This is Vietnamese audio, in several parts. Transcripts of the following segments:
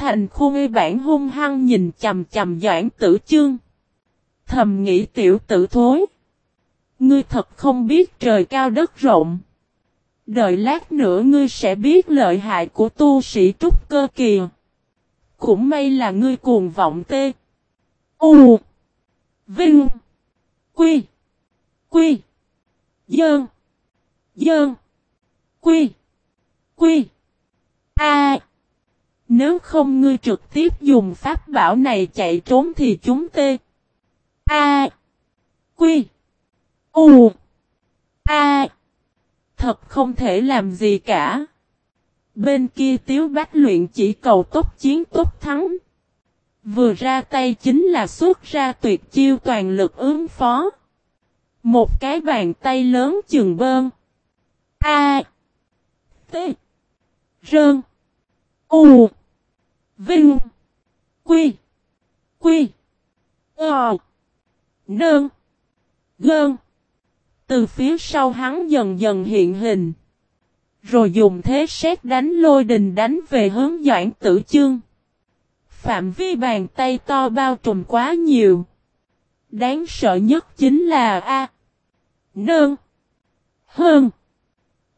Thành khu ngây bản hung hăng nhìn chầm chầm Doãn Tử Chương. Thầm nghĩ tiểu tử thối. Ngươi thật không biết trời cao đất rộng. Đợi lát nữa ngươi sẽ biết lợi hại của tu sĩ trúc cơ kìa. Cũng may là ngươi cuồng vọng tê. U. Vinh. Quy. Quy. Dơn. Dơn. Quy. Quy. A. Nếu không ngươi trực tiếp dùng pháp bảo này chạy trốn thì chúng tê. A. Quy. U. A. Thật không thể làm gì cả. Bên kia tiếu bách luyện chỉ cầu tốt chiến tốt thắng. Vừa ra tay chính là xuất ra tuyệt chiêu toàn lực ứng phó. Một cái bàn tay lớn chừng bơm. A. T. Rơn. U. Vinh. Quy. Quy. Ờ. Nơn. Gơn. Từ phía sau hắn dần dần hiện hình. Rồi dùng thế xét đánh lôi đình đánh về hướng Doãn Tử Chương. Phạm vi bàn tay to bao trùm quá nhiều. Đáng sợ nhất chính là A. Nơn. Hơn.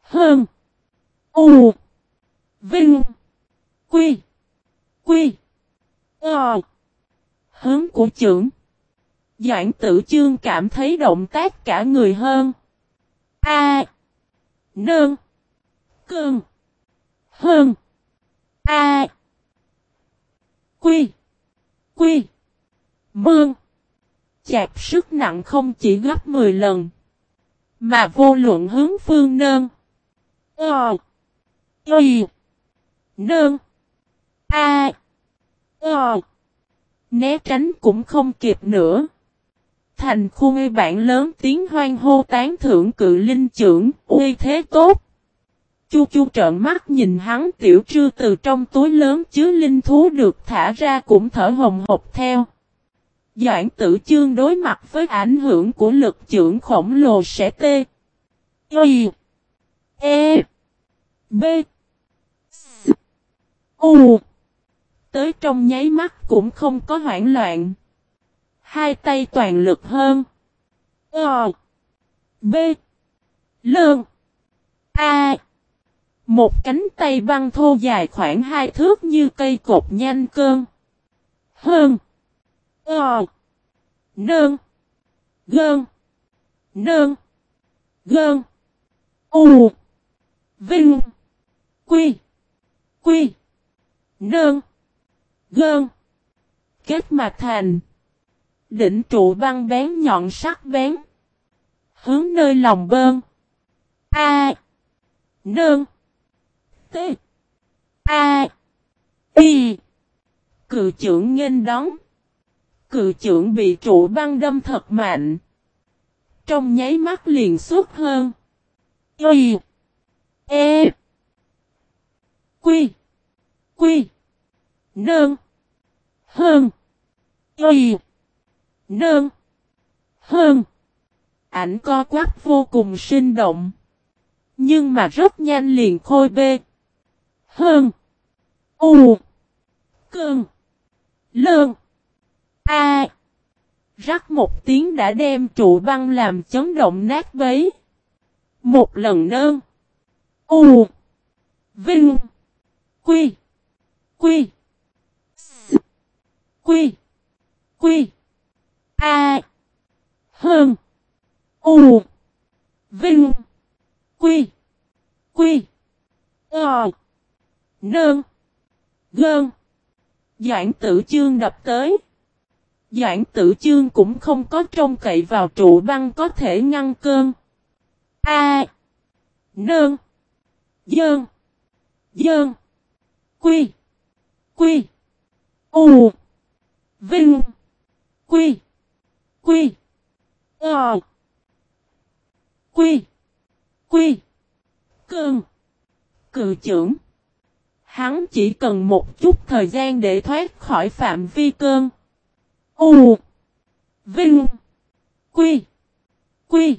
Hơn. U. Vinh. Quy. Quy. Ờ. Hướng của trưởng. Doãn tử chương cảm thấy động tác cả người hơn. A. Nơn. Cơn. Hơn. A. Quy. Quy. Mương. Chạp sức nặng không chỉ gấp 10 lần. Mà vô luận hướng phương nơn. Ờ. Y. Nơn. A. O. Né tránh cũng không kịp nữa. Thành khu ngây bản lớn tiếng hoang hô tán thưởng cự linh trưởng, uy thế tốt. Chu chu trợn mắt nhìn hắn tiểu trư từ trong túi lớn chứa linh thú được thả ra cũng thở hồng hộc theo. Doãn tử chương đối mặt với ảnh hưởng của lực trưởng khổng lồ sẽ tê. Y. E. B. S. U. Tới trong nháy mắt cũng không có hoảng loạn. Hai tay toàn lực hơn. Ờ. B. Lương. A. Một cánh tay băng thô dài khoảng hai thước như cây cột nhanh cơn. Hơn. Ờ. Nơn. Gơn. Nơn. Gơn. U. Vinh. Quy. Quy. Nơn. Gơn. Kết mà thành. Đỉnh trụ băng bén, nhọn sắc bén. Hướng nơi lòng bơn. A. Nơn. T. A. Y. Cự trưởng nghênh đón. Cự trưởng bị trụ băng đâm thật mạnh. Trong nháy mắt liền xuất hơn. Y. E. Quy. Quy. Nơn. Hơn. Y. Nơn. Hơn. Ảnh co quắc vô cùng sinh động. Nhưng mà rất nhanh liền khôi bê. Hơn. U. Cơn. Lơn. A. Rắc một tiếng đã đem trụ băng làm chấn động nát bấy. Một lần nơn. U. Vinh. Quy. Quy. Quy. Quy. A. Hơn. U. Vinh. Quy. Quy. Ờ. Nơn. Gơn. Doãn tử chương đập tới. Doãn tử chương cũng không có trông cậy vào trụ băng có thể ngăn cơn. A. Nơn. Dơn. Dơn. Quy. Quy. U. Vinh. Quy. Quy. Ờ. Quy. Quy. cương Cự trưởng. Hắn chỉ cần một chút thời gian để thoát khỏi phạm vi cơn. U. Vinh. Quy. Quy.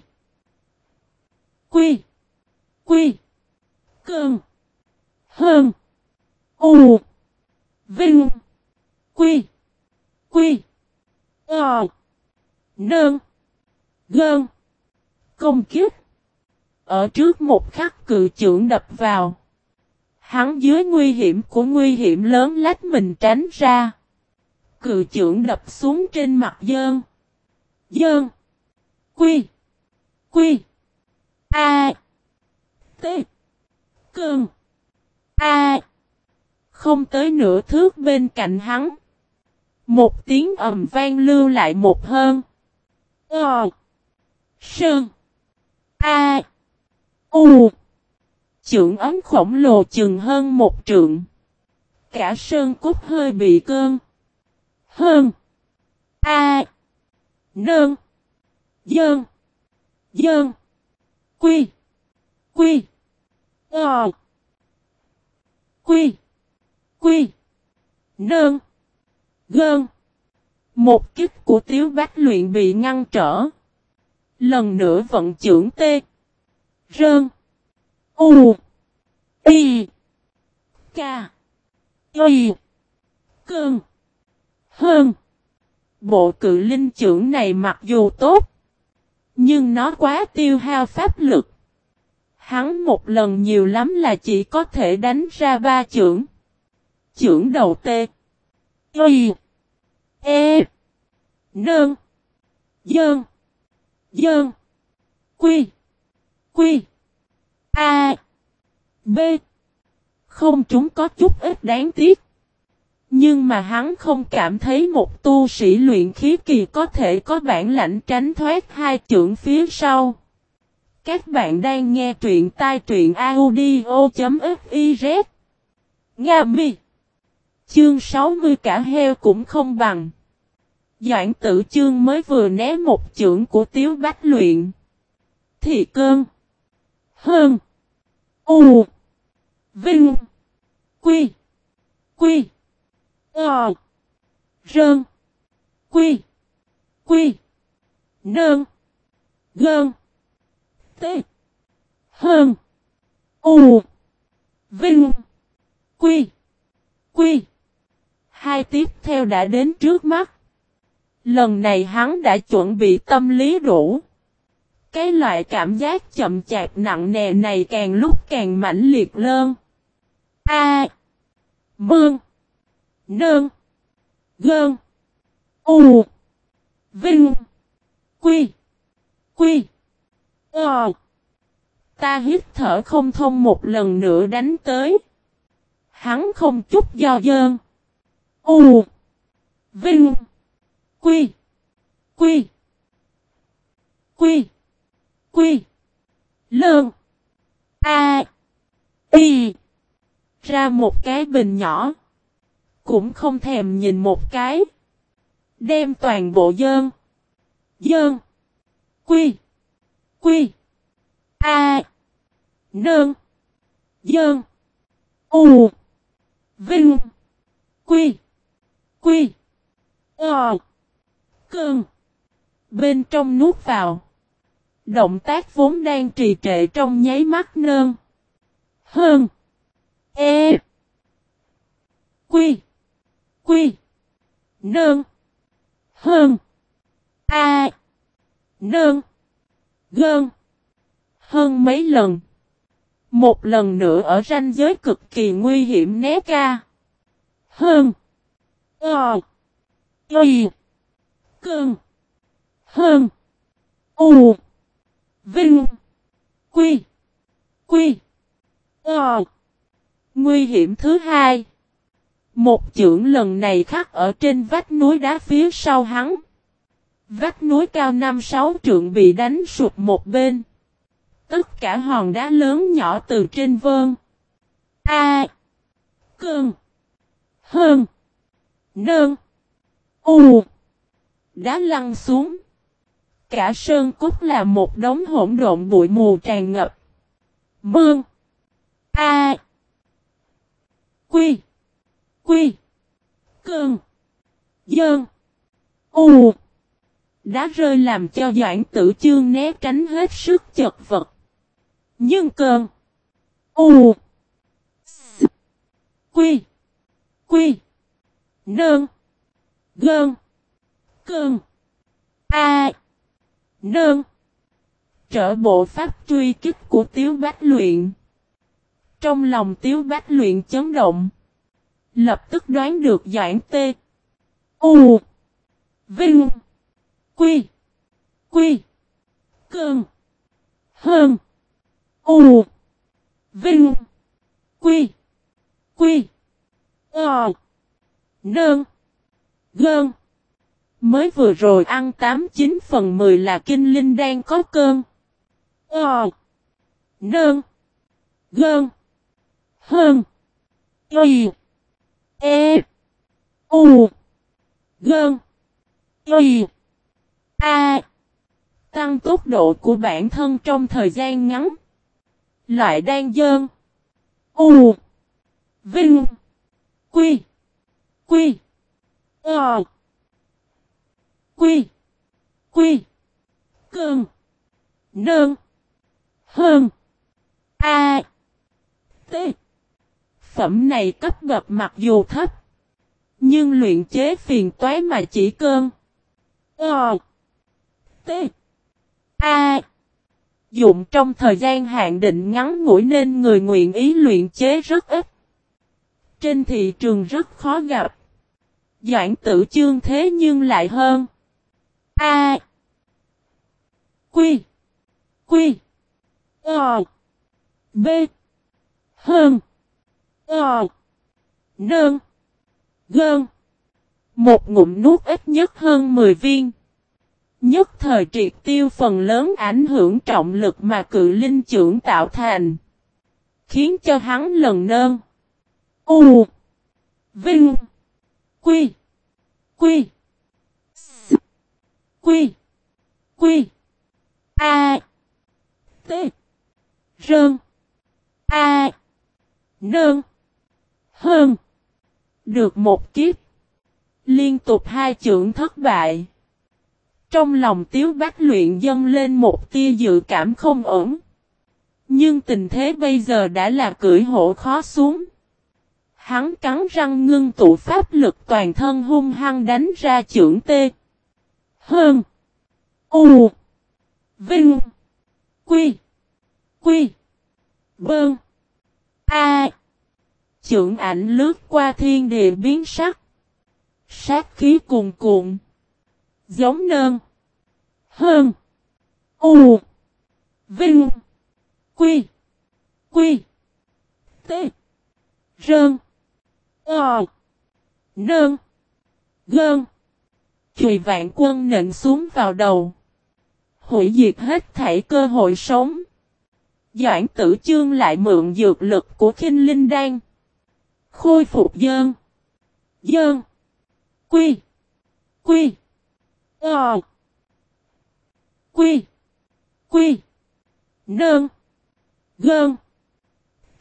Quy. Quy. Cơn. Hơn. U. Vinh. Quy. Quy. Ờ. Nơn. Gơn. Công kiếp. Ở trước một khắc cự trưởng đập vào. Hắn dưới nguy hiểm của nguy hiểm lớn lách mình tránh ra. Cự trưởng đập xuống trên mặt dơn. Dơn. Quy. Quy. A. T. Cơn. A. Không tới nửa thước bên cạnh hắn. Một tiếng ầm vang lưu lại một hơn. Ờ. Sơn. A. U. Trưởng ấm khổng lồ chừng hơn một trượng. Cả sơn cút hơi bị cơn. Hơn. A. Nơn. Dơn. Dơn. Quy. Quy. Ờ. Quy. Quy. Nơn. Gơn. Một kích của tiếu bách luyện bị ngăn trở. Lần nữa vận trưởng tê. Rơn. U. Y. K. Y. Cơn. Hơn. Bộ cự linh trưởng này mặc dù tốt. Nhưng nó quá tiêu hao pháp lực. Hắn một lần nhiều lắm là chỉ có thể đánh ra ba trưởng. Trưởng đầu tê. Y. E. Nơn. Dơn. Dơn. Quy. Quy. A. B. Không chúng có chút ít đáng tiếc. Nhưng mà hắn không cảm thấy một tu sĩ luyện khí kỳ có thể có bản lãnh tránh thoát hai trưởng phía sau. Các bạn đang nghe truyện tai truyện audio.fiz Nga mi Chương 60 cả heo cũng không bằng. Doãn tử chương mới vừa né một chưởng của tiếu bách luyện. thị cơn. Hơn. U. Vinh. Quy. Quy. Ờ. Rơn. Quy. Quy. Nơn. Gơn. T. Hơn. U. Vinh. Quy. Quy. Hai tiếp theo đã đến trước mắt. Lần này hắn đã chuẩn bị tâm lý đủ. Cái loại cảm giác chậm chạp nặng nề này càng lúc càng mãnh liệt lơn. A. Mương. Nương. Gơn. U. Vinh. Quy. Quy. Ờ. Ta hít thở không thông một lần nữa đánh tới. Hắn không chút do dơn. U. Vinh. Quy. Quy. Quy. Quy. Lơn. A. Y. Ra một cái bình nhỏ. Cũng không thèm nhìn một cái. Đem toàn bộ dơn. Dơn. Quy. Quy. A. Nơn. Dơn. U. Vinh. Quy. Quy. Ờ. Cơn. Bên trong nuốt vào. Động tác vốn đang trì trệ trong nháy mắt nơn. Hơn. E. Quy. Quy. Nơn. Hơn. A. Nơn. Gơn. Hơn mấy lần. Một lần nữa ở ranh giới cực kỳ nguy hiểm né ca. Hơn. Ờ. Y. Cơn. Hơn. U. Vinh. Quy. Quy. Ờ. Nguy hiểm thứ hai. Một chưởng lần này khắc ở trên vách núi đá phía sau hắn. Vách núi cao 5-6 trượng bị đánh sụp một bên. Tất cả hòn đá lớn nhỏ từ trên vơn. A. Cơn. Hơn. Nơn. U. Đá lăn xuống. Cả sơn cốt là một đống hỗn độn bụi mù tràn ngập. Mương. A. Quy. Quy. Cơn. Dơn. U. Đá rơi làm cho Doãn Tử Chương né tránh hết sức chật vật. Nhưng cơn. U. S. Quy. Quy nương, Gơn. Cơn. A. nương, Trở bộ pháp truy kích của Tiếu Bách Luyện. Trong lòng Tiếu Bách Luyện chấn động. Lập tức đoán được Doãn Tê. U. Vinh. Quy. Quy. Cơn. Hơn. U. Vinh. Quy. Quy. Ờ. Nơn. Gơn. Mới vừa rồi ăn 89 phần 10 là kinh linh đang có cơn. Ờ. Nơn. Gơn. Hơn. Y. E. U. Gơn. Y. A. Tăng tốc độ của bản thân trong thời gian ngắn. Loại đan dơn. U. Vinh. Quy. Quy. Ờ. Quy. Quy. Cường. Nơn. Hơn. A. T. Phẩm này cấp bậc mặc dù thấp. Nhưng luyện chế phiền toái mà chỉ cơn. Ờ. T. A. Dụng trong thời gian hạn định ngắn ngủi nên người nguyện ý luyện chế rất ít. Trên thị trường rất khó gặp. Doãn tử chương thế nhưng lại hơn. A. Quy. Quy. Ờ. B. Hơn. Ờ. Nơn. Gơn. Một ngụm nuốt ít nhất hơn 10 viên. Nhất thời triệt tiêu phần lớn ảnh hưởng trọng lực mà cự linh trưởng tạo thành. Khiến cho hắn lần nơn. U. Vinh. Quy. Quy. S. Quy. Quy. A. T. Rơn. A. Nơn. Hơn. Được một kiếp. Liên tục hai trưởng thất bại. Trong lòng tiếu bách luyện dâng lên một tia dự cảm không ổn. Nhưng tình thế bây giờ đã là cưỡi hổ khó xuống. Hắn cắn răng ngưng tụ pháp lực toàn thân hung hăng đánh ra trưởng tê. Hơn. U. Vinh. Quy. Quy. Bơn. A. Trưởng ảnh lướt qua thiên địa biến sắc. Sát khí cuồn cuộn. Giống nơn. Hơn. U. Vinh. Quy. Quy. T. Rơn. Ờ. Nơn. Gơn. Chùy vạn quân nện xuống vào đầu. Hủy diệt hết thảy cơ hội sống. Doãn tử chương lại mượn dược lực của khinh linh đan. Khôi phục dơn. Dơn. Quy. Quy. Ờ. Quy. Quy. Nơn. Gơn.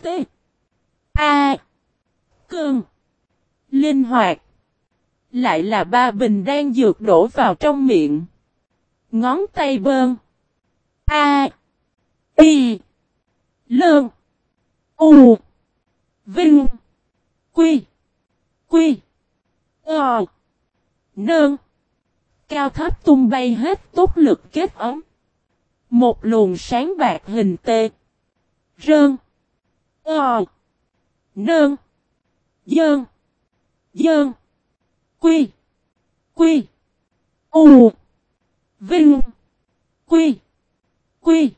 T. A. Cơn. Linh hoạt. Lại là ba bình đang dược đổ vào trong miệng. Ngón tay bơn. A. Y. Lơn. U. Vinh. Quy. Quy. Ờ. Nơn. Cao thấp tung bay hết tốt lực kết ấm. Một luồng sáng bạc hình tê. Rơn. Ờ. Nơn. Dơn. Dơn. Quy. Quy. U. Vinh. Quy. Quy.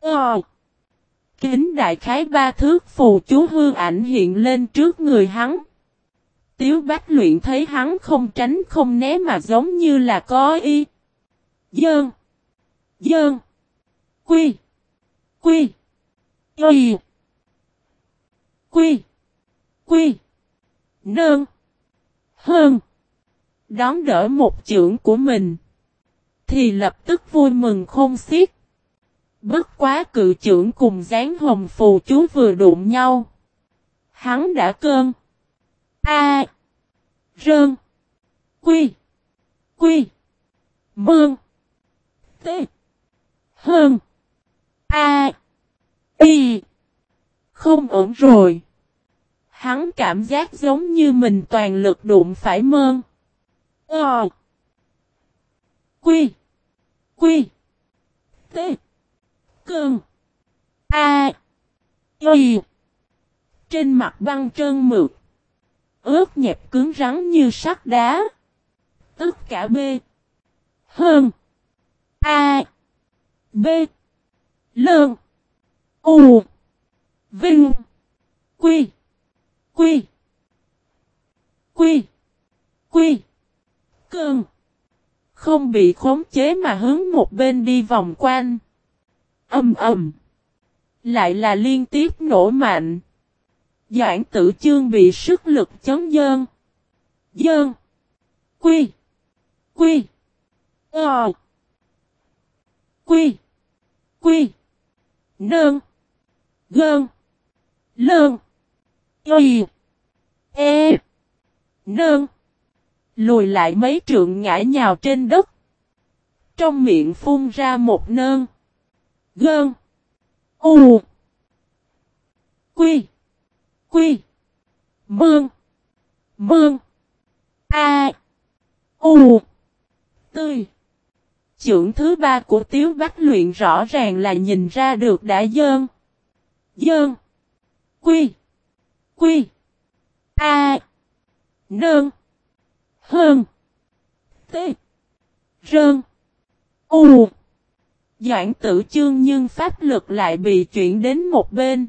Ờ. Kính đại khái ba thước phù chú hư ảnh hiện lên trước người hắn. Tiếu bách luyện thấy hắn không tránh không né mà giống như là có y. Dơn. Dơn. Quy. Quy. Y. Quy. Quy. Nơn. Hơn. Đón đỡ một chưởng của mình. Thì lập tức vui mừng không xiết. Bất quá cự trưởng cùng dáng hồng phù chú vừa đụng nhau. Hắn đã cơn. A. Rơn. Quy. Quy. Mương. T. Hơn. A. Y. Không ổn rồi. Hắn cảm giác giống như mình toàn lực đụng phải mơn. Ờ. Quy. Quy. T. Cơn. A. Y. Trên mặt băng trơn mượt. Ướt nhẹp cứng rắn như sắt đá. Tất cả B. Hơn. A. B. Lơn. U. Vinh. Quy. Quy. Quy. Quy. Cơn. Không bị khống chế mà hướng một bên đi vòng quanh. Âm ầm. Lại là liên tiếp nổ mạnh. Doãn tử chương bị sức lực chấn dơn. Dơn. Quy. Quy. Ờ. Quy. Quy. Nơn. Gơn. Lơn. Y. E. Nơn. Lùi lại mấy trượng ngã nhào trên đất. Trong miệng phun ra một nơn. Gơn. U. Quy. Quy. Mương. Mương. A. U. Tươi. Chưởng thứ ba của Tiếu Bách luyện rõ ràng là nhìn ra được đã dơn. Dơn. Quy. Quy. A. nương Hơn. T. Rơn. U. Doãn tử chương nhưng pháp lực lại bị chuyển đến một bên.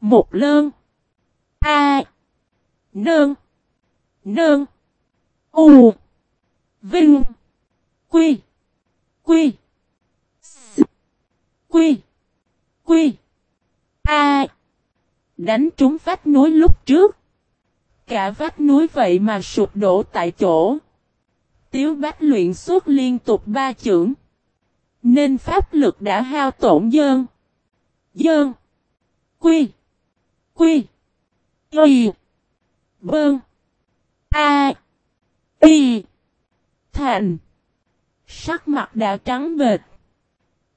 Một lơn. A. nương nương U. Vinh. Quy. Quy. S. Quy. Quy. A. Đánh trúng vách núi lúc trước. Cả vách núi vậy mà sụp đổ tại chỗ. Tiếu bách luyện suốt liên tục ba chưởng. Nên pháp lực đã hao tổn dơn. Dơn. Quy. Quy. Y. Bơn. A. Y. Thành. Sắc mặt đã trắng bệt.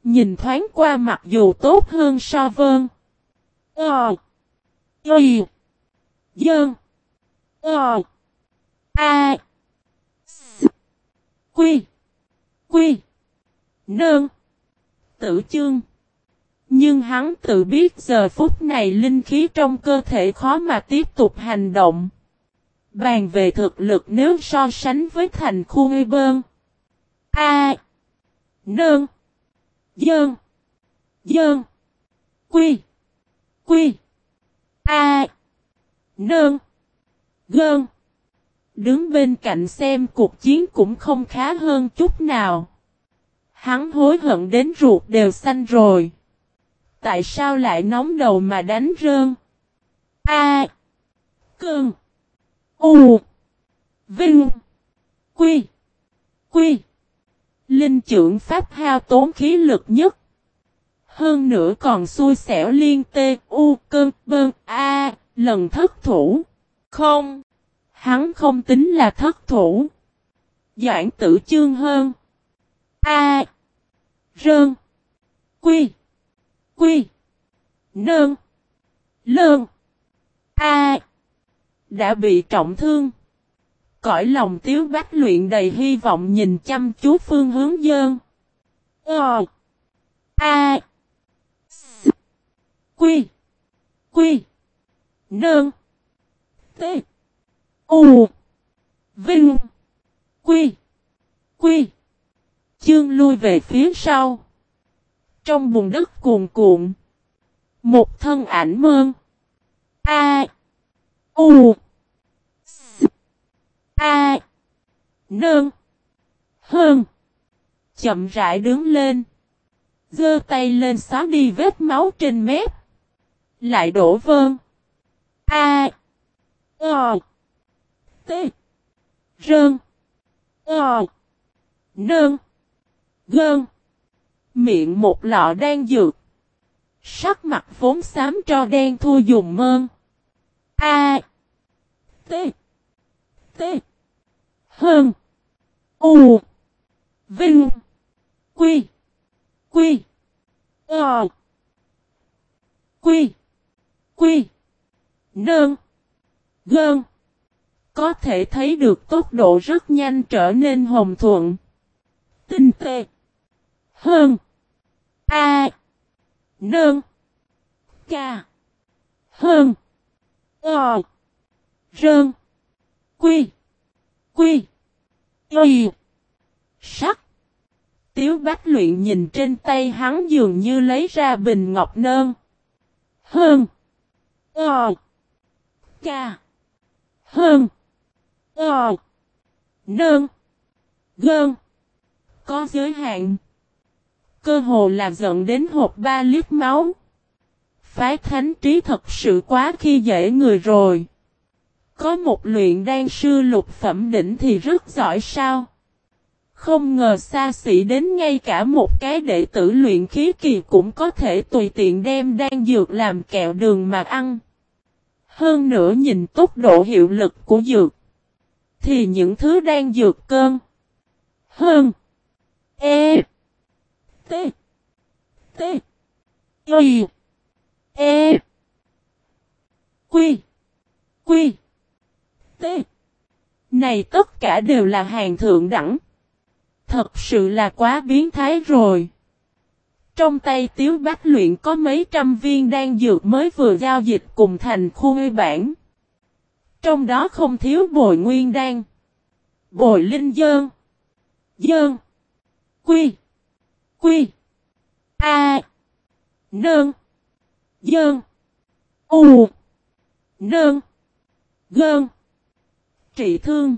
Nhìn thoáng qua mặc dù tốt hơn so vơn. Ờ. Y. Dơn. Ờ. A. S. Quy. Quy. Nơn. Tử chương. Nhưng hắn tự biết giờ phút này linh khí trong cơ thể khó mà tiếp tục hành động. Bàn về thực lực nếu so sánh với thành khu ngây bơn. A. Nơn. Dơn. Dơn. Quy. Quy. A. Nơn. Gơn. Đứng bên cạnh xem cuộc chiến cũng không khá hơn chút nào. Hắn hối hận đến ruột đều xanh rồi. Tại sao lại nóng đầu mà đánh rơn? A. Cơn. U. Vinh. Quy. Quy. Linh trưởng pháp hao tốn khí lực nhất. Hơn nữa còn xui xẻo liên tê u cơn bơn a lần thất thủ. Không. Hắn không tính là thất thủ. Doãn tử chương hơn. A. Rơn. Quy. Quy. Nơn. Lơn. A. Đã bị trọng thương. Cõi lòng tiếu bách luyện đầy hy vọng nhìn chăm chú phương hướng dơn. Ờ. A. S. Quy. Quy. Nơn. T. U. Vinh. Quy. Quy. Chương lui về phía sau. Trong bùn đất cuồn cuộn. Một thân ảnh mơn. A. U. S. A. Nơn. Hơn. Chậm rãi đứng lên. Dơ tay lên xóa đi vết máu trên mép. Lại đổ vơn. A. O. T. Rơn. O. Nơn. Gơn. Miệng một lọ đang dược. Sắc mặt vốn xám cho đen thua dùng mơn. A. T. T. Hơn. U. Vinh. Quy. Quy. Ờ. Quy. Quy. Nơn. Gơn. Có thể thấy được tốc độ rất nhanh trở nên hồng thuận. Tinh tê. Hơn. A. Nơn. Ca. Hơn. Ờ. Rơn. Quy. Quy. Y. Sắc. Tiếu Bách luyện nhìn trên tay hắn dường như lấy ra bình ngọc nơn. Hơn. Ờ. Ca. Hơn. Ờ. Nơn. Gơn. Có giới hạn. Cơ hồ là giận đến hộp ba lít máu. Phái thánh trí thật sự quá khi dễ người rồi. Có một luyện đan sư lục phẩm đỉnh thì rất giỏi sao. Không ngờ xa xỉ đến ngay cả một cái đệ tử luyện khí kỳ cũng có thể tùy tiện đem đang dược làm kẹo đường mà ăn. Hơn nữa nhìn tốc độ hiệu lực của dược. Thì những thứ đang dược cơn. Hơn. E. T. T. Y. E. Quy. Quy. T. Này tất cả đều là hàng thượng đẳng. Thật sự là quá biến thái rồi. Trong tay Tiếu Bách luyện có mấy trăm viên đan dược mới vừa giao dịch cùng thành khu bản. Trong đó không thiếu bồi nguyên đan. Bồi linh dơn. Dơn. Quy. Quy. A. Nơn. Dơn. U. Nơn. Gơn. Trị thương.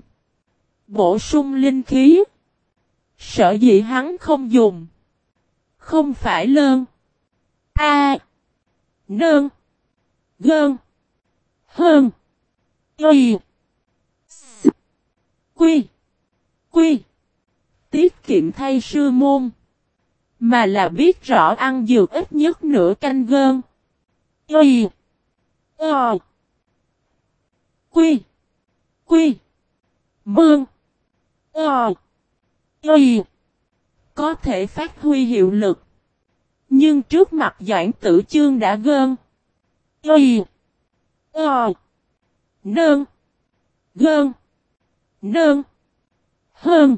Bổ sung linh khí. Sở dĩ hắn không dùng. Không phải lơn. A. Nơn. Gơn. Hơn. Y. Quy. Quy. Tiết kiệm thay sư môn. Mà là biết rõ ăn dược ít nhất nửa canh gơn. Y. o, Quy. Quy. Mương. o. Y. Có thể phát huy hiệu lực. Nhưng trước mặt Doãn Tử Chương đã gơn. Y. O. Nơn. Gơn. Nơn. Hơn.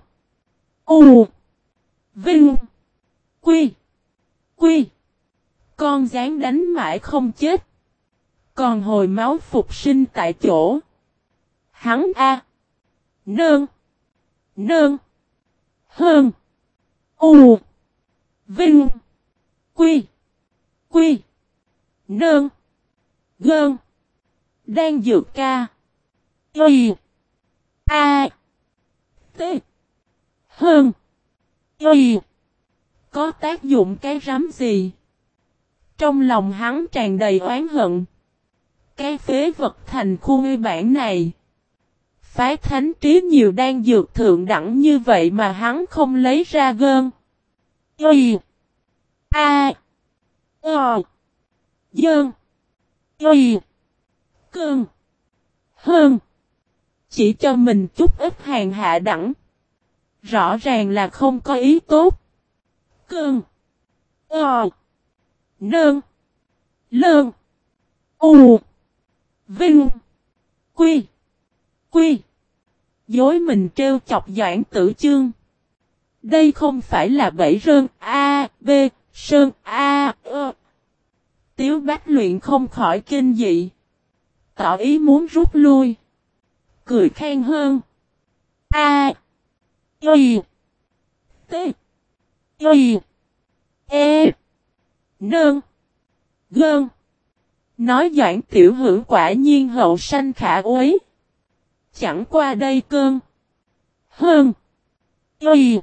U. Vinh. Quy. Quy. Con dáng đánh mãi không chết. Còn hồi máu phục sinh tại chỗ. Hắn A. Nơn. Nơn. Hơn. U. Vinh. Quy. Quy. Nơn. Gơn. Đang dược ca. Y. A. T. Hơn. Y. Có tác dụng cái rắm gì? Trong lòng hắn tràn đầy oán hận. Cái phế vật thành khu bản này. Phái thánh trí nhiều đang dược thượng đẳng như vậy mà hắn không lấy ra gơn. Y. A. O Dơn. Y. Cơn. Hơn. Chỉ cho mình chút ít hàng hạ đẳng. Rõ ràng là không có ý tốt. Cơn. O Nơn. Lơn. U. Vinh. Quy. Quy. Dối mình trêu chọc doãn tử chương. Đây không phải là bẫy rơn A, B, sơn A, ơ. Tiếu bách luyện không khỏi kinh dị. Tỏ ý muốn rút lui. Cười khen hơn. A. Y. T. Y. E. Nơn. Gơn. Nói doãn tiểu hữu quả nhiên hậu sanh khả uế. Chẳng qua đây cơn. Hơn. Y.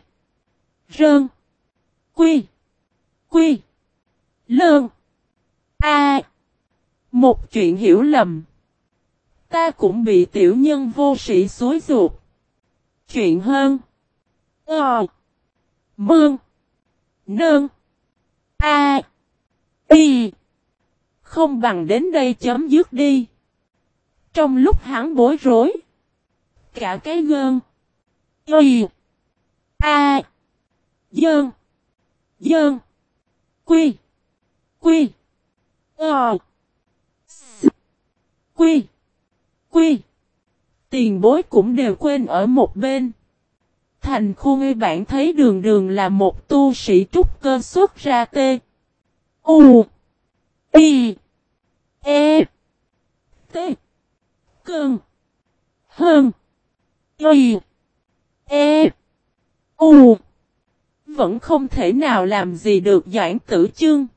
Rơn. Quy. Quy. Lơn. A. Một chuyện hiểu lầm. Ta cũng bị tiểu nhân vô sĩ xối ruột. Chuyện hơn. Ờ. Mương. Nơn. A. Y. Không bằng đến đây chấm dứt đi. Trong lúc hắn bối rối. Cả cái gơn. Y. A. Dơn. Dơn. Quy. Quy. Ờ. Quy. Quy. Tiền bối cũng đều quên ở một bên. Thành khu ngươi bạn thấy đường đường là một tu sĩ trúc cơ xuất ra tê. U. Y. E. T. Cơn. Hơn. Y. E. U. Vẫn không thể nào làm gì được Doãn Tử Chương.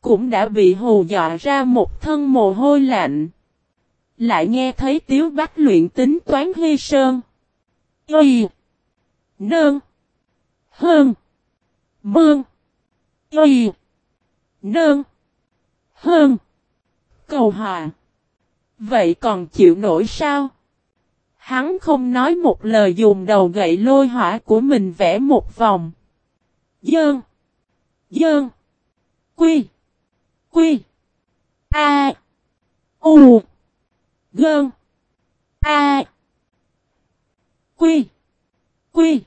Cũng đã bị hù dọa ra một thân mồ hôi lạnh. Lại nghe thấy Tiếu Bách luyện tính toán hy sơn. Y. Nơn. Hơn. Mương. Y. Nơn. Hơn. Cầu hòa. Vậy còn chịu nổi sao? Hắn không nói một lời dùng đầu gậy lôi hỏa của mình vẽ một vòng. Dơn. Dơn. Quy. Quy. A. U. Gơn. A. Quy. Quy.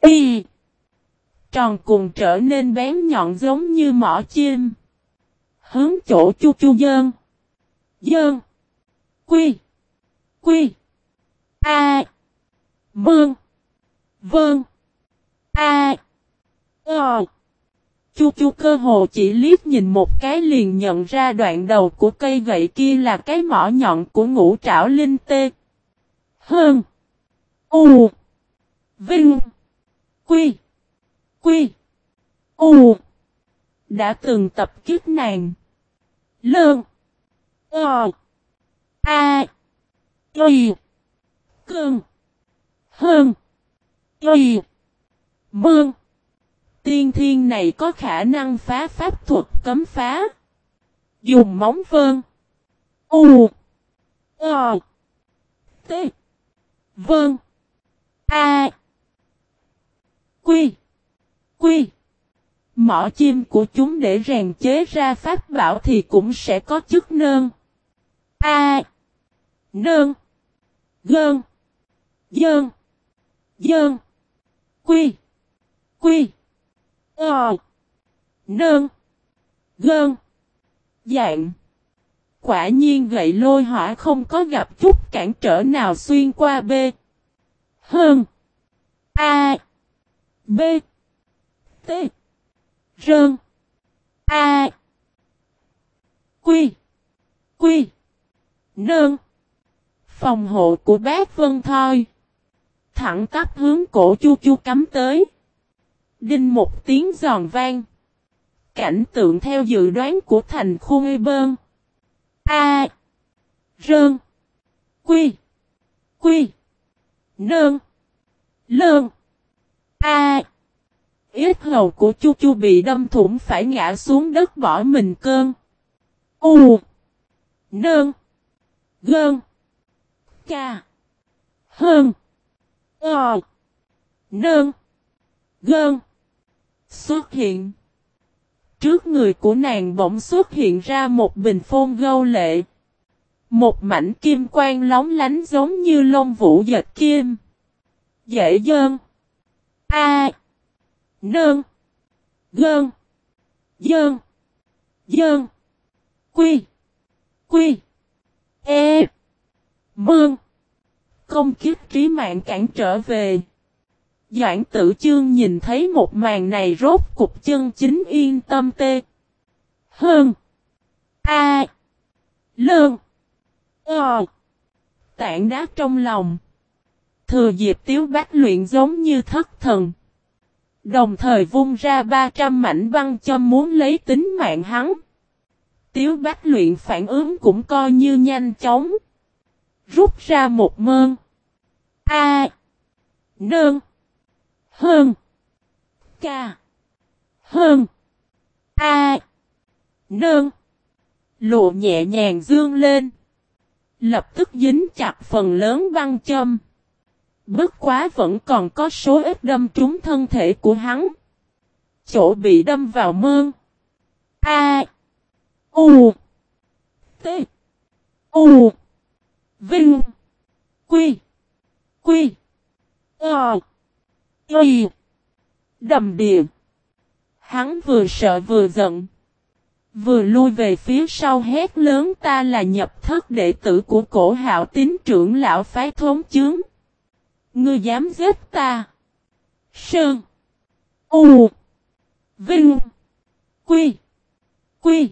Y. Tròn cùng trở nên bén nhọn giống như mỏ chim. Hướng chỗ chu chu dơn. Dơn. Quy. Quy. A. Mương. Vâng. A. Ờ. Chu chu cơ hồ chỉ liếc nhìn một cái liền nhận ra đoạn đầu của cây gậy kia là cái mỏ nhọn của ngũ trảo linh tê. Hơn. U. Vinh. Quy. Quy. U. Đã từng tập kiếp nàng. Lơn. Ờ. A. Y cương Hơn. Y. Mương. Tiên thiên này có khả năng phá pháp thuật cấm phá. Dùng móng vơn. U. Ờ. T. Vơn. A. Quy. Quy. Mỏ chim của chúng để rèn chế ra pháp bảo thì cũng sẽ có chức nơn. A. Nơn. Gơn. Dơn. Dơn. Quy. Quy. Ờ. Nơn. Gơn. Dạng. Quả nhiên gậy lôi hỏa không có gặp chút cản trở nào xuyên qua B. Hơn. A. B. T. Rơn. A. Quy. Quy. Nơn. Phòng hộ của bác Vân Thoi. Thẳng tắp hướng cổ chu chu cắm tới. Đinh một tiếng giòn vang. Cảnh tượng theo dự đoán của thành khu ngây bơn. A. Rơn. Quy. Quy. Nơn. Lơn. A. Ít hầu của chu chu bị đâm thủng phải ngã xuống đất bỏ mình cơn. U. Nơn. Gơn. Ca. Hơn. Ờ. Nơn. Gơn. Xuất hiện. Trước người của nàng bỗng xuất hiện ra một bình phôn gâu lệ. Một mảnh kim quang lóng lánh giống như lông vũ dệt kim. Dễ dơn. A. Nơn. Gơn. Dơn. Dơn. Quy. Quy. E. Mương. Công kiếp trí mạng cản trở về. Doãn tử chương nhìn thấy một màn này rốt cục chân chính yên tâm tê. Hơn. A. lương Ờ. Tảng đá trong lòng. Thừa dịp tiếu bách luyện giống như thất thần. Đồng thời vung ra 300 mảnh băng cho muốn lấy tính mạng hắn. Tiếu bách luyện phản ứng cũng coi như nhanh chóng. Rút ra một mơn. A. Nương. Hơn. Ca. Hơn. A. Nương. Lộ nhẹ nhàng dương lên. Lập tức dính chặt phần lớn băng châm. Bất quá vẫn còn có số ít đâm trúng thân thể của hắn. Chỗ bị đâm vào mương. A. U. T. U. Vinh. Quy. Quy. Ờ. Ý. Đầm địa. Hắn vừa sợ vừa giận. Vừa lui về phía sau hét lớn, ta là nhập thất đệ tử của cổ hạo tín trưởng lão phái thốn chướng. Ngươi dám giết ta. Sơn. U. Vinh. Quy. Quy.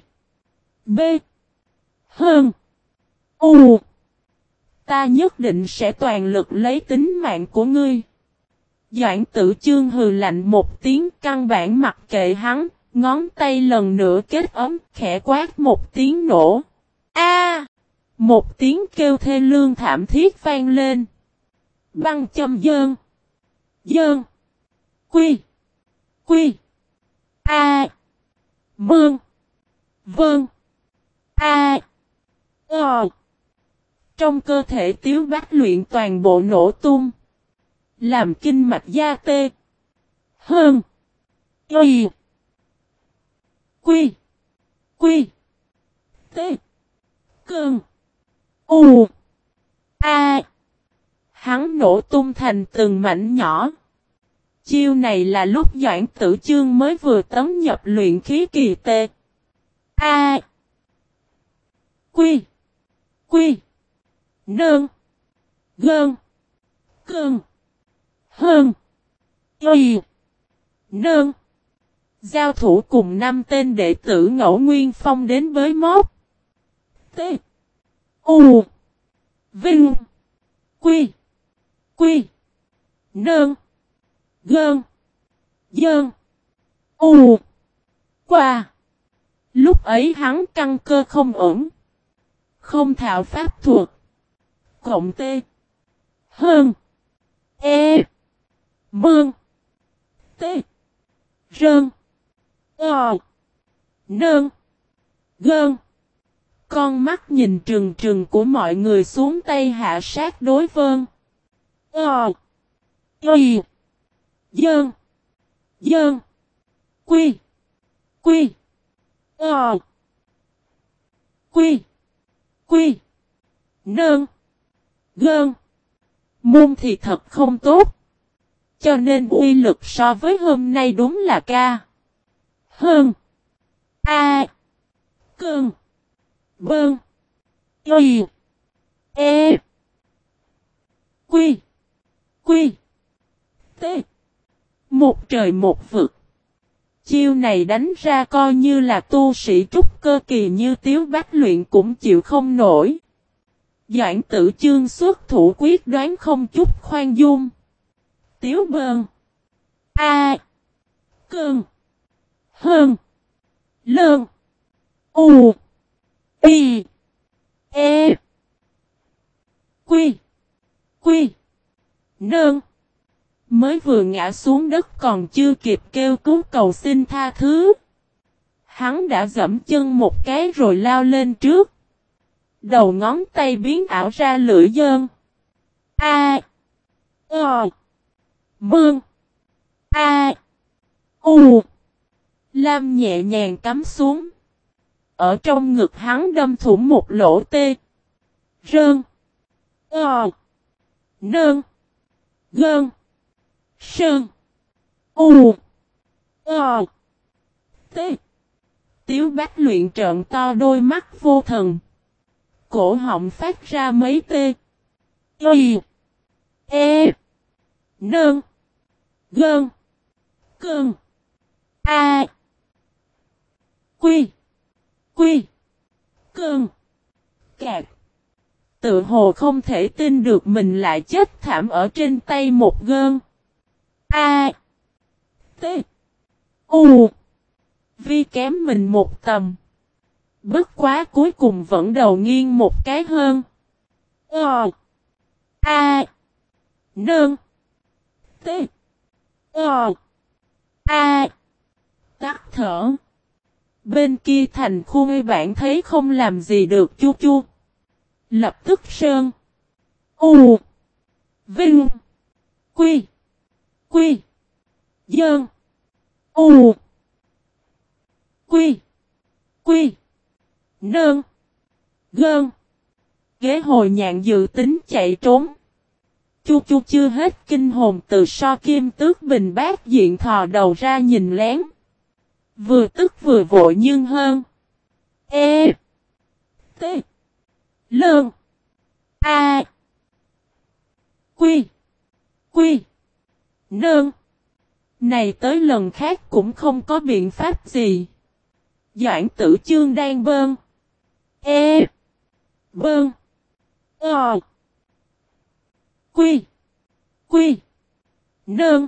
B. Hơn. U. Ta nhất định sẽ toàn lực lấy tính mạng của ngươi. Doãn tử chương hừ lạnh một tiếng căn bản mặc kệ hắn, ngón tay lần nữa kết ấm, khẽ quát một tiếng nổ. A! một tiếng kêu thê lương thảm thiết vang lên. Băng châm dơn. Dơn. Quy. Quy. A. Mương. vương, A. Ờ. Trong cơ thể tiếu bác luyện toàn bộ nổ tung. Làm kinh mạch da tê. Hơn. Y. Quy. Quy. T. Cơn. U. A. Hắn nổ tung thành từng mảnh nhỏ. Chiêu này là lúc Doãn Tử Chương mới vừa tấn nhập luyện khí kỳ tê. A. Quy. Quy. Nương. Gơn. Cơn. Hơn. Y. Nương. Giao thủ cùng năm tên đệ tử ngẫu nguyên phong đến với mốt. T. U. Vinh. Quy. Quy. Nương. Gơn. Dơn. U. Qua. Lúc ấy hắn căng cơ không ổn. Không thạo pháp thuật. Cộng tê. Hơn. E. Mương. Tê. Rơn. o Nơn. Gơn. Con mắt nhìn trừng trừng của mọi người xuống tay hạ sát đối phương o Y. Dơn. Dơn. Quy. Quy. o Quy. Quy. Nơn. Gơn. Môn thì thật không tốt. Cho nên uy lực so với hôm nay đúng là ca. Hơn. A. Cơn. Bơn. Y. E. Quy. Quy. T. Một trời một vực. Chiêu này đánh ra coi như là tu sĩ trúc cơ kỳ như tiếu bách luyện cũng chịu không nổi. Doãn tử chương xuất thủ quyết đoán không chút khoan dung. Tiếu bơn. A. Cơn. Hơn. Lơn. U. Y. E. Quy. Quy. Nơn. Mới vừa ngã xuống đất còn chưa kịp kêu cứu cầu xin tha thứ. Hắn đã dẫm chân một cái rồi lao lên trước. Đầu ngón tay biến ảo ra lưỡi dơn. A. Ờ. o, Mương. A. U. Lam nhẹ nhàng cắm xuống. Ở trong ngực hắn đâm thủng một lỗ tê. Rơn. o, Nơn. Gơn. Sơn. U. Ờ. o, T. Tiếu bách luyện trợn to đôi mắt vô thần. Cổ họng phát ra mấy tê. Y. E. Nơn. Gơn. Cơn. A. Quy. Quy. Cơn. Cạc. Tự hồ không thể tin được mình lại chết thảm ở trên tay một gơn. A. T. U. Vi kém mình một tầm. Bất quá cuối cùng vẫn đầu nghiêng một cái hơn. Ờ. A. Nương. T. Ờ. A. Tắt thở. Bên kia thành khu ngươi bạn thấy không làm gì được chu chu. Lập tức sơn. U. Vinh. Quy. Quy. Dơn. U. Quy. Quy nương Gơn. Ghế hồi nhạn dự tính chạy trốn. Chu chu chưa hết kinh hồn từ so kim tước bình bát diện thò đầu ra nhìn lén. Vừa tức vừa vội nhưng hơn. E. T. Lương. A. Quy. Quy. Nương. Này tới lần khác cũng không có biện pháp gì. Doãn tử chương đang bơn. E. Bơn. Ờ. Quy. Quy. Nơn.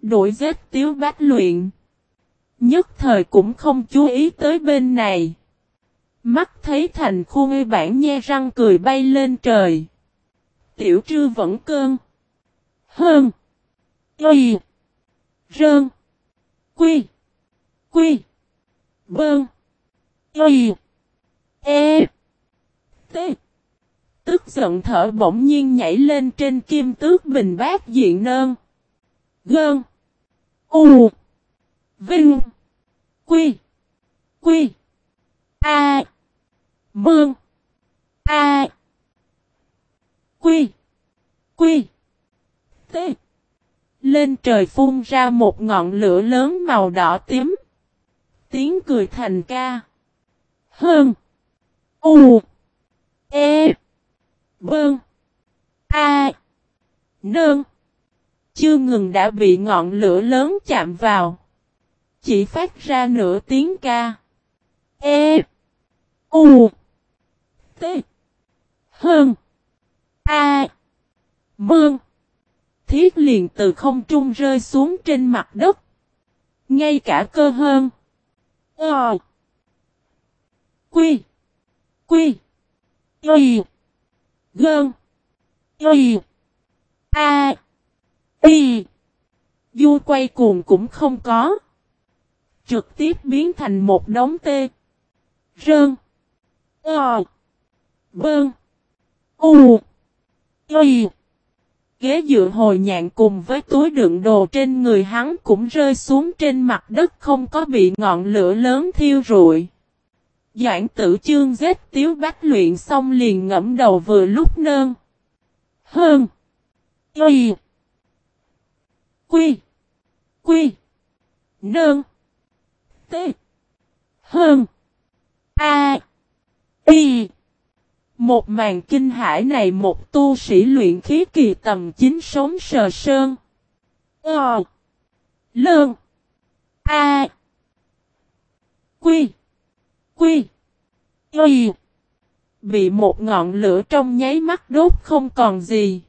Đuổi giết tiếu bách luyện. Nhất thời cũng không chú ý tới bên này. Mắt thấy thành khu ngư bản nhe răng cười bay lên trời. Tiểu trư vẫn cơn. Hơn. Y. Rơn. Quy. Quy. Bơn. Y. E. T. Tức giận thở bỗng nhiên nhảy lên trên kim tước bình bát diện nơn. Gơn. U. Vinh. Quy. Quy. A. Mương. A. Quy. Quy. T. Lên trời phun ra một ngọn lửa lớn màu đỏ tím. Tiếng cười thành ca. Hơn. U. E. Bơn. A. Nơn. Chưa ngừng đã bị ngọn lửa lớn chạm vào. Chỉ phát ra nửa tiếng ca. E. U. T. Hơn. A. Bơn Thiết liền từ không trung rơi xuống trên mặt đất. Ngay cả cơ hơn. Ờ. Quy. Quy. Y. Gơn. Y. A. Y. Du quay cuồng cũng không có. Trực tiếp biến thành một đống tê. Rơn. Ờ. Bơn. U. Y. Ghế dựa hồi nhạn cùng với túi đựng đồ trên người hắn cũng rơi xuống trên mặt đất không có bị ngọn lửa lớn thiêu rụi. Doãn tử chương giết tiếu bách luyện xong liền ngẫm đầu vừa lúc nơn. Hơn. Y. Quy. Quy. Nơn. T. Hơn. A. Y. Một màn kinh hải này một tu sĩ luyện khí kỳ tầm chính sống sờ sơn. Ờ. Lơn. A. Quy. Quy. Y. Bị một ngọn lửa trong nháy mắt đốt không còn gì.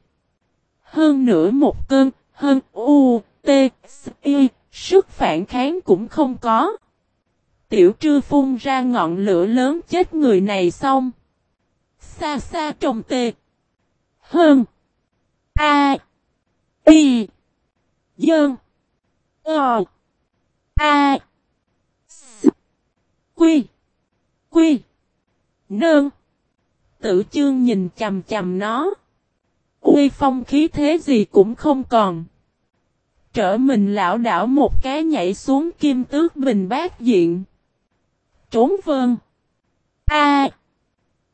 Hơn nữa một cơn, hơn U, T, S, Y, sức phản kháng cũng không có. Tiểu trư phun ra ngọn lửa lớn chết người này xong. Xa xa trồng tê. Hơn. A. Y. Dơn. Ờ. A. S. Quy. Quy. Nương Tử chương nhìn chầm chầm nó. Uy phong khí thế gì cũng không còn. Trở mình lão đảo một cái nhảy xuống kim tước bình bát diện. Trốn vơn. A.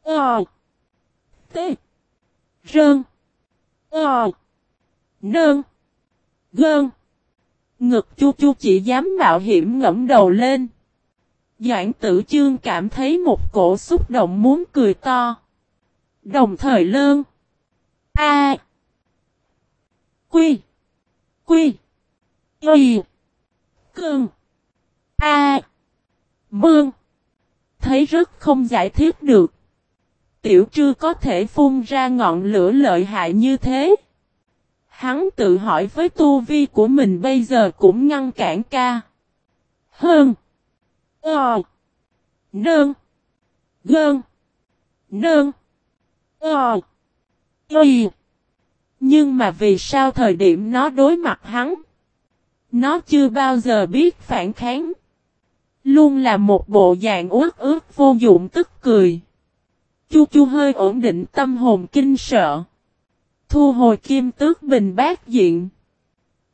O. T. Rơn. O. Nơn. Gơn. Ngực chu chu chỉ dám mạo hiểm ngẫm đầu lên. Doãn tử chương cảm thấy một cổ xúc động muốn cười to. Đồng thời lơn. A. Quy. Quy. Y. Cương. A. Mương. Thấy rất không giải thích được. Tiểu trư có thể phun ra ngọn lửa lợi hại như thế. Hắn tự hỏi với tu vi của mình bây giờ cũng ngăn cản ca. Hơn. Ờ. Nương. Gơn. Nương. Ờ. Y. Nhưng mà vì sao thời điểm nó đối mặt hắn? Nó chưa bao giờ biết phản kháng. Luôn là một bộ dạng uất ướt vô dụng tức cười. Chu chu hơi ổn định tâm hồn kinh sợ. Thu hồi kim tước bình bát diện.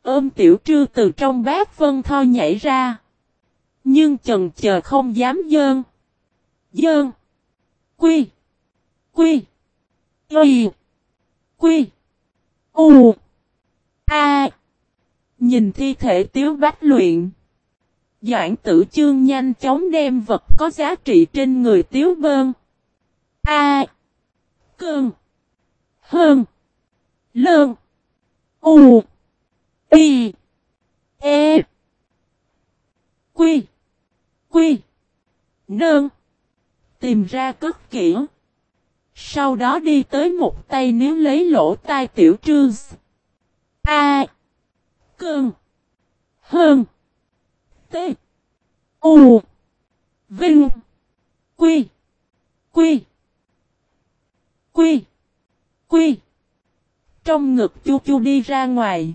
Ôm tiểu trư từ trong bát vân tho nhảy ra. Nhưng chần chờ không dám dơn. Dơn. Quy. Quy. Y. Quy. U. A. Nhìn thi thể tiếu bách luyện. Doãn tử chương nhanh chóng đem vật có giá trị trên người tiếu bơn. A. Cơn. Hơn. Lơn. U. Y. E. Quy. Quy. Nơn. Tìm ra cất kỹ. Sau đó đi tới một tay nếu lấy lỗ tai tiểu trương. A. Cơn. Hơn. T. U. Vinh. Quy. Quy. Quy. Quy. Trong ngực chu chu đi ra ngoài.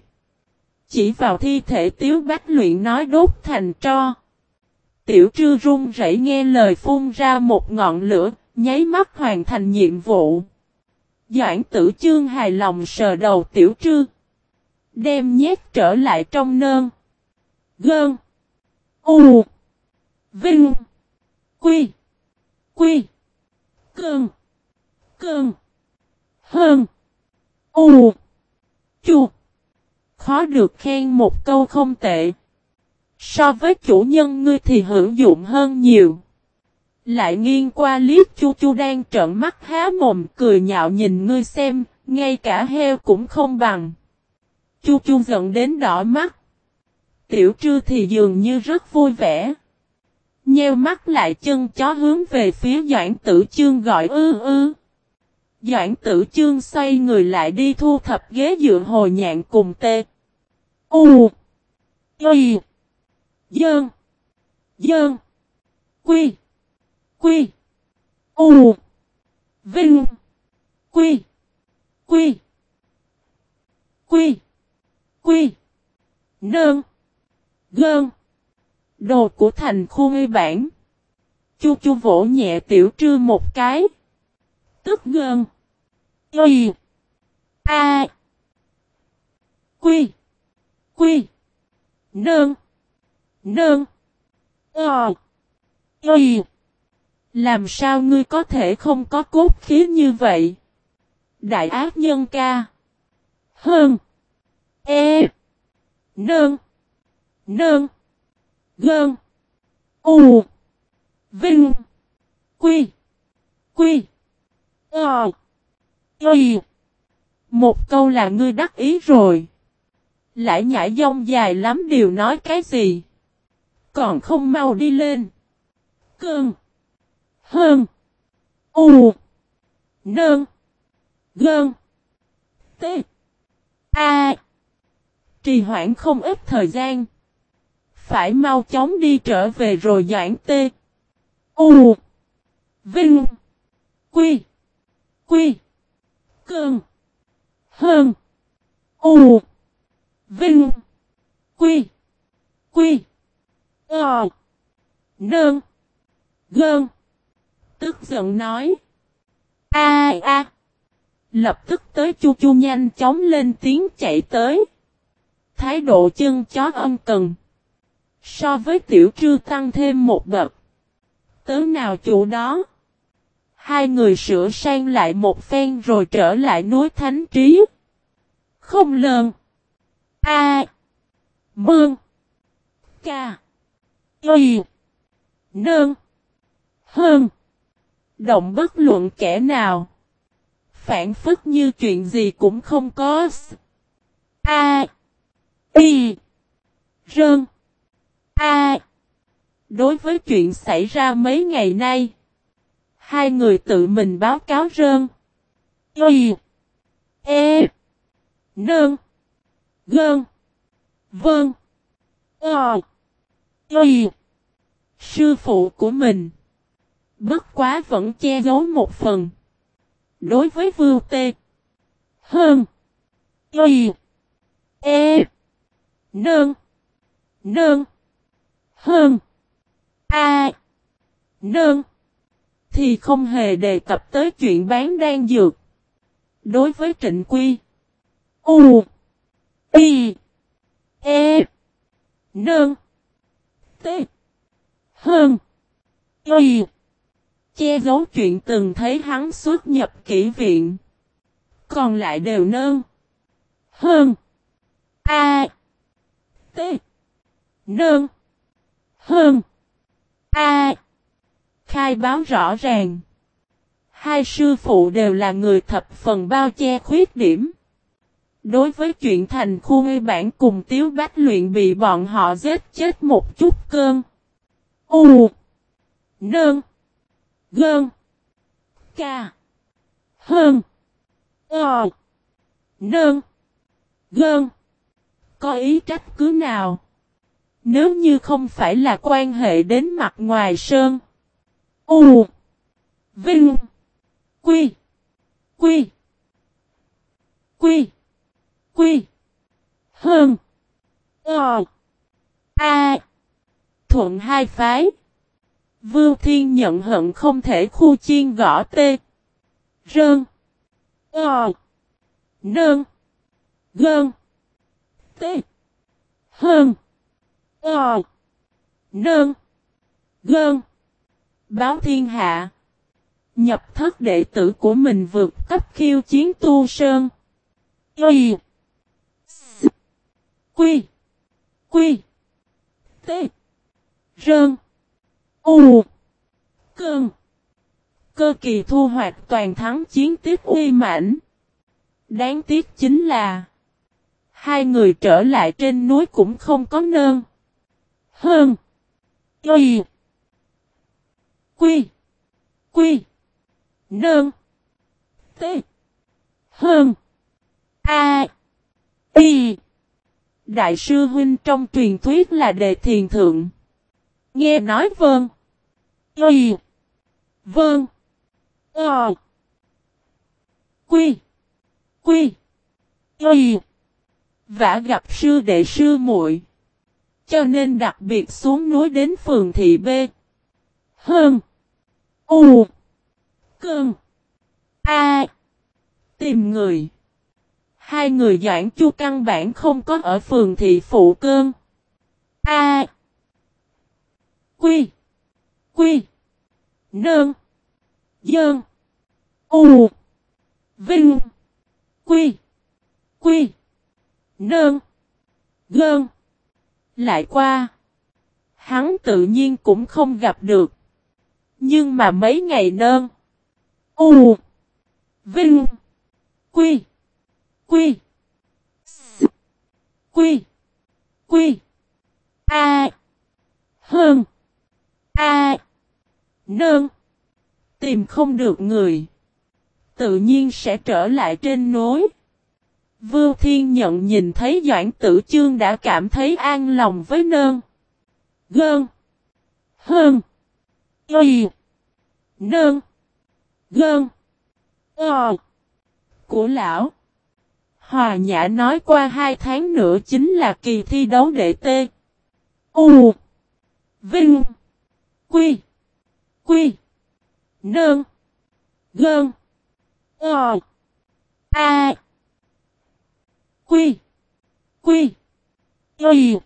Chỉ vào thi thể tiếu bách luyện nói đốt thành tro. Tiểu trư run rẩy nghe lời phun ra một ngọn lửa, nháy mắt hoàn thành nhiệm vụ. Doãn tử chương hài lòng sờ đầu tiểu trư. Đem nhét trở lại trong nơn. Gơn. U. Vinh. Quy. Quy. Cơn. Cơn. Hơn. U. Chu. Khó được khen một câu không tệ. So với chủ nhân ngươi thì hữu dụng hơn nhiều. Lại nghiêng qua liếc chu chu đang trợn mắt há mồm cười nhạo nhìn ngươi xem, ngay cả heo cũng không bằng. Chu chu giận đến đỏ mắt. Tiểu trư thì dường như rất vui vẻ. Nheo mắt lại chân chó hướng về phía Doãn Tử Chương gọi ư ư. Doãn Tử Chương xoay người lại đi thu thập ghế dựa hồi nhạn cùng tê. U. Y. Dơn. Dơn. Quy. Quy. U. Vinh. Quy. Quy. Quy. Quy. Nơn. Gơn. Đồ của thành khu ngây bản. Chu chu vỗ nhẹ tiểu trư một cái. Tức gơn. Y. A. Quy. Quy. Nơn. Nơn. Ờ. Y. Làm sao ngươi có thể không có cốt khí như vậy? Đại ác nhân ca. Hơn. E. Nơn. Nơn. Gơn. U. Vinh. Quy. Quy. Ờ. Y. Một câu là ngươi đắc ý rồi. Lại nhảy dông dài lắm, điều nói cái gì. Còn không mau đi lên. Cơn. Hơn. U. Nơn. Gơn. T. A. Trì hoãn không ít thời gian. Phải mau chóng đi trở về rồi giãn T. U. Vinh. Quy. Quy. Cơn. Hơn. U. Vinh. Quy. Quy. Ờ. Nơn. Gơn. Tức giận nói. A a. Lập tức tới chu chu nhanh chóng lên tiếng chạy tới. Thái độ chân chó ân cần. So với tiểu trư tăng thêm một bậc. Tớ nào chủ đó. Hai người sửa sang lại một phen rồi trở lại núi thánh trí. Không lờn. A. Mương. Ca. Y. nương Hơn. Động bất luận kẻ nào. Phản phức như chuyện gì cũng không có. A. Y. Rơn. A. Đối với chuyện xảy ra mấy ngày nay. Hai người tự mình báo cáo rơn. Y. E. nương Gơn. Vâng. Ờ. Y. Sư phụ của mình. Bất quá vẫn che giấu một phần. Đối với vưu tê. Hơn. Y. E. Nơn. Nơn. Hơn. A. Nơn. Thì không hề đề cập tới chuyện bán đan dược. Đối với trịnh quy. U. Y. E. Nơn. Tê. Hơn. Y. Che giấu chuyện từng thấy hắn xuất nhập kỹ viện. Còn lại đều nơn. Hơn. A. T. Nơn. Hơn. A. Khai báo rõ ràng. Hai sư phụ đều là người thập phần bao che khuyết điểm. Đối với chuyện thành khu ngây bản cùng Tiếu Bách luyện bị bọn họ giết chết một chút cơn. U. Nơn. Gơn. Ca. Hơn. Ờ. Nơn. Gơn. Có ý trách cứ nào? Nếu như không phải là quan hệ đến mặt ngoài sơn. U. Vinh. Quy. Quy. Quy. Quy. Hơn. Ờ. A. Thuận hai phái. Vưu Thiên nhận hận không thể khu chiên gõ tê. Rơn. Ờ. Nơn. Gơn. Tê. Hơn. Ờ. Nơn. Gơn. Báo thiên hạ. Nhập thất đệ tử của mình vượt cấp khiêu chiến tu sơn. Y. Quy. Quy. T. Rơn. U. Cơn. Cơ kỳ thu hoạch toàn thắng chiến tiếp uy mãnh. Đáng tiếc chính là, Hai người trở lại trên núi cũng không có nơn. Hơn. Y. Quy. Quy. Nơn. T. Hơn. A. Y. Đại sư huynh trong truyền thuyết là đề thiền thượng. Nghe nói vâng. Y. Vâng. Ờ. Quy. Quy. Y. Vả gặp sư đệ sư muội Cho nên đặc biệt xuống núi đến phường thị B. Hơn. U. Cơn. A. Tìm người. Hai người Doãn Chu căn bản không có ở phường thị phụ cơn. A. Quy. Quy. Nơn. Dơn. U. Vinh. Quy. Quy. Nơn. Gơn. Lại qua. Hắn tự nhiên cũng không gặp được. Nhưng mà mấy ngày nơn. U. Vinh. Quy. Quy. S. Quy. Quy. A. Hơn. A. Nơn. Tìm không được người. Tự nhiên sẽ trở lại trên núi. Vưu Thiên Nhận nhìn thấy Doãn Tử Chương đã cảm thấy an lòng với nơn. Gơn. Hơn. Y. Nơn. Gơn. Ờ. Của lão. Hòa Nhã nói qua hai tháng nữa chính là kỳ thi đấu đệ tê. U. Vinh. Quy. Quy. Nơn. Gơn. Ờ. A. Quy. Quy. Y.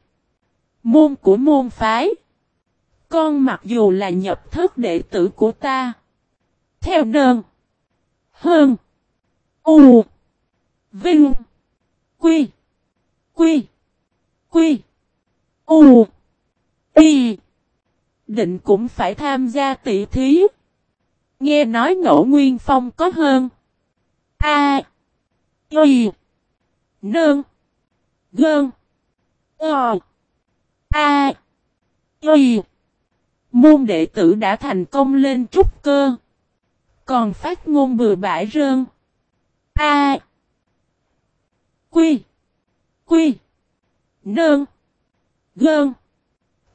Môn của môn phái. Con mặc dù là nhập thất đệ tử của ta. Theo nơn Hơn. U. Vinh. Quy. Quy. Quy. U. Y. Định cũng phải tham gia tỷ thí. Nghe nói ngẫu nguyên phong có hơn. A. Y. Nương. Gơn. Ờ. A. Y. Môn đệ tử đã thành công lên trúc cơ. Còn phát ngôn bừa bãi rơn. A. Quy. Quy. Nương. Gơn.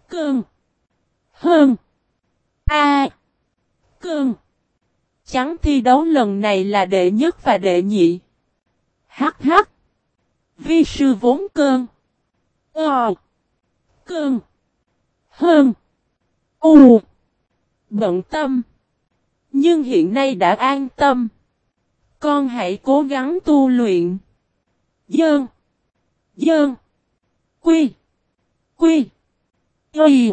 Cơn. Hơn. A. Cơn. Trắng thi đấu lần này là đệ nhất và đệ nhị. Hắc hắc. Vi sư vốn cơn. Ờ. Cơn. Hơn. U. Bận tâm. Nhưng hiện nay đã an tâm. Con hãy cố gắng tu luyện. Dơn. Dơn. Quy. Quy. Y.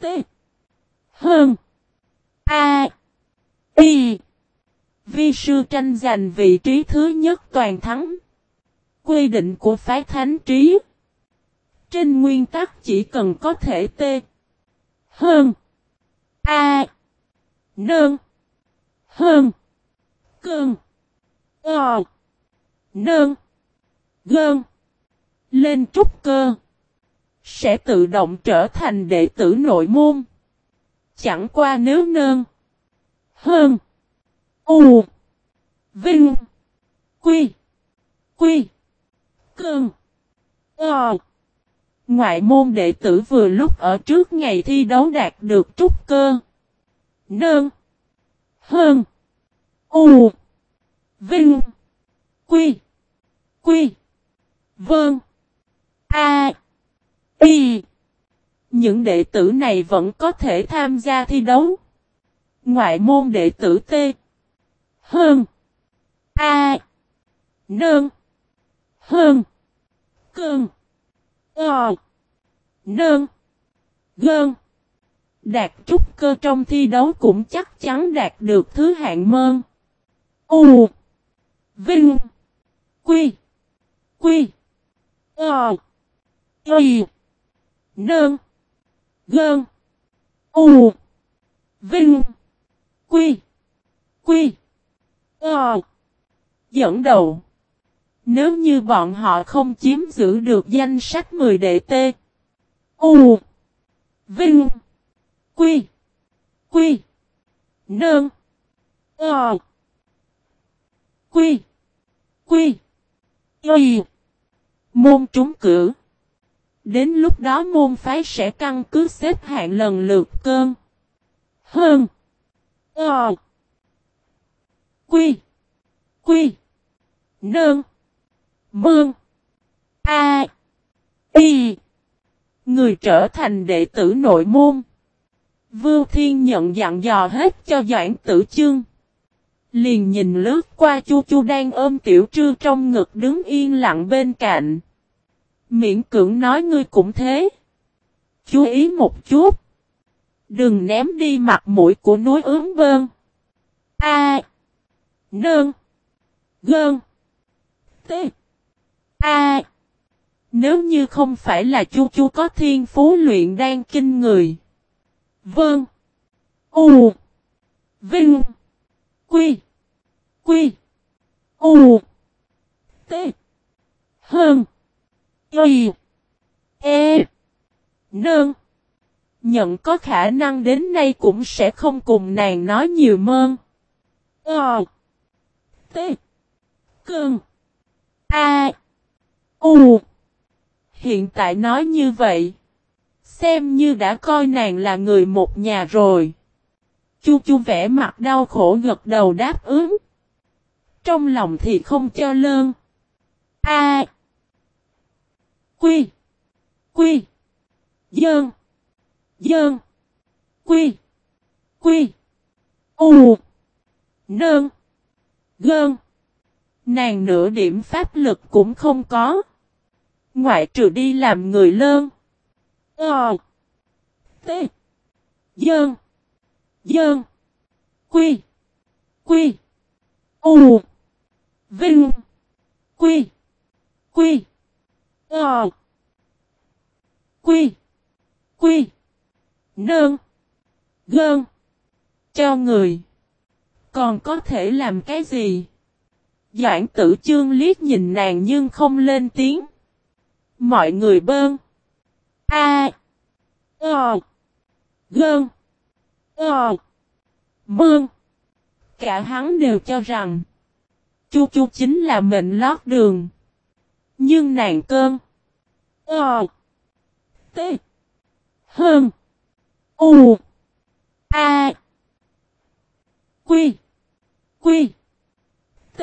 T. Hơn. A. Y. Vi sư tranh giành vị trí thứ nhất toàn thắng quy định của phái thánh trí. Trên nguyên tắc chỉ cần có thể T. Hơn. A. Nơn. Hơn. Cơn. Ờ. Nơn. Gơn. Lên trúc cơ. Sẽ tự động trở thành đệ tử nội môn. Chẳng qua nếu nơn. Hơn. U. Vinh. Quy. Quy. Cơn. Ờ. Ngoại môn đệ tử vừa lúc ở trước ngày thi đấu đạt được trúc cơ. Nơn. Hơn. U. Vinh. Quy. Quy. Vâng. A. Y. Những đệ tử này vẫn có thể tham gia thi đấu. Ngoại môn đệ tử T. Hơn. A. Nơn. Hơn. Cơn. Ờ. Nơn. Gơn. Đạt trúc cơ trong thi đấu cũng chắc chắn đạt được thứ hạng mơn. U. Vinh. Quy. Quy. Ờ. Y. Nơn. Gơn. U. Vinh. Quy. Quy. Ờ. Dẫn đầu. Nếu như bọn họ không chiếm giữ được danh sách 10 đệ tê. U. Vinh. Quy. Quy. Nơn. Ờ. Quy. Quy. Y. Môn trúng cử. Đến lúc đó môn phái sẽ căn cứ xếp hạng lần lượt cơn. Hơn. Ờ. Quy. Quy. Nơn. Mương. A. Y. Người trở thành đệ tử nội môn. Vưu Thiên nhận dặn dò hết cho Doãn Tử Chương. Liền nhìn lướt qua Chu Chu đang ôm Tiểu Trư trong ngực đứng yên lặng bên cạnh. Miễn cưỡng nói ngươi cũng thế. Chú ý một chút. Đừng ném đi mặt mũi của núi ướm bơn. A. Nương. Gơn. T. A. Nếu như không phải là Chu Chu có thiên phú luyện đang kinh người. Vâng. U. Vinh. Quy. Quy. U. T. Hơn. Y. E. Nương. Nhận có khả năng đến nay cũng sẽ không cùng nàng nói nhiều mơn. Ờ. T. Cơn. A. U. Hiện tại nói như vậy. Xem như đã coi nàng là người một nhà rồi. Chu chu vẽ mặt đau khổ gật đầu đáp ứng. Trong lòng thì không cho lơn. A. Quy. Quy. Dơn. Dơn. Quy. Quy. U. Nơn. Gơn. Nàng nửa điểm pháp lực cũng không có. Ngoại trừ đi làm người lơn. Ờ. T. Dơn. Dơn. Quy. Quy. U. Vinh. Quy. Quy. Ờ. Quy. Quy. Nơn. Gơn. Cho người. Còn có thể làm cái gì? Doãn tử chương liếc nhìn nàng nhưng không lên tiếng. Mọi người bơn. A. Ờ. Gơn. Ờ. Mương. Cả hắn đều cho rằng. Chu chu chính là mệnh lót đường. Nhưng nàng cơn. Ờ. T. Hơn. U. A. Quy. Quy. T.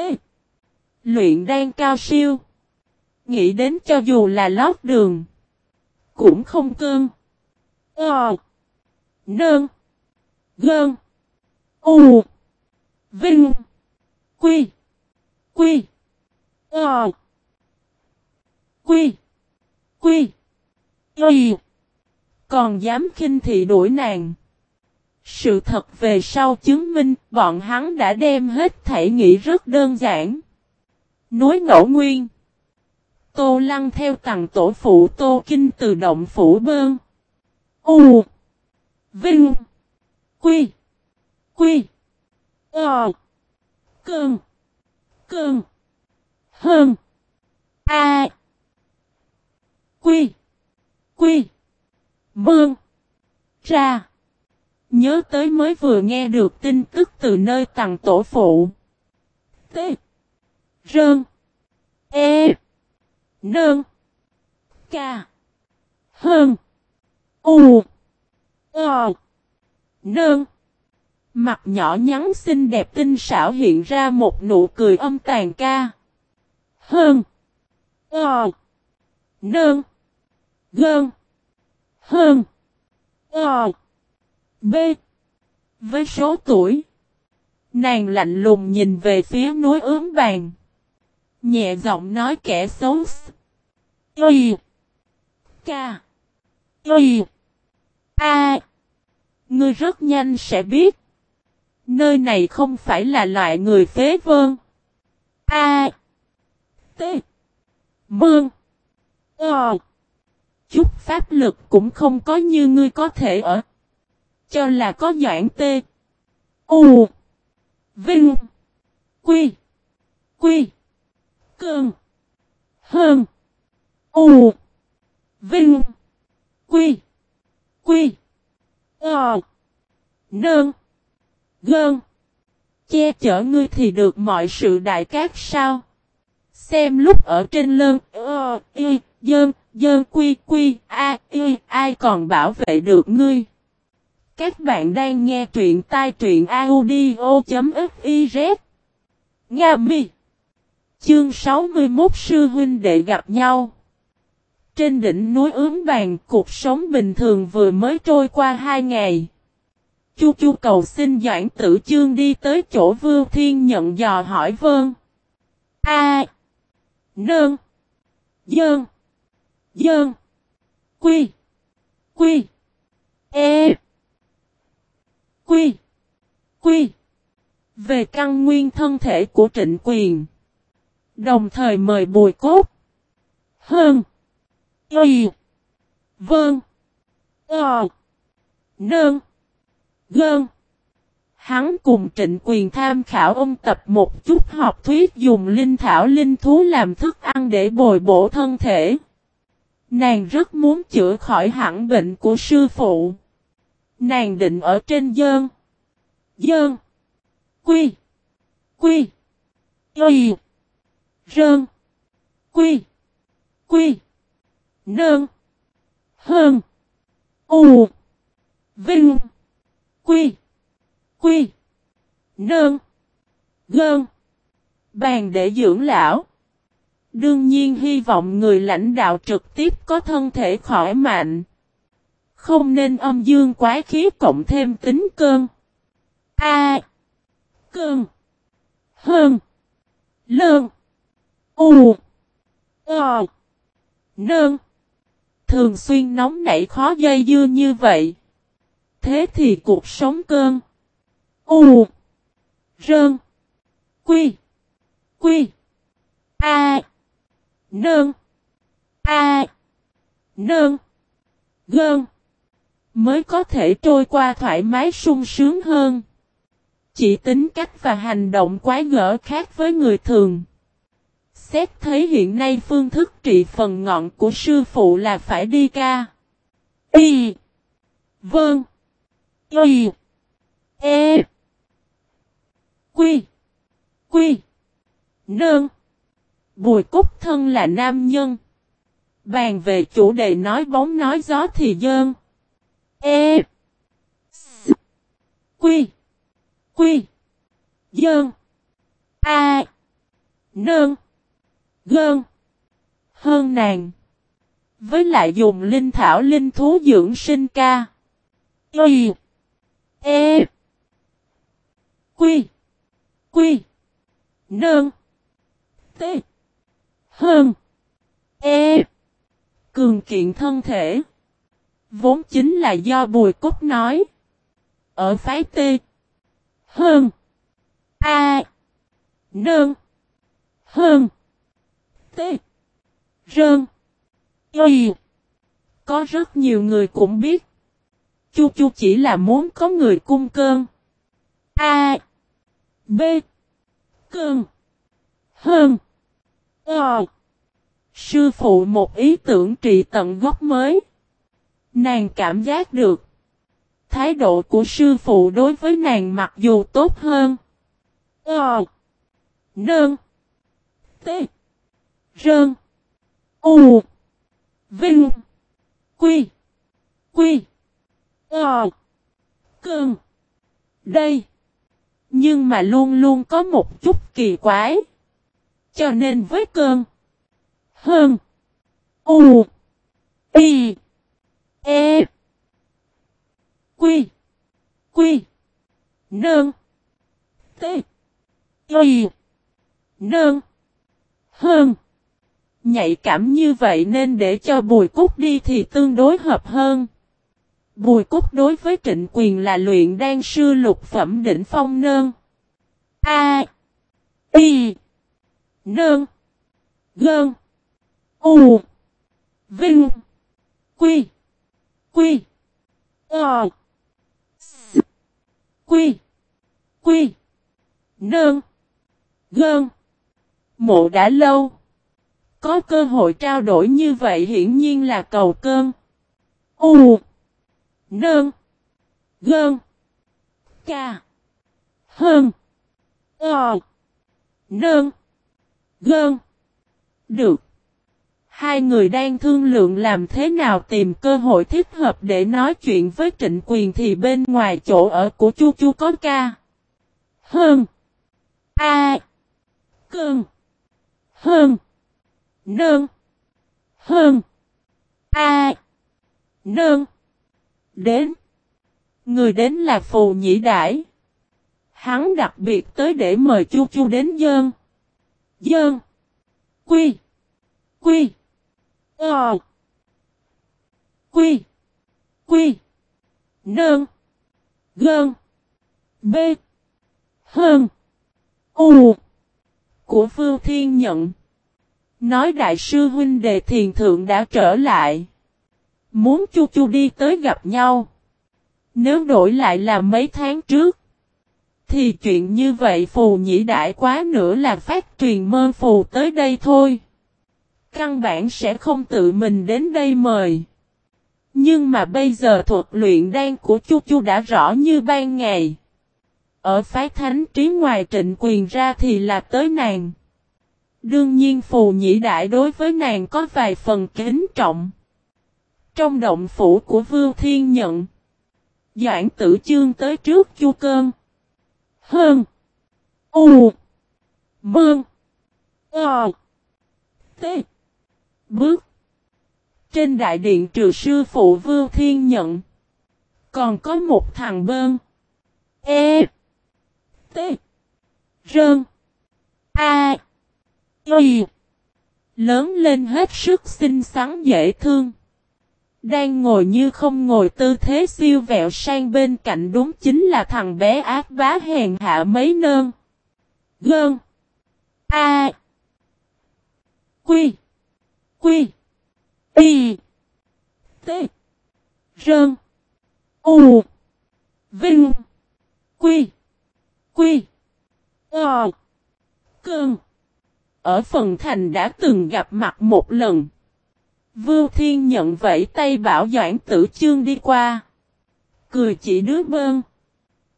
Luyện đang cao siêu. Nghĩ đến cho dù là lót đường. Cũng không cơn. Ờ. Nơn. Gơn. U. Vinh. Quy. Quy. Ờ. Quy. Quy. Y. Còn dám khinh thị đuổi nàng. Sự thật về sau chứng minh bọn hắn đã đem hết thể nghĩ rất đơn giản. Núi ngẫu nguyên. Tô Lăng theo tầng tổ phụ Tô Kinh từ động phủ bơn. U. Vinh. Quy. Quy. Ờ. Cơn. Cơn. Hơn. A. Quy. Quy. Mương. Ra. Nhớ tới mới vừa nghe được tin tức từ nơi tầng tổ phụ. T. Rơn. E. Nơn. Ca. Hơn. U. Ờ nương Mặt nhỏ nhắn xinh đẹp tinh xảo hiện ra một nụ cười âm tàn ca. Hơn. Ờ. nương Gơn. Hơn. Ờ. B. Với số tuổi. Nàng lạnh lùng nhìn về phía núi ướm vàng. Nhẹ giọng nói kẻ xấu. Y. K. Y. A. Ngươi rất nhanh sẽ biết. Nơi này không phải là loại người phế vơn. A. T. Mương. Ờ. Chút pháp lực cũng không có như ngươi có thể ở. Cho là có doãn T. U. Vinh. Quy. Quy. Cơn. Hơn. U. Vinh. Quy. Quy. Ờ. Nương. Gơn. Che chở ngươi thì được mọi sự đại cát sao? Xem lúc ở trên lơn, ơ, y, dơn, dơn quy quy, a, y, ai còn bảo vệ được ngươi? Các bạn đang nghe truyện tai truyện audio.fiz Nga mi Chương 61 Sư Huynh Đệ gặp nhau trên đỉnh núi ướm vàng, cuộc sống bình thường vừa mới trôi qua hai ngày Chu chu cầu xin Doãn Tử Chương đi tới chỗ Vưu Thiên nhận dò hỏi vương A Nơn Dơn Dơn Quy Quy E Quy. Quy. Về căn nguyên thân thể của trịnh quyền. Đồng thời mời bùi cốt. Hơn. Y. Vâng. Ờ. Nơn. Gơn. Hắn cùng trịnh quyền tham khảo ông tập một chút học thuyết dùng linh thảo linh thú làm thức ăn để bồi bổ thân thể. Nàng rất muốn chữa khỏi hẳn bệnh của sư phụ. Nàng định ở trên dơn. Dơn. Quy. Quy. Y. Rơn. Quy. Quy. Nơn. Hơn. U. Vinh. Quy. Quy. Nơn. Gơn. Bàn để dưỡng lão. Đương nhiên hy vọng người lãnh đạo trực tiếp có thân thể khỏe mạnh. Không nên âm dương quái khí cộng thêm tính cơn. A. Cơn. Hơn. Lơn. U. Ờ. Nơn. Thường xuyên nóng nảy khó dây dưa như vậy. Thế thì cuộc sống cơn. U. Rơn. Quy. Quy. A. Nơn. A. Nơn. Gơn mới có thể trôi qua thoải mái sung sướng hơn. Chỉ tính cách và hành động quái gở khác với người thường. Xét thấy hiện nay phương thức trị phần ngọn của sư phụ là phải đi ca. Y. Vâng. Y. E. Quy. Quy. Nương. Bùi cúc thân là nam nhân. Bàn về chủ đề nói bóng nói gió thì dơn. E. S. Quy. Quy. Dơn. A. nương Gơn. Hơn nàng. Với lại dùng linh thảo linh thú dưỡng sinh ca. Y. E. Quy. Quy. Nơn. T. Hơn. E. Cường kiện thân thể. Vốn chính là do Bùi Cúc nói. Ở phái T. Hơn. A. Nương. Hơn. T. Rơn. Y. Có rất nhiều người cũng biết. Chu chu chỉ là muốn có người cung cơn. A. B. Cơn. Hơn. Ờ. Sư phụ một ý tưởng trị tận gốc mới. Nàng cảm giác được. Thái độ của sư phụ đối với nàng mặc dù tốt hơn. Ờ. Nơn. T. Rơn. U. Vinh. Quy. Quy. Ờ. Cơn. Đây. Nhưng mà luôn luôn có một chút kỳ quái. Cho nên với cơn. Hơn. U. Y. E. Quy. Quy. Nơn. T. Y. Nơn. Hơn. Nhạy cảm như vậy nên để cho Bùi Cúc đi thì tương đối hợp hơn. Bùi Cúc đối với trịnh quyền là luyện đan sư lục phẩm đỉnh phong nơn. A. Y. Nơn. Gơn. U. Vinh. Quy. Quy. Ờ. S. Quy. Quy. Nơn. Gơn. Mộ đã lâu. Có cơ hội trao đổi như vậy hiển nhiên là cầu cơn. U. Nơn. Gơn. Ca. Hơn. Ờ. Nơn. Gơn. Được. Hai người đang thương lượng làm thế nào tìm cơ hội thích hợp để nói chuyện với trịnh quyền thì bên ngoài chỗ ở của chu chu có ca. Hơn. A. Cơn. Hơn nương Hơn. A. nương Đến. Người đến là phù nhĩ đãi. Hắn đặc biệt tới để mời chu chu đến dơn. Dơn. Quy. Quy. Ờ. Quy. Quy. Nơn. Gơn. B. Hơn. U. Của phương Thiên nhận. Nói đại sư huynh đề thiền thượng đã trở lại. Muốn chu chu đi tới gặp nhau. Nếu đổi lại là mấy tháng trước. Thì chuyện như vậy phù nhĩ đại quá nữa là phát truyền mơ phù tới đây thôi. Căn bản sẽ không tự mình đến đây mời. Nhưng mà bây giờ thuật luyện đan của Chu Chu đã rõ như ban ngày. Ở phái thánh trí ngoài trịnh quyền ra thì là tới nàng. Đương nhiên phù nhĩ đại đối với nàng có vài phần kính trọng. Trong động phủ của vương Thiên Nhận. Doãn tử chương tới trước Chu Cơn. Hơn. U. Mương. Ờ. T. Bước. Trên đại điện trừ sư phụ vương Thiên Nhận. Còn có một thằng bơn. E. T. Rơn. A. Y. Lớn lên hết sức xinh xắn dễ thương. Đang ngồi như không ngồi tư thế siêu vẹo sang bên cạnh đúng chính là thằng bé ác bá hèn hạ mấy nơn. Gơn. A. Quy. Quy. Y. T. Rơn. U. Vinh. Quy. Quy. Ờ. Cơn. Ở phần thành đã từng gặp mặt một lần. Vưu Thiên nhận vẫy tay bảo Doãn Tử Chương đi qua. Cười chỉ đứa bơn.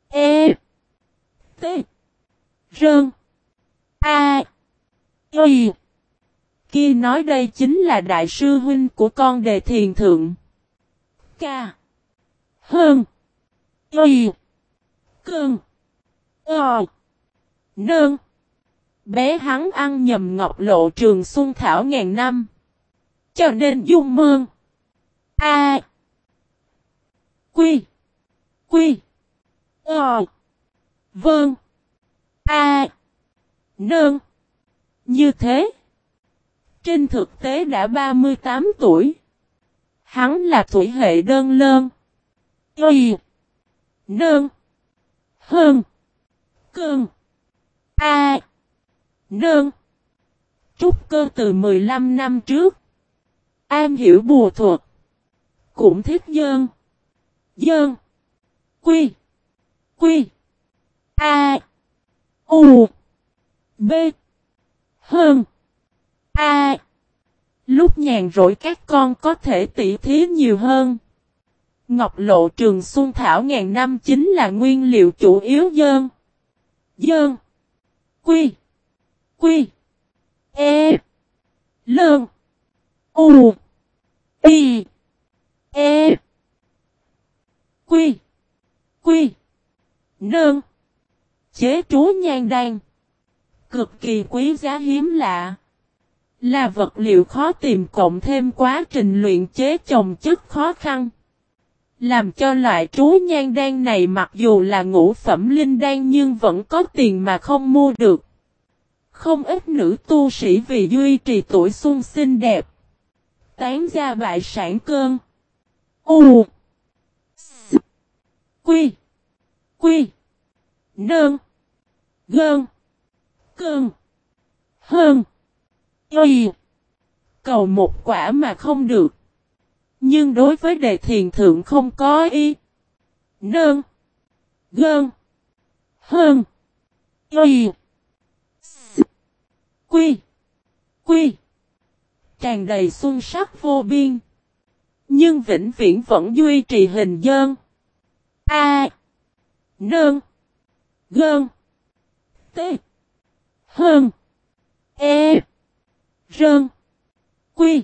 E. T. Rơn. A. Y. Kia nói đây chính là đại sư huynh của con đề thiền thượng. K. Hơn. Y. Cơn. Ờ. Nơn. Bé hắn ăn nhầm ngọc lộ trường xuân thảo ngàn năm. Cho nên dung mương. A. Quy. Quy. Ờ. Vâng. A. Nương. Như thế. Trên thực tế đã 38 tuổi. Hắn là tuổi hệ đơn lơn. Y. Nương. Hơn. cường A. Nương. Trúc cơ từ 15 năm trước. Am hiểu bùa thuật. Cũng thích dơn. Dơn. Quy. Quy. A. U. B. Hơn. A. Lúc nhàn rỗi các con có thể tỉ thí nhiều hơn. Ngọc lộ trường xuân thảo ngàn năm chính là nguyên liệu chủ yếu dơn. Dơn. Quy. Quy. E. Lương. U. Y. E. Quy. Quy. Nương. Chế trú nhan đan. Cực kỳ quý giá hiếm lạ. Là vật liệu khó tìm cộng thêm quá trình luyện chế trồng chất khó khăn. Làm cho loại trú nhan đan này mặc dù là ngũ phẩm linh đan nhưng vẫn có tiền mà không mua được. Không ít nữ tu sĩ vì duy trì tuổi xuân xinh đẹp. Tán ra bại sản cơn. U. S. Quy. Quy. Nơn. Gơn. Cơn. Hơn. Y. Cầu một quả mà không được. Nhưng đối với đề thiền thượng không có y. Nơn. Gơn. Hơn. Y. Quy. Quy. Tràn đầy xuân sắc vô biên. Nhưng vĩnh viễn vẫn duy trì hình dơn. A. Nơn. Gơn. T. Hơn. E. Rơn. Quy.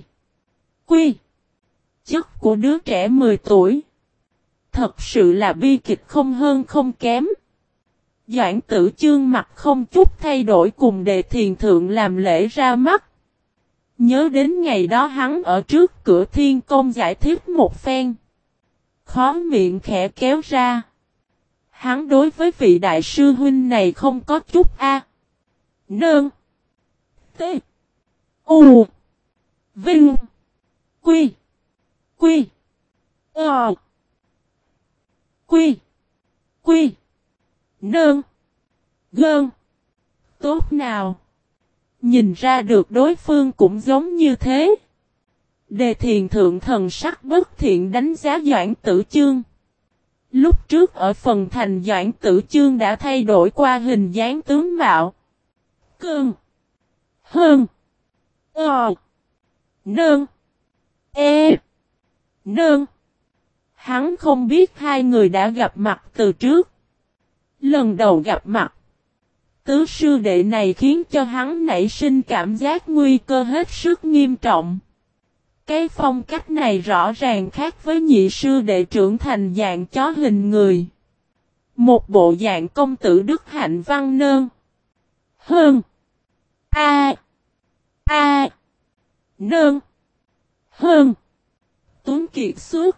Quy. Chất của đứa trẻ 10 tuổi. Thật sự là bi kịch không hơn không kém. Doãn tử chương mặt không chút thay đổi cùng đề thiền thượng làm lễ ra mắt. Nhớ đến ngày đó hắn ở trước cửa thiên công giải thích một phen. Khó miệng khẽ kéo ra. Hắn đối với vị đại sư huynh này không có chút A. Nương. T. U. Vinh. Quy. Quy. Ờ. Quy. Quy. Nương. Gơn. Tốt nào. Nhìn ra được đối phương cũng giống như thế. Đề thiền thượng thần sắc bất thiện đánh giá Doãn Tử Chương. Lúc trước ở phần thành Doãn Tử Chương đã thay đổi qua hình dáng tướng mạo. Cương. Hơn. Ờ. Nương. E. Nương. Hắn không biết hai người đã gặp mặt từ trước. Lần đầu gặp mặt. Tứ sư đệ này khiến cho hắn nảy sinh cảm giác nguy cơ hết sức nghiêm trọng. Cái phong cách này rõ ràng khác với nhị sư đệ trưởng thành dạng chó hình người. Một bộ dạng công tử Đức Hạnh Văn Nơn. Hơn. A. A. Nơn. Hơn. Tuấn Kiệt Xuất.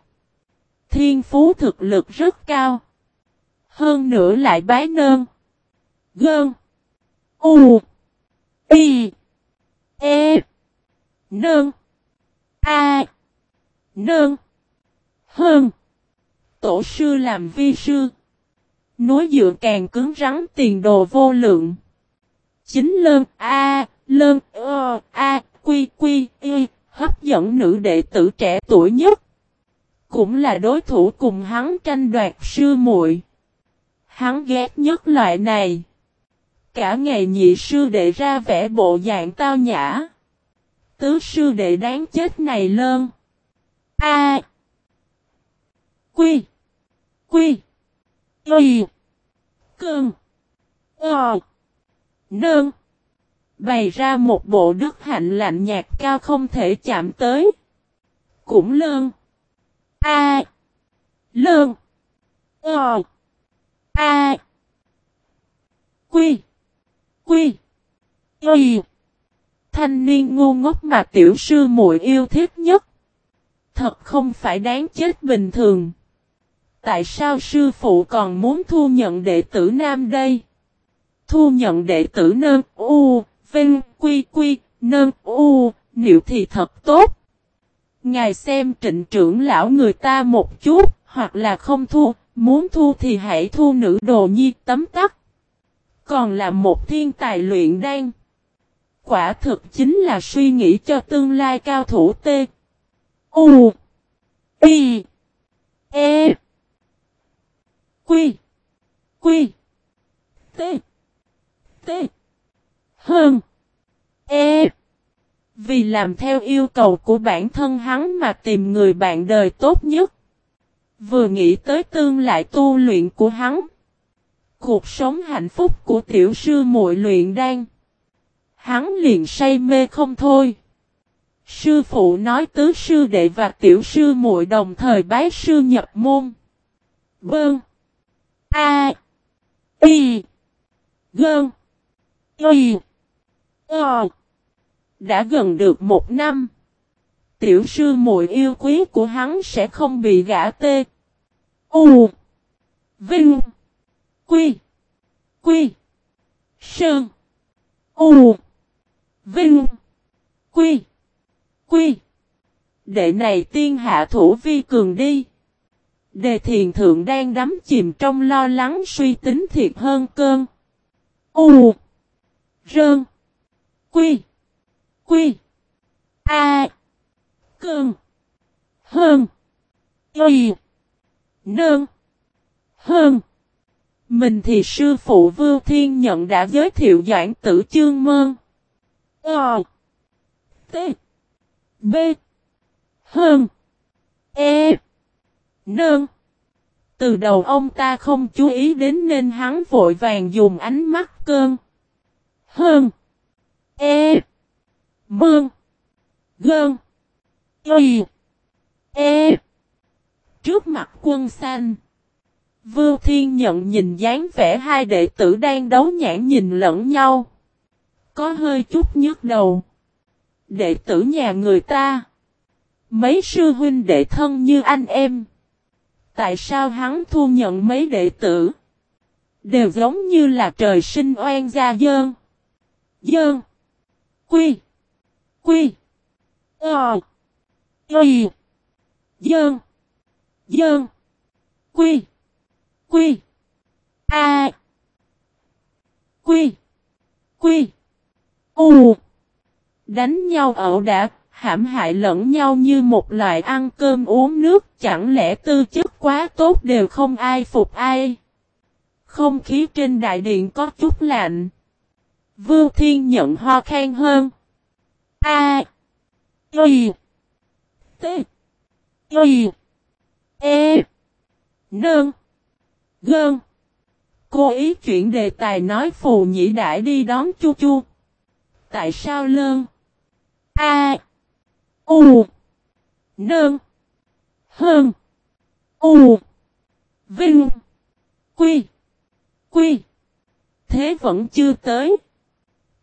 Thiên phú thực lực rất cao. Hơn nữa lại bái nơn. Gơn. U. Y. E. Nơn. A. Nơn. Hơn. Tổ sư làm vi sư. Nối dựa càng cứng rắn tiền đồ vô lượng. Chính lơn A. Lơn O, A. Quy quy Y. Hấp dẫn nữ đệ tử trẻ tuổi nhất. Cũng là đối thủ cùng hắn tranh đoạt sư muội. Hắn ghét nhất loại này. Cả ngày nhị sư đệ ra vẽ bộ dạng tao nhã. Tứ sư đệ đáng chết này lơn. A. Quy. Quy. Y. Cơn. Ờ. Nơn. Bày ra một bộ đức hạnh lạnh nhạt cao không thể chạm tới. Cũng lơn. A. Lơn. Ờ. A. Quy. Quy. Y. Thanh niên ngu ngốc mà tiểu sư muội yêu thích nhất. Thật không phải đáng chết bình thường. Tại sao sư phụ còn muốn thu nhận đệ tử nam đây? Thu nhận đệ tử nơn u, vinh, quy quy, nơn u, liệu thì thật tốt. Ngài xem trịnh trưởng lão người ta một chút, hoặc là không thu, muốn thu thì hãy thu nữ đồ nhi tấm tắc. Còn là một thiên tài luyện đan. Quả thực chính là suy nghĩ cho tương lai cao thủ t U. Y. E. Quy. Quy. T. T. Hơn. E. Vì làm theo yêu cầu của bản thân hắn mà tìm người bạn đời tốt nhất. Vừa nghĩ tới tương lại tu luyện của hắn. Cuộc sống hạnh phúc của tiểu sư muội luyện đan. Hắn liền say mê không thôi. Sư phụ nói tứ sư đệ và tiểu sư muội đồng thời bái sư nhập môn. Bơn. A. Y. Gơn. Y. Ờ. Đã gần được một năm. Tiểu sư muội yêu quý của hắn sẽ không bị gã tê. U. Vinh. Quy. Quy. Sơn. U. Vinh. Quy. Quy. Đệ này tiên hạ thủ vi cường đi. Đề thiền thượng đang đắm chìm trong lo lắng suy tính thiệt hơn cơn. U. Rơn. Quy. Quy. A. Cơn. Hơn. Y. Nơn. Hơn. Mình thì sư phụ Vưu Thiên Nhận đã giới thiệu Doãn Tử Chương Mơn. Ờ. T. B. Hơn. E. Nơn. Từ đầu ông ta không chú ý đến nên hắn vội vàng dùng ánh mắt cơn. Hơn. E. Mương. Gơn. Y. E. Trước mặt quân xanh. Vưu Thiên Nhận nhìn dáng vẻ hai đệ tử đang đấu nhãn nhìn lẫn nhau. Có hơi chút nhức đầu. Đệ tử nhà người ta. Mấy sư huynh đệ thân như anh em. Tại sao hắn thu nhận mấy đệ tử? Đều giống như là trời sinh oan gia dơn. Dơn. Quy. Quy. Ờ. Quy. Dơn. Dơn. Quy. Quy. A. Quy. Quy. U. Đánh nhau ẩu đả, hãm hại lẫn nhau như một loại ăn cơm uống nước, chẳng lẽ tư chất quá tốt đều không ai phục ai. Không khí trên đại điện có chút lạnh. Vưu Thiên nhận ho khen hơn. A. Y. T. Y. E. Nương. Gơn. Cô ý chuyển đề tài nói phù nhĩ đại đi đón chu chu. Tại sao lơn? A. U. Nương. Hơn. U. Vinh. Quy. Quy. Thế vẫn chưa tới.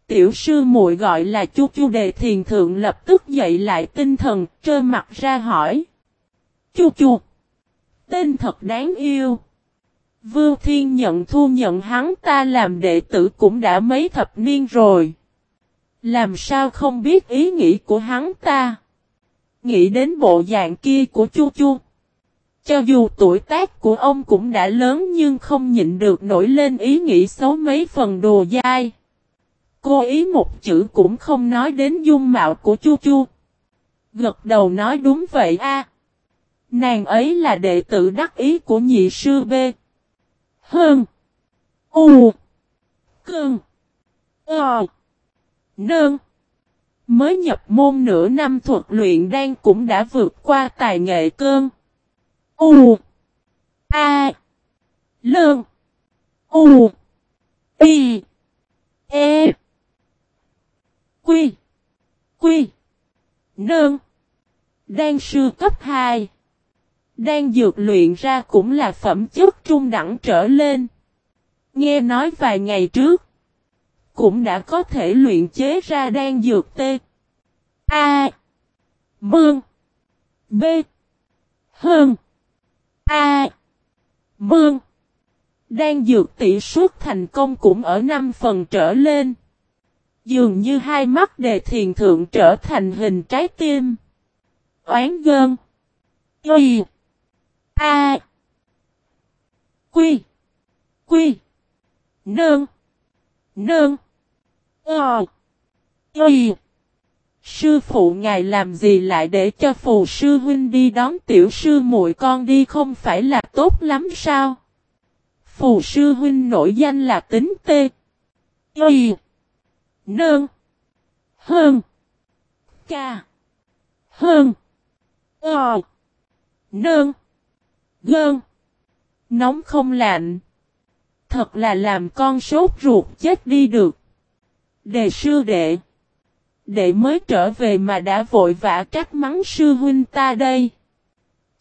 Tiểu sư muội gọi là chu chu đề thiền thượng lập tức dậy lại tinh thần, trơ mặt ra hỏi. Chu chu. Tên thật đáng yêu. Vưu Thiên nhận thu nhận hắn, ta làm đệ tử cũng đã mấy thập niên rồi. Làm sao không biết ý nghĩ của hắn ta? Nghĩ đến bộ dạng kia của Chu Chu. Cho dù tuổi tác của ông cũng đã lớn nhưng không nhịn được nổi lên ý nghĩ xấu mấy phần đồ dai. Cô ý một chữ cũng không nói đến dung mạo của Chu Chu. Gật đầu nói đúng vậy a. Nàng ấy là đệ tử đắc ý của nhị sư B. Hơn. U. cương Ờ. Nơn. Mới nhập môn nửa năm thuật luyện đan cũng đã vượt qua tài nghệ cơn. U. A. Lơn. U. Y. E. Quy. Quy. Nơn. Đan sư cấp 2. Đan dược luyện ra cũng là phẩm chất trung đẳng trở lên. Nghe nói vài ngày trước, cũng đã có thể luyện chế ra đan dược T. A. Bương. B. Hơn. A. Bương. Đan dược tỷ suất thành công cũng ở 5 phần trở lên. Dường như hai mắt đề thiền thượng trở thành hình trái tim. Oán gơn. Y. A. Quy. Quy. Nương. Nương. Ờ. Y. Sư phụ ngài làm gì lại để cho phù sư huynh đi đón tiểu sư muội con đi không phải là tốt lắm sao? Phù sư huynh nổi danh là tính tê. Y. Nương. Hơn. Ca. Hơn. Ờ. Nương. Gơn. Nóng không lạnh. Thật là làm con sốt ruột chết đi được. Đề sư đệ. Đệ mới trở về mà đã vội vã trách mắng sư huynh ta đây.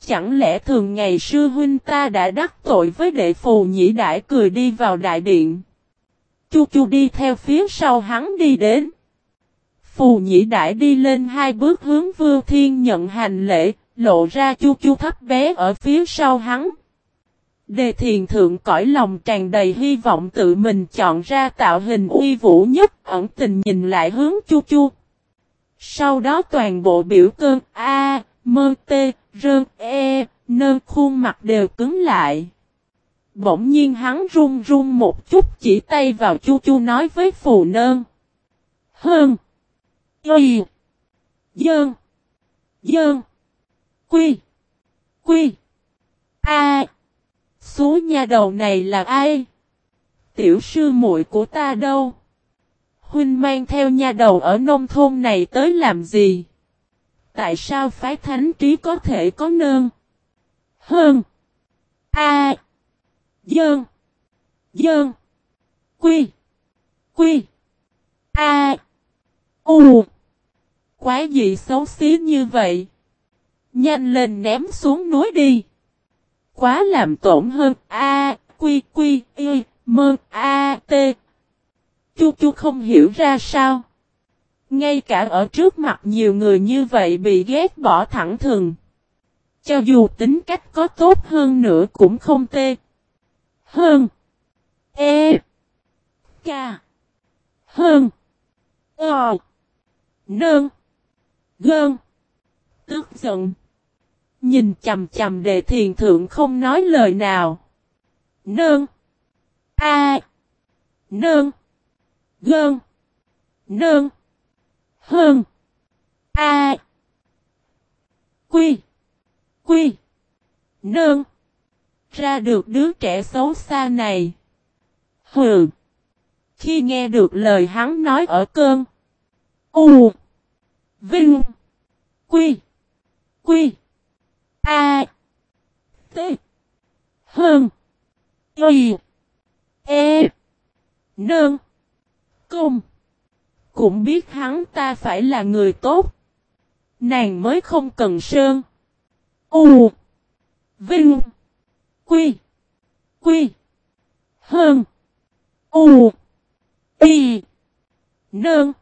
Chẳng lẽ thường ngày sư huynh ta đã đắc tội với đệ phù nhĩ đại cười đi vào đại điện. Chu chu đi theo phía sau hắn đi đến. Phù nhĩ đại đi lên hai bước hướng vưu thiên nhận hành lễ, lộ ra chu chu thấp bé ở phía sau hắn. Đề thiền thượng cõi lòng tràn đầy hy vọng tự mình chọn ra tạo hình uy vũ nhất, ẩn tình nhìn lại hướng chu chu. Sau đó toàn bộ biểu cơn A, mơ t rơn e, nơ khuôn mặt đều cứng lại. Bỗng nhiên hắn run run một chút chỉ tay vào chu chu nói với phù nơn. Hơn. Y. Dơn. Dơn. Quy. Quy. A. Số nhà đầu này là ai? Tiểu sư muội của ta đâu? Huynh mang theo nhà đầu ở nông thôn này tới làm gì? Tại sao phái thánh trí có thể có nơn? Hơn. A. Dơn. Dơn. Quy. Quy. A. U. Quá gì xấu xí như vậy? Nhanh lên ném xuống núi đi. Quá làm tổn hơn A, Quy, Quy, Y, Mơ, A, T. Chu Chu không hiểu ra sao. Ngay cả ở trước mặt nhiều người như vậy bị ghét bỏ thẳng thừng. Cho dù tính cách có tốt hơn nữa cũng không tê. Hơn. E. K. Hơn. Ờ. Nơn. Gơn. Tức giận. Nhìn chầm chầm đề thiền thượng không nói lời nào. nương A. nương Gơn. nương Hơn. A. Quy. Quy. nương Ra được đứa trẻ xấu xa này. Hừ. Khi nghe được lời hắn nói ở cơn. U. Vinh. Quy. Quy. A. T. Hơn. Y. E. Nơn. Công. Cũng biết hắn ta phải là người tốt. Nàng mới không cần sơn. U. Vinh. Quy. Quy. Hơn. U. Y. Nơn.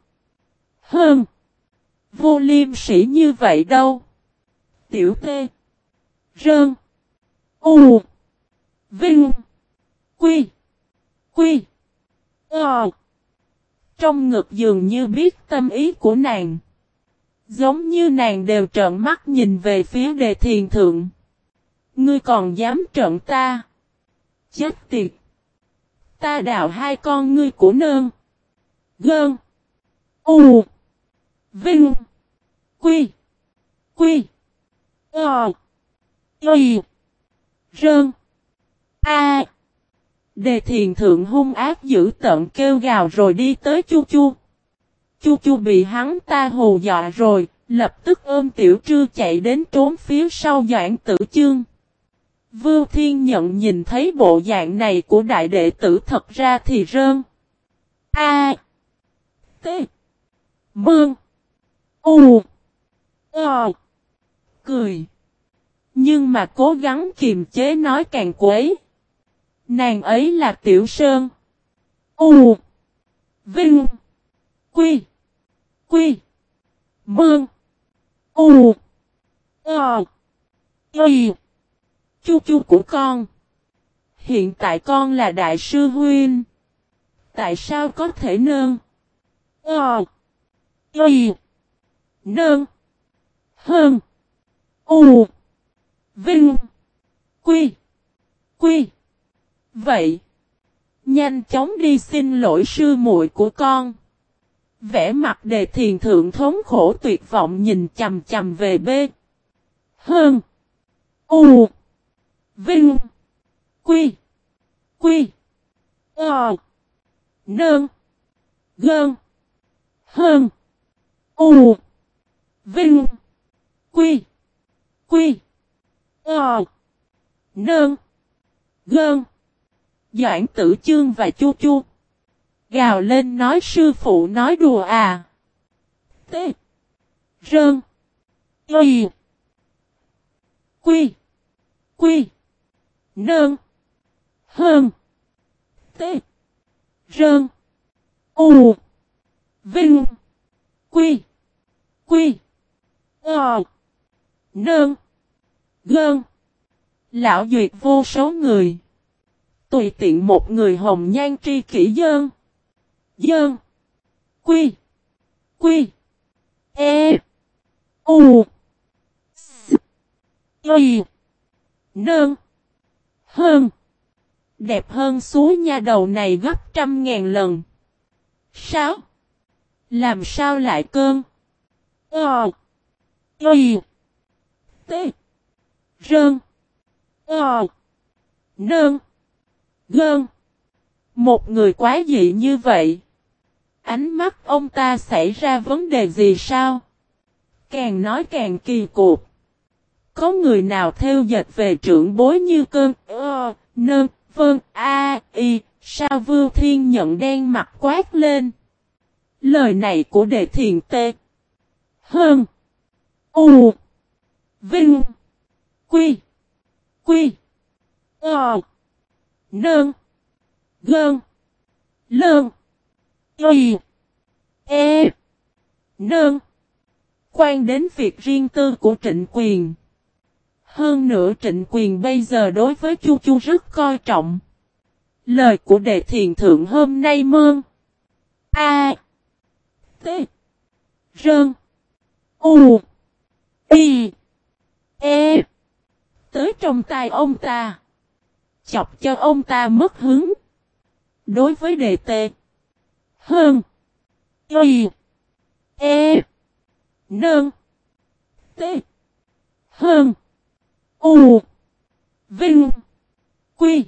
Hơn. Vô liêm sĩ như vậy đâu. Tiểu tê. Rơn. U. Vinh. Quy. Quy. Ờ. Trong ngực dường như biết tâm ý của nàng. Giống như nàng đều trợn mắt nhìn về phía đề thiền thượng. Ngươi còn dám trợn ta. Chết tiệt. Ta đào hai con ngươi của nơn. Gơn. U. Vinh. Quy. Quy. Ờ. Y. Rơn. A. Đề thiền thượng hung ác giữ tận kêu gào rồi đi tới chu chu. Chu chu bị hắn ta hù dọa rồi, lập tức ôm tiểu trư chạy đến trốn phía sau doãn tử chương. Vưu Thiên Nhận nhìn thấy bộ dạng này của đại đệ tử thật ra thì rơn. A. T. Mương. U. O. Cười. Nhưng mà cố gắng kiềm chế nói càng quấy. Nàng ấy là Tiểu Sơn. U. Vinh. Quy. Quy. Mương. U. Ờ. Y. Chu chu của con. Hiện tại con là đại sư huynh. Tại sao có thể nương Ờ. Y. nương Hơn. U. Vinh. Quy. Quy. Vậy. Nhanh chóng đi xin lỗi sư muội của con. Vẽ mặt đề thiền thượng thống khổ tuyệt vọng nhìn chầm chầm về B. Hơn. U. Vinh. Quy. Quy. Ờ. Nơn. Gơn. Hơn. U. Vinh. Quy. Quy. Ờ. Nơn. Gơn. Doãn tử chương và chu chu. Gào lên nói sư phụ nói đùa à. T. Rơn. Y. Quy. Quy. Nơn. Hơn. T. Rơn. U. Vinh. Quy. Quy. Ờ. Nơn. Gơn. Lão duyệt vô số người. Tùy tiện một người hồng nhan tri kỷ dơn. Dơn. Quy. Quy. E. U. S. Y. Nơn. Hơn. Đẹp hơn suối nha đầu này gấp trăm ngàn lần. Sao? Làm sao lại cơn? Ờ. Y. T. Rơn. Ờ. Nơn. Gơn. Một người quá dị như vậy. Ánh mắt ông ta xảy ra vấn đề gì sao? Càng nói càng kỳ cục. Có người nào theo dệt về trưởng bối như cơn, ơ, nơn, vơn, a, y, sao vưu thiên nhận đen mặt quát lên. Lời này của đệ thiền tê. Hơn. U. Vinh. Quy. Quy. Ờ. Nơn. Gơn. Lơn. Y. E. Nơn. Quan đến việc riêng tư của trịnh quyền. Hơn nữa trịnh quyền bây giờ đối với Chu Chu rất coi trọng. Lời của đệ thiền thượng hôm nay mơn. A. T. Rơn. U. Y. E. Tới trong tay ông ta. Chọc cho ông ta mất hứng. Đối với đề tê. Hơn. Y. E. Nơn. T. Hơn. U. Vinh. Quy.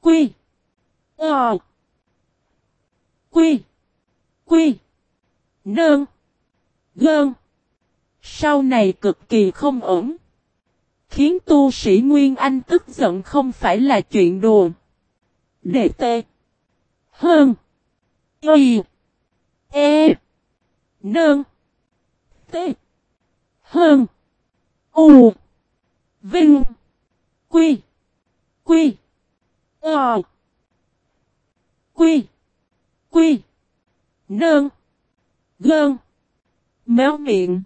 Quy. Ờ. Quy. Quy. Nơn. Gơn. Sau này cực kỳ không ổn. Khiến tu sĩ Nguyên Anh tức giận không phải là chuyện đùa. Đệ tê. Hơn. Y. E. Nơn. T. Hơn. U. Vinh. Quy. Quy. Ờ. Quy. Quy. Nơn. Gơn. Méo miệng.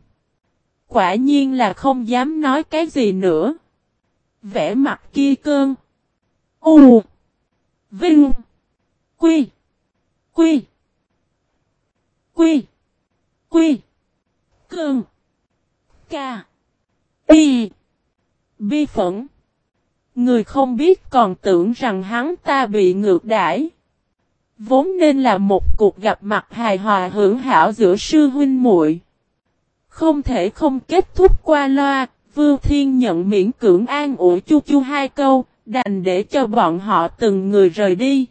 Quả nhiên là không dám nói cái gì nữa. Vẽ mặt kia cơn. U. Vinh. Quy. Quy. Quy. Quy. Cơn. Ca. Y. Bi phẫn. Người không biết còn tưởng rằng hắn ta bị ngược đãi. Vốn nên là một cuộc gặp mặt hài hòa hưởng hảo giữa sư huynh muội. Không thể không kết thúc qua loa, Vưu Thiên nhận miễn cưỡng an ủi chu chu hai câu, đành để cho bọn họ từng người rời đi.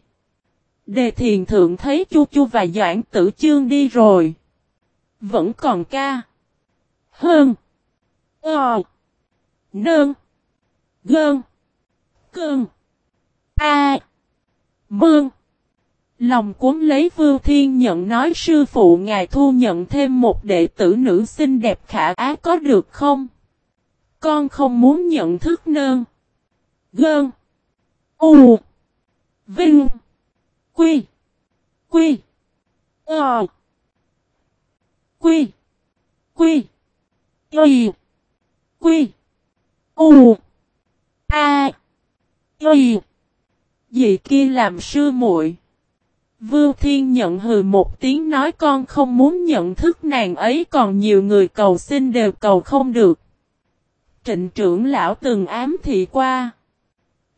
Đề thiền thượng thấy chu chu và doãn tử chương đi rồi. Vẫn còn ca. Hơn. Ờ. Nơn. Gơn. Cơn. A. Mương. Lòng cuốn lấy Vưu Thiên nhận nói, sư phụ, ngài thu nhận thêm một đệ tử nữ xinh đẹp khả á, có được không? Con không muốn nhận thức nơn. Gơn. U. Vinh. Quy. Quy. Ờ. Quy. Quy. Y. Quy. U. A. Y. Dì kia làm sư muội. Vưu Thiên nhận hừ một tiếng nói con không muốn nhận thức nàng ấy, còn nhiều người cầu xin đều cầu không được. Trịnh trưởng lão từng ám thị qua.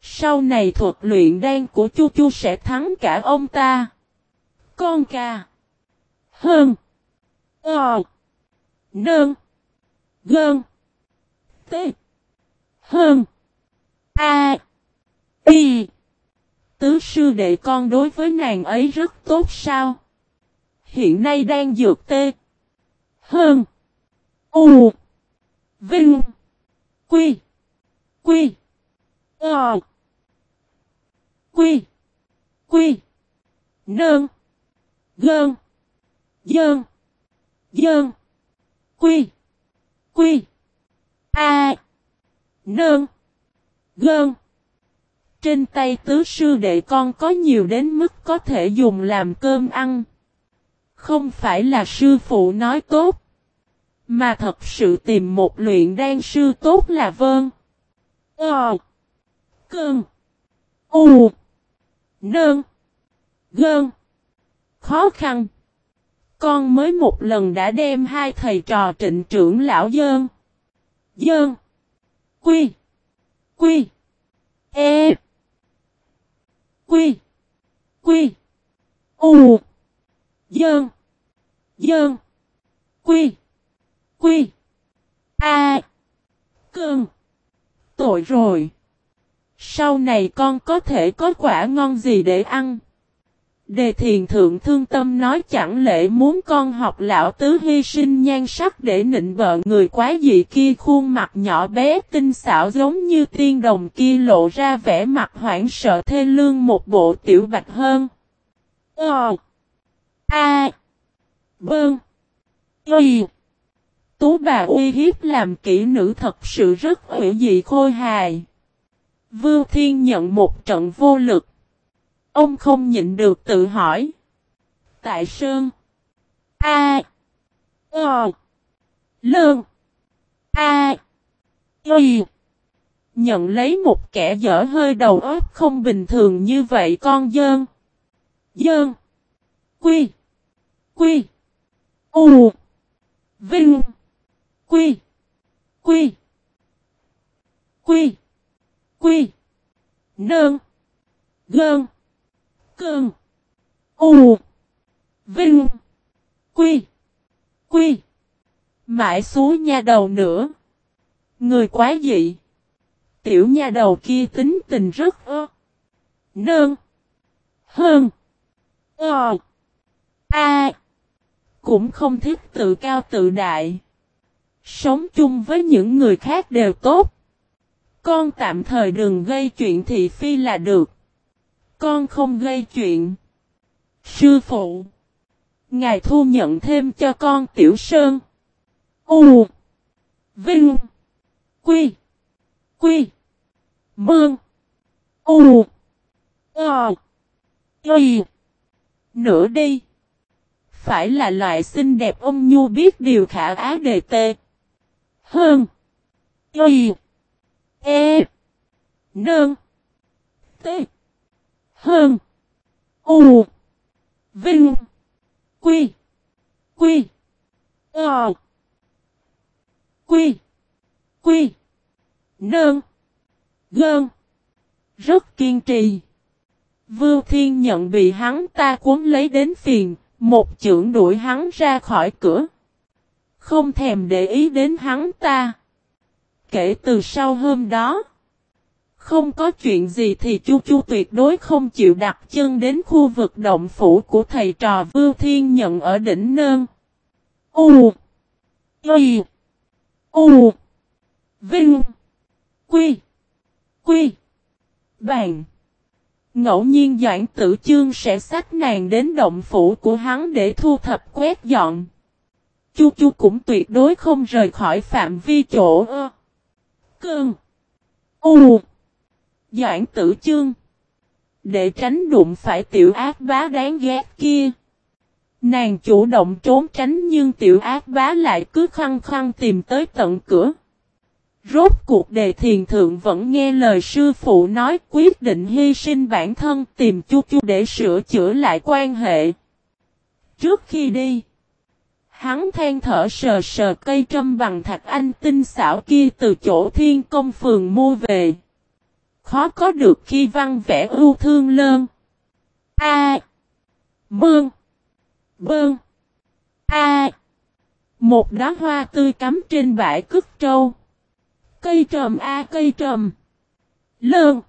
Sau này thuật luyện đan của Chu Chu sẽ thắng cả ông ta. Con ca. Hơn. Ờ. Nơn. Gơn. T. Hơn. A. Y. Tứ sư đệ con đối với nàng ấy rất tốt sao? Hiện nay đang dược tê. Hơn. U. Vinh. Quy. Quy. Ờ. Quy. Quy. Nơn. Gơn. Dơn. Dơn. Quy. Quy. A. Nơn. Gơn. Trên tay tứ sư đệ con có nhiều đến mức có thể dùng làm cơm ăn. Không phải là sư phụ nói tốt. Mà thật sự tìm một luyện đan sư tốt là vơn. Ờ. Cơn. U. Nơn. Gơn. Khó khăn. Con mới một lần đã đem hai thầy trò trịnh trưởng lão dơn. Dơn. Quy. Quy. E. Quy. Quy. U. Dơn. Dơn. Quy. Quy. A. Cơn. Tội rồi. Sau này con có thể có quả ngon gì để ăn. Đề thiền thượng thương tâm nói chẳng lẽ muốn con học lão tứ hy sinh nhan sắc để nịnh bợ người quá dị kia khuôn mặt nhỏ bé tinh xảo giống như tiên đồng kia lộ ra vẻ mặt hoảng sợ thê lương một bộ tiểu bạch hơn. Ờ. A. Bơn. Y. Tú bà uy hiếp làm kỹ nữ thật sự rất hữu dị khôi hài. Vưu Thiên nhận một trận vô lực. Ông không nhịn được tự hỏi. Tại Sơn. A. Ờ. Lương. A. Y. Nhận lấy một kẻ dở hơi đầu óc không bình thường như vậy con dơn. Dơn. Quy. Quy. U. Vinh. Quy. Quy. Quy. Quy. Nơn. Gơn. Cơn. U. Vinh. Quy. Quy. Mãi xuống nha đầu nữa. Người quá dị. Tiểu nha đầu kia tính tình rất ơ. Nơn. Hơn. Ờ. A. Cũng không thích tự cao tự đại. Sống chung với những người khác đều tốt. Con tạm thời đừng gây chuyện thị phi là được. Con không gây chuyện. Sư phụ. Ngài thu nhận thêm cho con Tiểu Sơn. U. Vinh. Quy. Quy. Mương. U. Ờ. Y. Nữa đi. Phải là loại xinh đẹp ông Nhu biết điều khả á đề tê. Hơn. Y. E. Nương. T. Hơn. U. Vinh. Quy. Quy. Ờ. Quy. Quy. nơn Gơn. Rất kiên trì. Vưu Thiên nhận bị hắn ta cuốn lấy đến phiền, một chưởng đuổi hắn ra khỏi cửa. Không thèm để ý đến hắn ta. Kể từ sau hôm đó, không có chuyện gì thì Chu Chu tuyệt đối không chịu đặt chân đến khu vực động phủ của thầy trò Vưu Thiên nhận ở đỉnh Nơn. U Y U Vinh Quy Quy Bàn Ngẫu nhiên Doãn Tử Chương sẽ sách nàng đến động phủ của hắn để thu thập quét dọn. Chu Chu cũng tuyệt đối không rời khỏi phạm vi chỗ ơ. Cương U. Doãn Tử Chương. Để tránh đụng phải tiểu ác bá đáng ghét kia. Nàng chủ động trốn tránh nhưng tiểu ác bá lại cứ khăng khăng tìm tới tận cửa. Rốt cuộc đề thiền thượng vẫn nghe lời sư phụ nói quyết định hy sinh bản thân tìm chu chu để sửa chữa lại quan hệ. Trước khi đi, hắn than thở sờ sờ cây trâm bằng thạch anh tinh xảo kia từ chỗ thiên công phường mua về. Khó có được khi văn vẽ ưu thương lơn. A. À, Bương. Bơn. A. Một đóa hoa tươi cắm trên bãi cất trâu. Cây trầm A cây trầm. Lơn.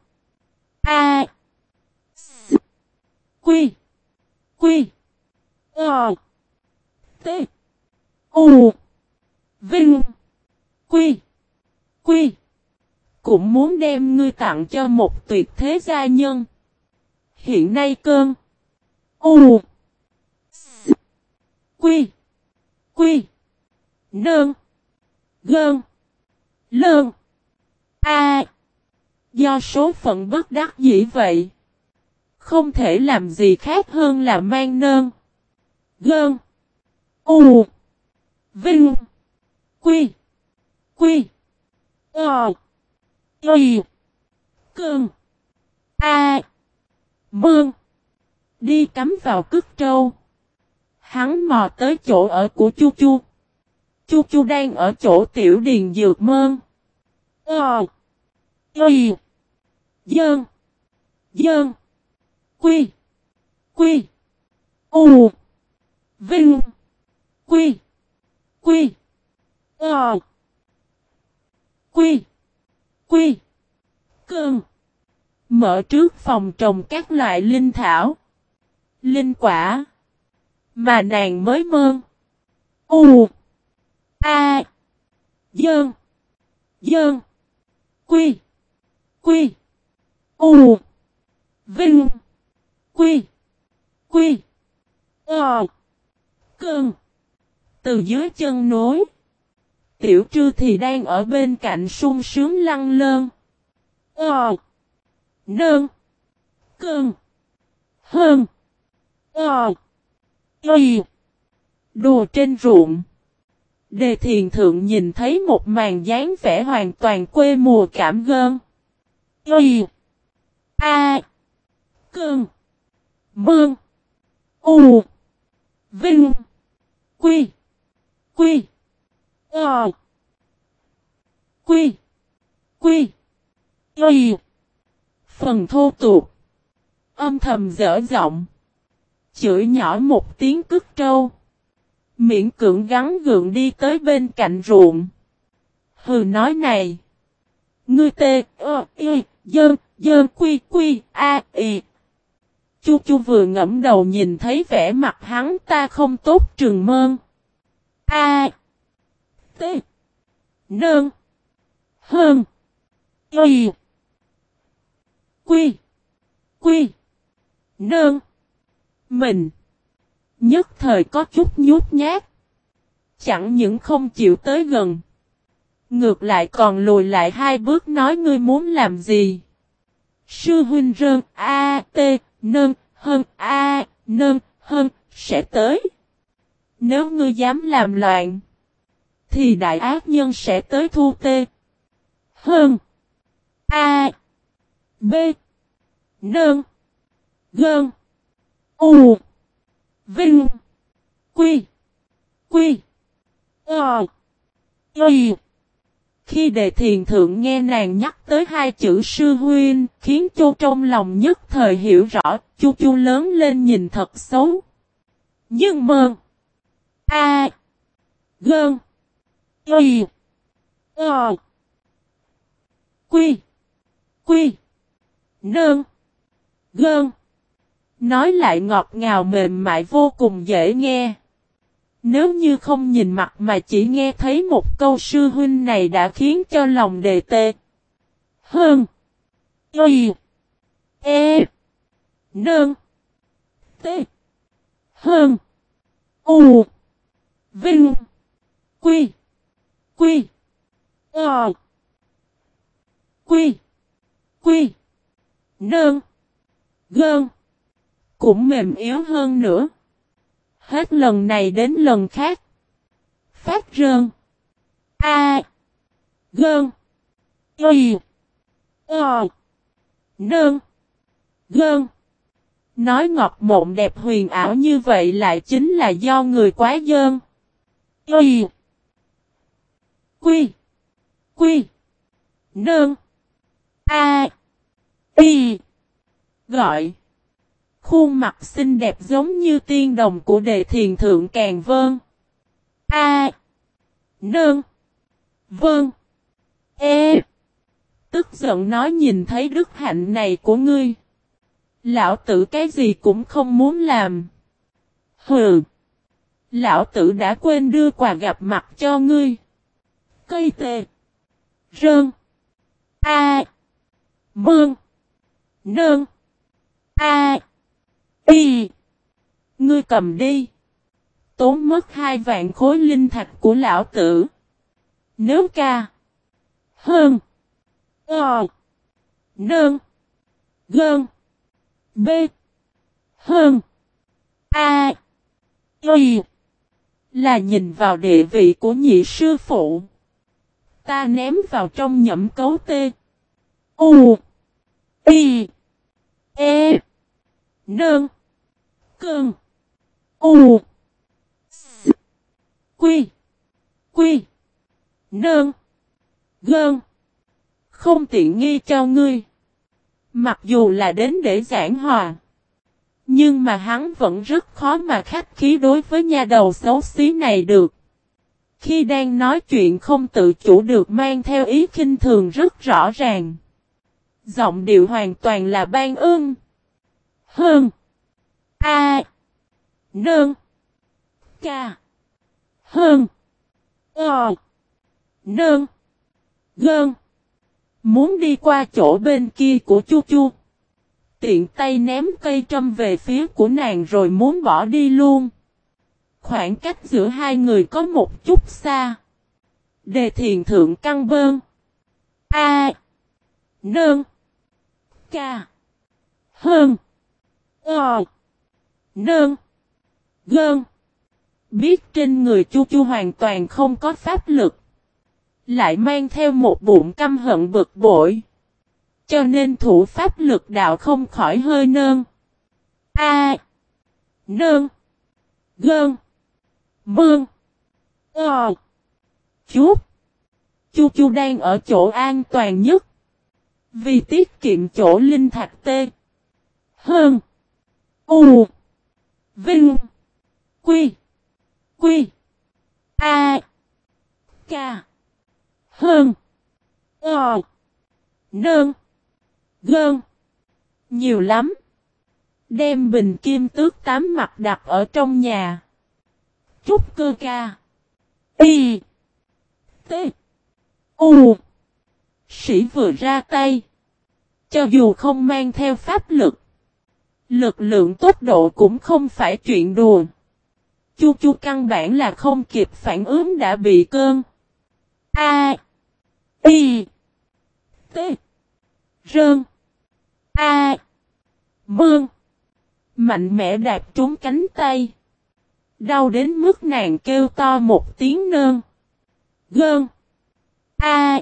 A. S. Quy. Quy. Ờ. T. U. Vinh. Quy. Quy. Cũng muốn đem ngươi tặng cho một tuyệt thế gia nhân. Hiện nay cơn. U. S. Quy. Quy. Nơn. Gơn. Lơn. A. Do số phận bất đắc dĩ vậy. Không thể làm gì khác hơn là mang nơn. Gơn. U. Vinh. Quy. Quy. Ờ. Y. cương A. Mương. Đi cắm vào cước trâu. Hắn mò tới chỗ ở của Chu Chu. Chu Chu đang ở chỗ tiểu điền dược mơn. Ờ. Y. Dơn. Dơn. Quy. Quy. U. Vinh. Quy. Quy. Ờ. Quy. Quy. cương Mở trước phòng trồng các loại linh thảo. Linh quả. Mà nàng mới mơn. U. A. Dơn. Dơn. Quy. Quy. U. Vinh. Quy. Quy. Ờ. Cơn. Từ dưới chân nối. Tiểu trư thì đang ở bên cạnh sung sướng lăng lơn. Ờ. Nơn. Cơn. Hơn. Ờ. Y. Đùa trên ruộng. Đề thiền thượng nhìn thấy một màn dáng vẻ hoàn toàn quê mùa cảm gơn. Y. A. Cơn. Mương. U. Vinh. Quy. Quy. Ờ. Quy. Quy. Y. Phần thô tục. Âm thầm dở giọng. Chửi nhỏ một tiếng cức trâu. Miễn cưỡng gắn gượng đi tới bên cạnh ruộng. Hừ nói này. Ngươi tê, ơ, y, dơn, dơn quy quy, a, y. Chu chu vừa ngẫm đầu nhìn thấy vẻ mặt hắn ta không tốt trường mơn. A. T. Nơn. Hơn. Y. Quy. Quy. Nơn. Mình. Nhất thời có chút nhút nhát. Chẳng những không chịu tới gần. Ngược lại còn lùi lại hai bước nói ngươi muốn làm gì. Sư huynh rơn, A T nơn hơn A nơn hơn sẽ tới. Nếu ngươi dám làm loạn. Thì đại ác nhân sẽ tới thu tê. Hơn. A. B. Nơn. Gơn. U. Vinh. Quy. Quy. Ờ. Y. Khi đề thiền thượng nghe nàng nhắc tới hai chữ sư huyên khiến chu trong lòng nhất thời hiểu rõ, chu chu lớn lên nhìn thật xấu. Nhưng mơn. A. Gơn. Y. O. Ờ. Quy. Quy. Nơn. Gơn. Nói lại ngọt ngào mềm mại vô cùng dễ nghe. Nếu như không nhìn mặt mà chỉ nghe thấy một câu sư huynh này đã khiến cho lòng đề tê. Hơn. Y. E. Nơn. T. Hơn. U. Vinh. Quy. Quy. Ờ. Quy. Quy. Nơn. Gơn. Cũng mềm yếu hơn nữa. Hết lần này đến lần khác. Phát rơn. A. Gơn. Y. Ờ. Nơn. Gơn. Nói ngọt mộng đẹp huyền ảo như vậy lại chính là do người quá dơn. Y. Quy. Quy. Nơn. A. Y. Gọi. Khuôn mặt xinh đẹp giống như tiên đồng của đề thiền thượng càng vơn. Nương. Vâng. E. Tức giận nói nhìn thấy đức hạnh này của ngươi. Lão tử cái gì cũng không muốn làm. Hừ. Lão tử đã quên đưa quà gặp mặt cho ngươi. Cây tề. Rơn. A. Mương. nơn A. Y. Ngươi cầm đi. Tốn mất hai vạn khối linh thạch của lão tử. Nếu ca. Hơn. Ờ. nơn Gơn. B. Hơn. A. Y. Là nhìn vào địa vị của nhị sư phụ. Ta ném vào trong nhậm cấu tê. U. Y. E. Nương. Cương. U. S. Quy. Quy. Nương. Gơn. Không tiện nghi cho ngươi. Mặc dù là đến để giảng hòa. Nhưng mà hắn vẫn rất khó mà khách khí đối với nhà đầu xấu xí này được. Khi đang nói chuyện không tự chủ được mang theo ý khinh thường rất rõ ràng. Giọng điệu hoàn toàn là ban ương. Hơn. A. Nương. Ca. Hơn. Ờ. Nương. Gơn. Muốn đi qua chỗ bên kia của chu chu. Tiện tay ném cây trâm về phía của nàng rồi muốn bỏ đi luôn. Khoảng cách giữa hai người có một chút xa. Đề thiền thượng căng bơn. A. Nương. Ca. Hơn. Ờ. Nương. Gơn. Biết trên người chu chu hoàn toàn không có pháp lực. Lại mang theo một bụng căm hận bực bội. Cho nên thủ pháp lực đạo không khỏi hơi nơn. A. Nơn. Gơn. Mương. Ờ. Chút. Chu chu đang ở chỗ an toàn nhất. Vì tiết kiệm chỗ linh thạch tê. Hơn. U. Vinh. Quy. Quy. A. K. Hơn. Ờ. Nơn. Gơn. Nhiều lắm. Đem bình kim tước tám mặt đặt ở trong nhà. Trúc cơ ca. Y. T. U. Sĩ vừa ra tay. Cho dù không mang theo pháp lực. Lực lượng tốc độ cũng không phải chuyện đùa. Chu chu căn bản là không kịp phản ứng đã bị cơn. A. Y. T. Rơn. A. Mương. Mạnh mẽ đạp trúng cánh tay. Đau đến mức nàng kêu to một tiếng nơn. Gơn. A.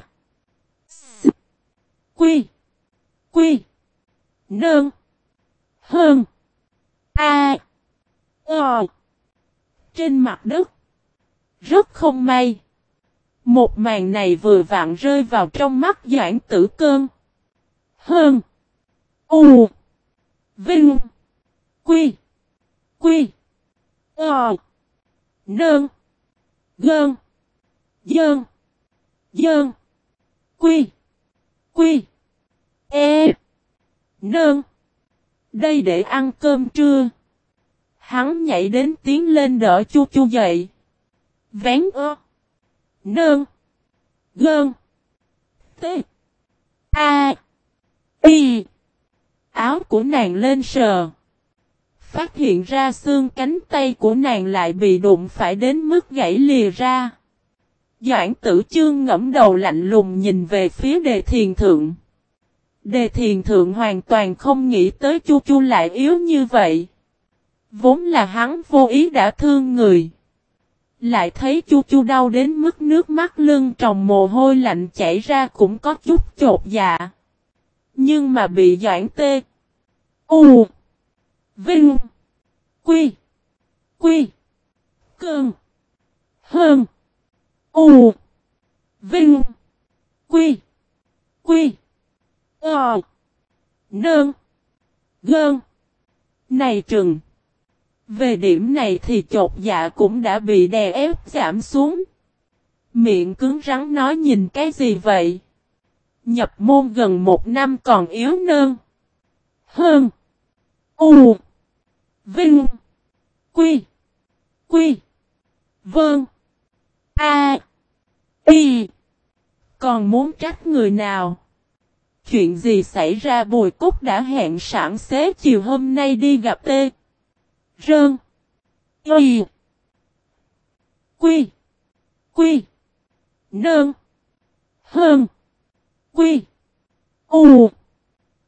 S. Quy. Quy. Nơn. Hơn. A. Ờ. Trên mặt đất. Rất không may. Một màn này vừa vặn rơi vào trong mắt Doãn Tử Cơn. Hơn. U. Vinh. Quy. Quy. Ờ. Nơn. Gơn. Dơn. Dơn. Quy. Quy. E. Nơn. Đây để ăn cơm trưa. Hắn nhảy đến tiến lên đỡ chu chu dậy. Vén ơ. Nơn. Gơn. T. A. Y. Áo của nàng lên sờ. Phát hiện ra xương cánh tay của nàng lại bị đụng phải đến mức gãy lìa ra. Doãn tử chương ngẫm đầu lạnh lùng nhìn về phía đề thiền thượng. Đề thiền thượng hoàn toàn không nghĩ tới chu chu lại yếu như vậy. Vốn là hắn vô ý đã thương người. Lại thấy chu chu đau đến mức nước mắt lưng tròng mồ hôi lạnh chảy ra cũng có chút chột dạ. Nhưng mà bị doãn tê. U. Vinh. Quy. Quy. Cơn. Hơn. U. Vinh. Quy. Quy. Ờ. Nơn. Gơn. Này trừng. Về điểm này thì chột dạ cũng đã bị đè ép giảm xuống. Miệng cứng rắn nói nhìn cái gì vậy? Nhập môn gần một năm còn yếu nơn. Hơn. U. Vinh. Quy. Quy. Vâng. A. Y. Còn muốn trách người nào? Chuyện gì xảy ra Bùi Cúc đã hẹn sẵn xế chiều hôm nay đi gặp Tê. Rơn. Y. Quy. Quy. Nơn. Hơn. Quy. U.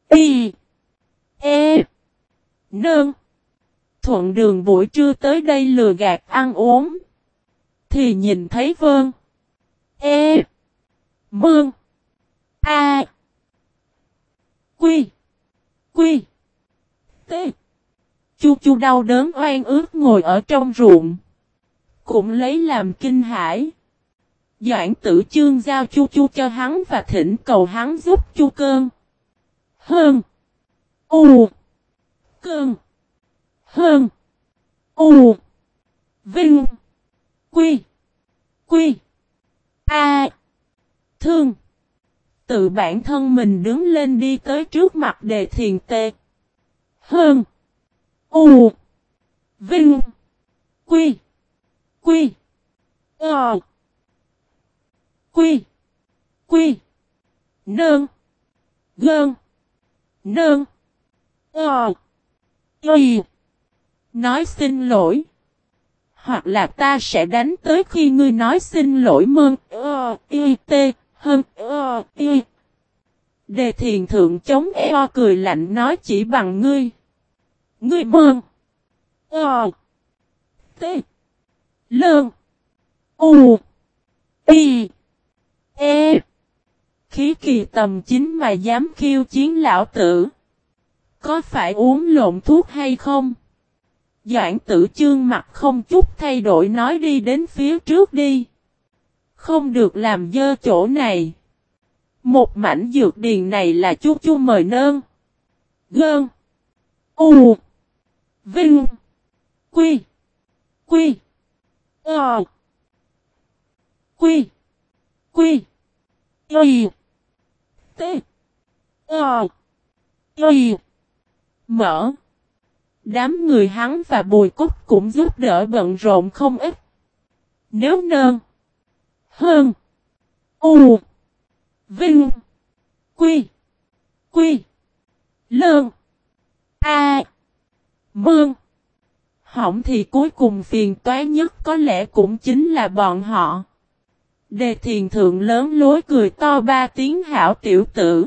Y. E. Nơn. Thuận đường buổi trưa tới đây lừa gạt ăn uống. Thì nhìn thấy vơn. E. Mương. A. Quy. Quy. T. Chu chu đau đớn oan ướt ngồi ở trong ruộng. Cũng lấy làm kinh hãi. Doãn tử chương giao chu chu cho hắn và thỉnh cầu hắn giúp chu cơn. Hơn. U. Cơn. Hơn. U. Vinh. Quy. Quy. A. Thương. Tự bản thân mình đứng lên đi tới trước mặt đề thiền tê. Hơn. U. Vinh. Quy. Quy. Ờ. Quy. Quy. Nơn. Gơn. Nơn. Ờ. Y. Nói xin lỗi. Hoặc là ta sẽ đánh tới khi ngươi nói xin lỗi mơn. ơ, Y. T. Hơn. ơ, Y. Đề thiền thượng chống eo cười lạnh nói chỉ bằng ngươi. Ngươi mơn. ơ, T. Lơn. U. Y. E. Khí kỳ tầm chính mà dám khiêu chiến lão tử. Có phải uống lộn thuốc hay không? Doãn tử chương mặt không chút thay đổi nói đi đến phía trước đi. Không được làm dơ chỗ này. Một mảnh dược điền này là chú chú mời nơn. Gơn. U. Vinh. Quy. Quy. Ờ. Quy. Quy. Y. T. Ờ. Y. Mở. Đám người hắn và bùi cúc cũng giúp đỡ bận rộn không ít. Nếu nơn. Hơn. U. Vinh. Quy. Quy. Lơn. A. Mương. Hỏng thì cuối cùng phiền toái nhất có lẽ cũng chính là bọn họ. Đề thiền thượng lớn lối cười to ba tiếng hảo tiểu tử.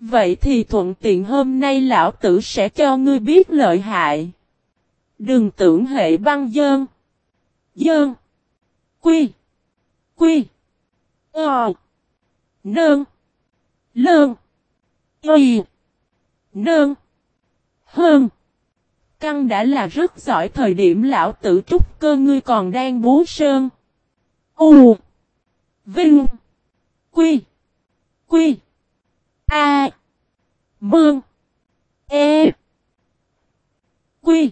Vậy thì thuận tiện hôm nay lão tử sẽ cho ngươi biết lợi hại. Đừng tưởng hệ băng dơn. Dơn. Quy. Quy. Ờ. Nơn. Lơn. Y. Nơn. Hơn. Căng đã là rất giỏi thời điểm lão tử trúc cơ ngươi còn đang bú sơn. U. Vinh. Quy. Quy. A. Mương. E. Quy.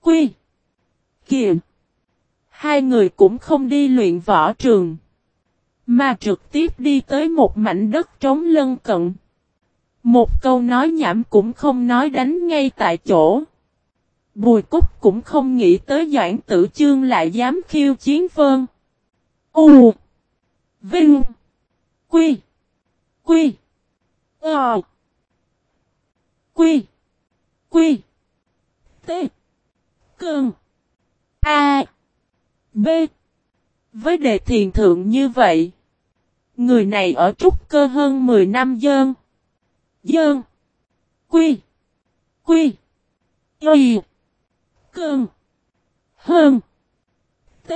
Quy. kiện Hai người cũng không đi luyện võ trường. Mà trực tiếp đi tới một mảnh đất trống lân cận. Một câu nói nhảm cũng không nói đánh ngay tại chỗ. Bùi Cúc cũng không nghĩ tới Doãn Tử Chương lại dám khiêu chiến vơn. U. Vinh. Quy. Quy. Ờ. Quy. Quy. T. cường A. B. Với đề thiền thượng như vậy. Người này ở trúc cơ hơn 10 năm dơn. Dơn. Quy. Quy. Y. cường Hơn. T.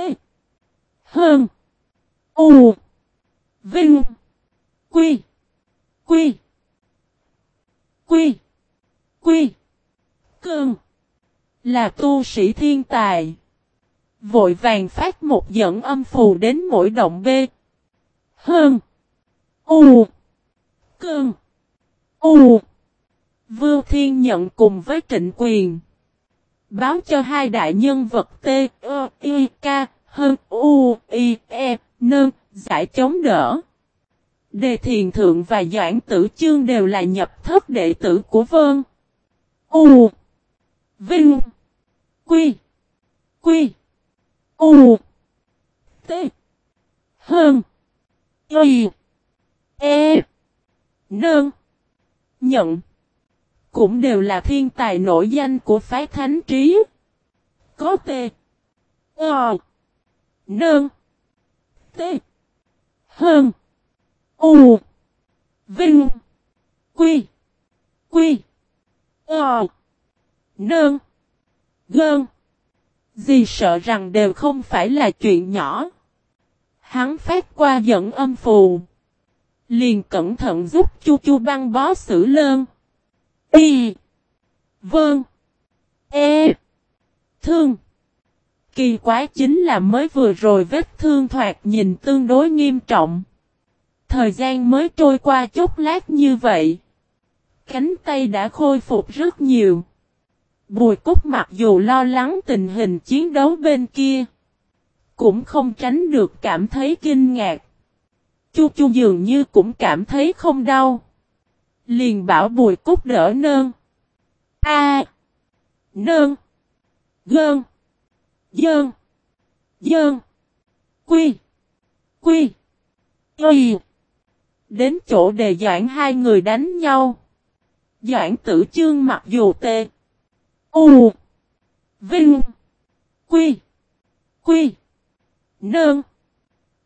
Hơn. U. Vinh. Quy. Quy. Quy. Quy. cương Là tu sĩ thiên tài. Vội vàng phát một dẫn âm phù đến mỗi động B. Hơn. U. cương, U. Vưu Thiên nhận cùng với trịnh quyền. Báo cho hai đại nhân vật T, E, I, K, hơn U, I, E, Nơn, giải chống đỡ. Đề Thiền Thượng và Doãn Tử Chương đều là nhập thất đệ tử của Vân. U. Vinh. Quy. Quy. U. T. Hơn. Y. E. Nơn. Nhận. Cũng đều là thiên tài nổi danh của phái thánh trí. Có T. O Nơn. T. Hơn. U. Vinh. Quy. Quy. Ờ. Nơn. Gơn. Gì sợ rằng đều không phải là chuyện nhỏ. Hắn phát qua dẫn âm phù. Liền cẩn thận giúp chu chu băng bó xử lơn. Y. Vâng. E. Thương. Kỳ quái chính là mới vừa rồi vết thương thoạt nhìn tương đối nghiêm trọng. Thời gian mới trôi qua chút lát như vậy. Cánh tay đã khôi phục rất nhiều. Bùi cúc mặc dù lo lắng tình hình chiến đấu bên kia. Cũng không tránh được cảm thấy kinh ngạc. Chu chu dường như cũng cảm thấy không đau. Liền bảo bùi cúc đỡ nơn. A. Nơn. Gơn. Dơn. Dơn. Quy. Quy. quy Đến chỗ đề doãn hai người đánh nhau. Doãn tử chương mặc dù tê. U. Vinh. Quy. Quy. Nơn.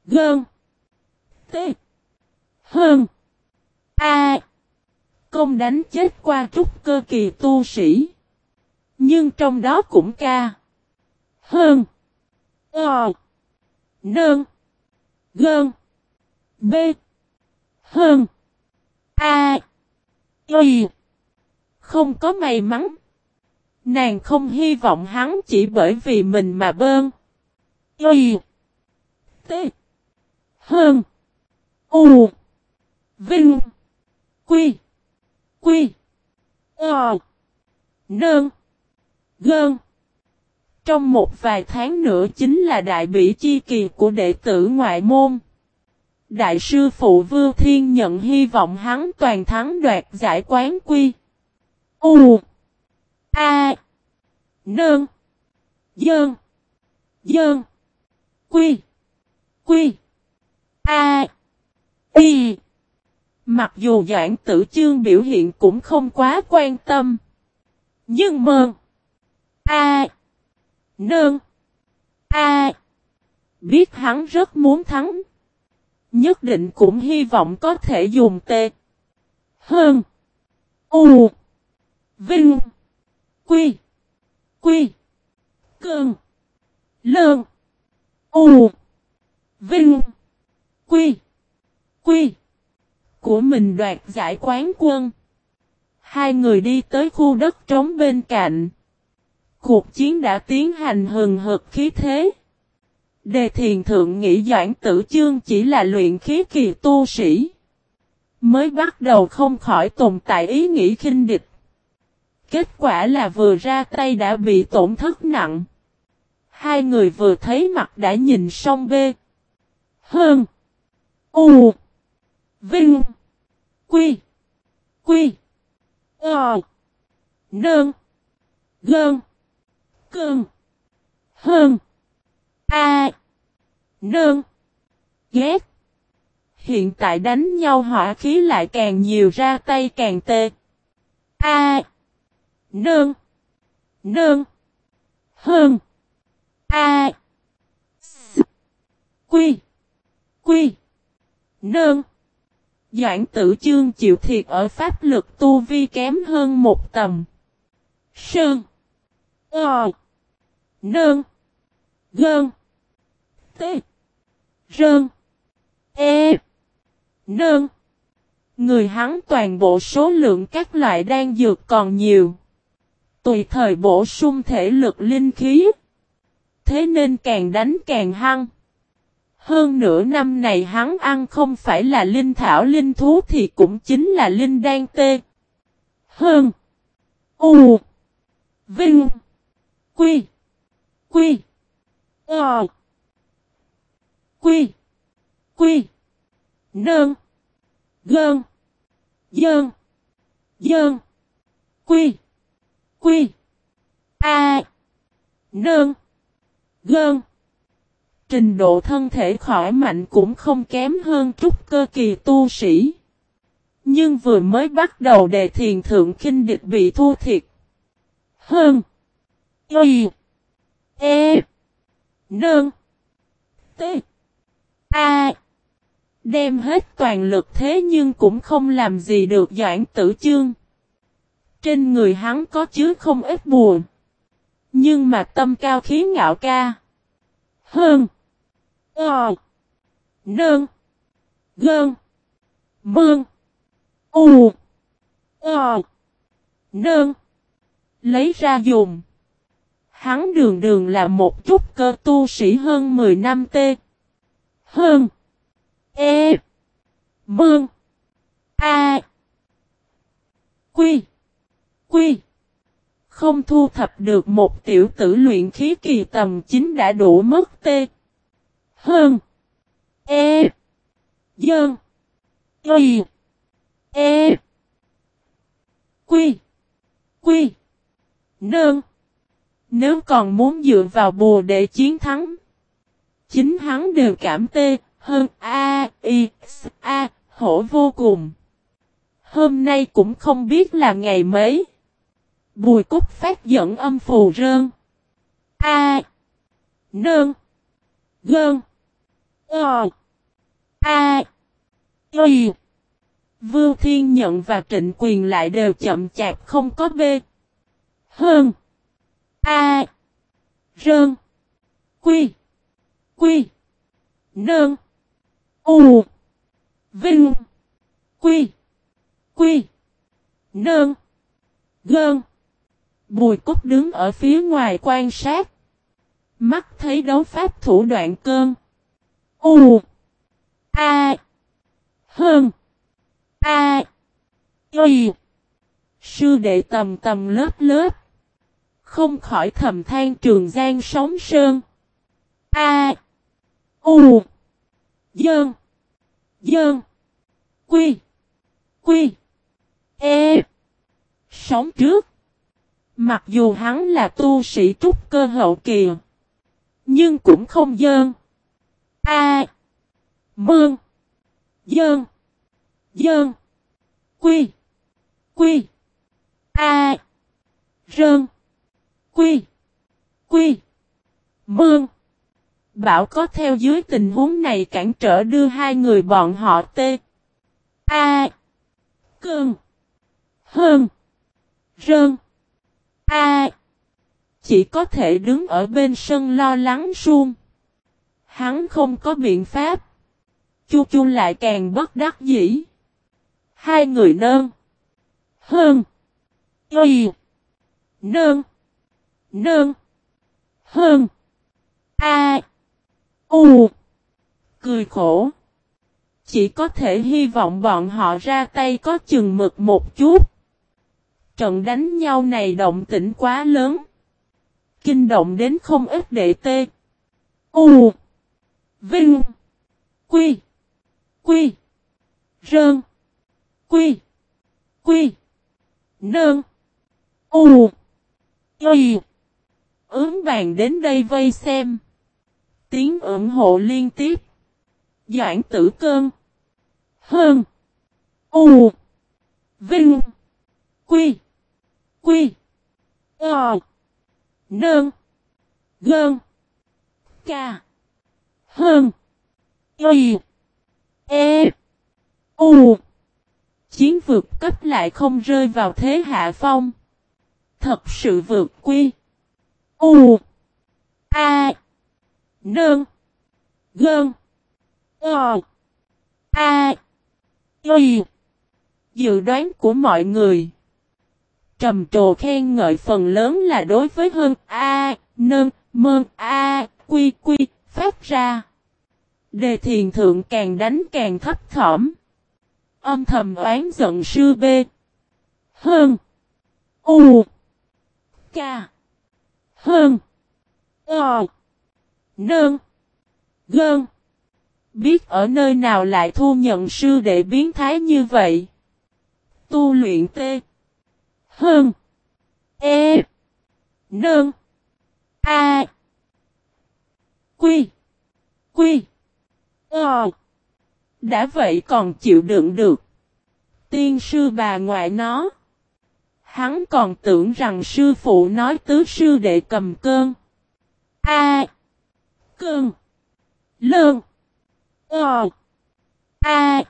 Gơn. Tê. Hơn. A. Công đánh chết qua trúc cơ kỳ tu sĩ. Nhưng trong đó cũng ca. Hơn. Ờ. Nơn. Gơn. B. Hơn. A. Y. Không có may mắn. Nàng không hy vọng hắn chỉ bởi vì mình mà bơn. Y. T. Hơn. U. Vinh. Quy. Quy. Ờ. Nơn. Gơn. Trong một vài tháng nữa chính là đại bỉ chi kỳ của đệ tử ngoại môn. Đại sư phụ Vưu Thiên nhận hy vọng hắn toàn thắng đoạt giải quán quy. U. A. nương Dơn. Dơn. Quy. Quy. A. Y. Mặc dù Doãn Tử Chương biểu hiện cũng không quá quan tâm. Nhưng mơn. A. nương A. Biết hắn rất muốn thắng. Nhất định cũng hy vọng có thể dùng tê. Hơn. U. Vinh. Quy. Quy. Cơn. Lơn. U. Vinh. Quy. Quy. Của mình đoạt giải quán quân. Hai người đi tới khu đất trống bên cạnh. Cuộc chiến đã tiến hành hừng hực khí thế. Đề thiền thượng nghĩ doãn tử chương chỉ là luyện khí kỳ tu sĩ. Mới bắt đầu không khỏi tồn tại ý nghĩ khinh địch. Kết quả là vừa ra tay đã bị tổn thất nặng. Hai người vừa thấy mặt đã nhìn xong bê. Hơn. U. Vinh. Quy. Quy. Ờ. Nơn. Gơn. Cơn. Hơn. A. nương Ghét. Hiện tại đánh nhau hỏa khí lại càng nhiều ra tay càng tê. A. nương nương Hơn. A. Quy. Quy. nương Doãn tử chương chịu thiệt ở pháp lực tu vi kém hơn một tầm. Sơn. Ờ. nương Gơn. T. Rơn. E. Nơn. Người hắn toàn bộ số lượng các loại đan dược còn nhiều. Tùy thời bổ sung thể lực linh khí. Thế nên càng đánh càng hăng. Hơn nửa năm này hắn ăn không phải là linh thảo linh thú thì cũng chính là linh đan tê. Hơn. U. Vinh. Quy. Quy. Ờ. Quy. Quy. Nơn. Gơn. Dơn. Dơn. Quy. Quy. A. Nơn. Gơn. Trình độ thân thể khỏi mạnh cũng không kém hơn trúc cơ kỳ tu sĩ. Nhưng vừa mới bắt đầu đề thiền thượng kinh địch bị thua thiệt. Hơn. Y. E. Nương. T. A. Đem hết toàn lực thế nhưng cũng không làm gì được Doãn Tử Chương. Trên người hắn có chứa không ít buồn. Nhưng mà tâm cao khí ngạo ca. Hơn. Ờ. Nương. Gơn. Mương. U. Ờ. Nương. Lấy ra dùng. Hắn đường đường là một chút cơ tu sĩ hơn 10 năm tê. Hơn. E. Mương. A. Quy. Quy. Không thu thập được một tiểu tử luyện khí kỳ tầm chính đã đủ mất tê. Hơn. E. Dơn. Y. E. Quy. Quy. Nơn. Nếu còn muốn dựa vào bùa để chiến thắng. Chính hắn đều cảm tê, hơn A, I, S, A, hổ vô cùng. Hôm nay cũng không biết là ngày mấy. Bùi cúc phát dẫn âm phù rơn. A. nơn Gơn. Ờ. A. Y. Vưu Thiên Nhận và Trịnh Quyền lại đều chậm chạp không có B. Hơn. A. Rơn. Quy. Quy. Nơn. U. Vinh. Quy. Quy. Nơn. Gơn. Bùi cúc đứng ở phía ngoài quan sát. Mắt thấy đấu pháp thủ đoạn cơn. U. A. Hơn. A. Y. Sư đệ tầm tầm lớp lớp. Không khỏi thầm than trường giang sóng sơn. A. U. Dơn. Dơn. Quy. Quy. E. Sống trước. Mặc dù hắn là tu sĩ trúc cơ hậu kỳ. Nhưng cũng không dơn. A. Mương. Dơn. Dơn. Quy. Quy. A. Rơn. Quy. Quy. Mương. Bảo có theo dưới tình huống này cản trở đưa hai người bọn họ tê. A. Cương. Hơn. Rơn. A. Chỉ có thể đứng ở bên sân lo lắng suông. Hắn không có biện pháp. Chu chu lại càng bất đắc dĩ. Hai người nơn. Hơn. Y. Nơn. Nơn. Hơn. A. U. Cười khổ. Chỉ có thể hy vọng bọn họ ra tay có chừng mực một chút. Trận đánh nhau này động tĩnh quá lớn. Kinh động đến không ít đệ tê. U. Vinh. Quy. Quy. Rơn. Quy. Quy. Nơn. U. Y. Ướm vàng đến đây vây xem. Tiếng ủng hộ liên tiếp. Doãn tử cơn. Hơn. U. Vinh. Quy. Quy. Ờ. Nơn. Gơn. Ca. Hơn. Y. E. U. Chiến vượt cấp lại không rơi vào thế hạ phong. Thật sự vượt quy. U. A nương, Gơn. Ờ. A. Y. Dự đoán của mọi người. Trầm trồ khen ngợi phần lớn là đối với hơn A, nơn, mơn, A, quy quy, phát ra. Đề thiền thượng càng đánh càng thấp thỏm. Âm thầm oán giận sư B. Hơn. U. K. Hơn. Ờ. Nơn. Gơn. Biết ở nơi nào lại thu nhận sư đệ biến thái như vậy. Tu luyện tê. Hơn. E. Nương. A. Quy. Quy. Ờ. Đã vậy còn chịu đựng được. Tiên sư bà ngoại nó. Hắn còn tưởng rằng sư phụ nói tứ sư đệ cầm cơn. A. Cơn. Lơn. Ờ. A.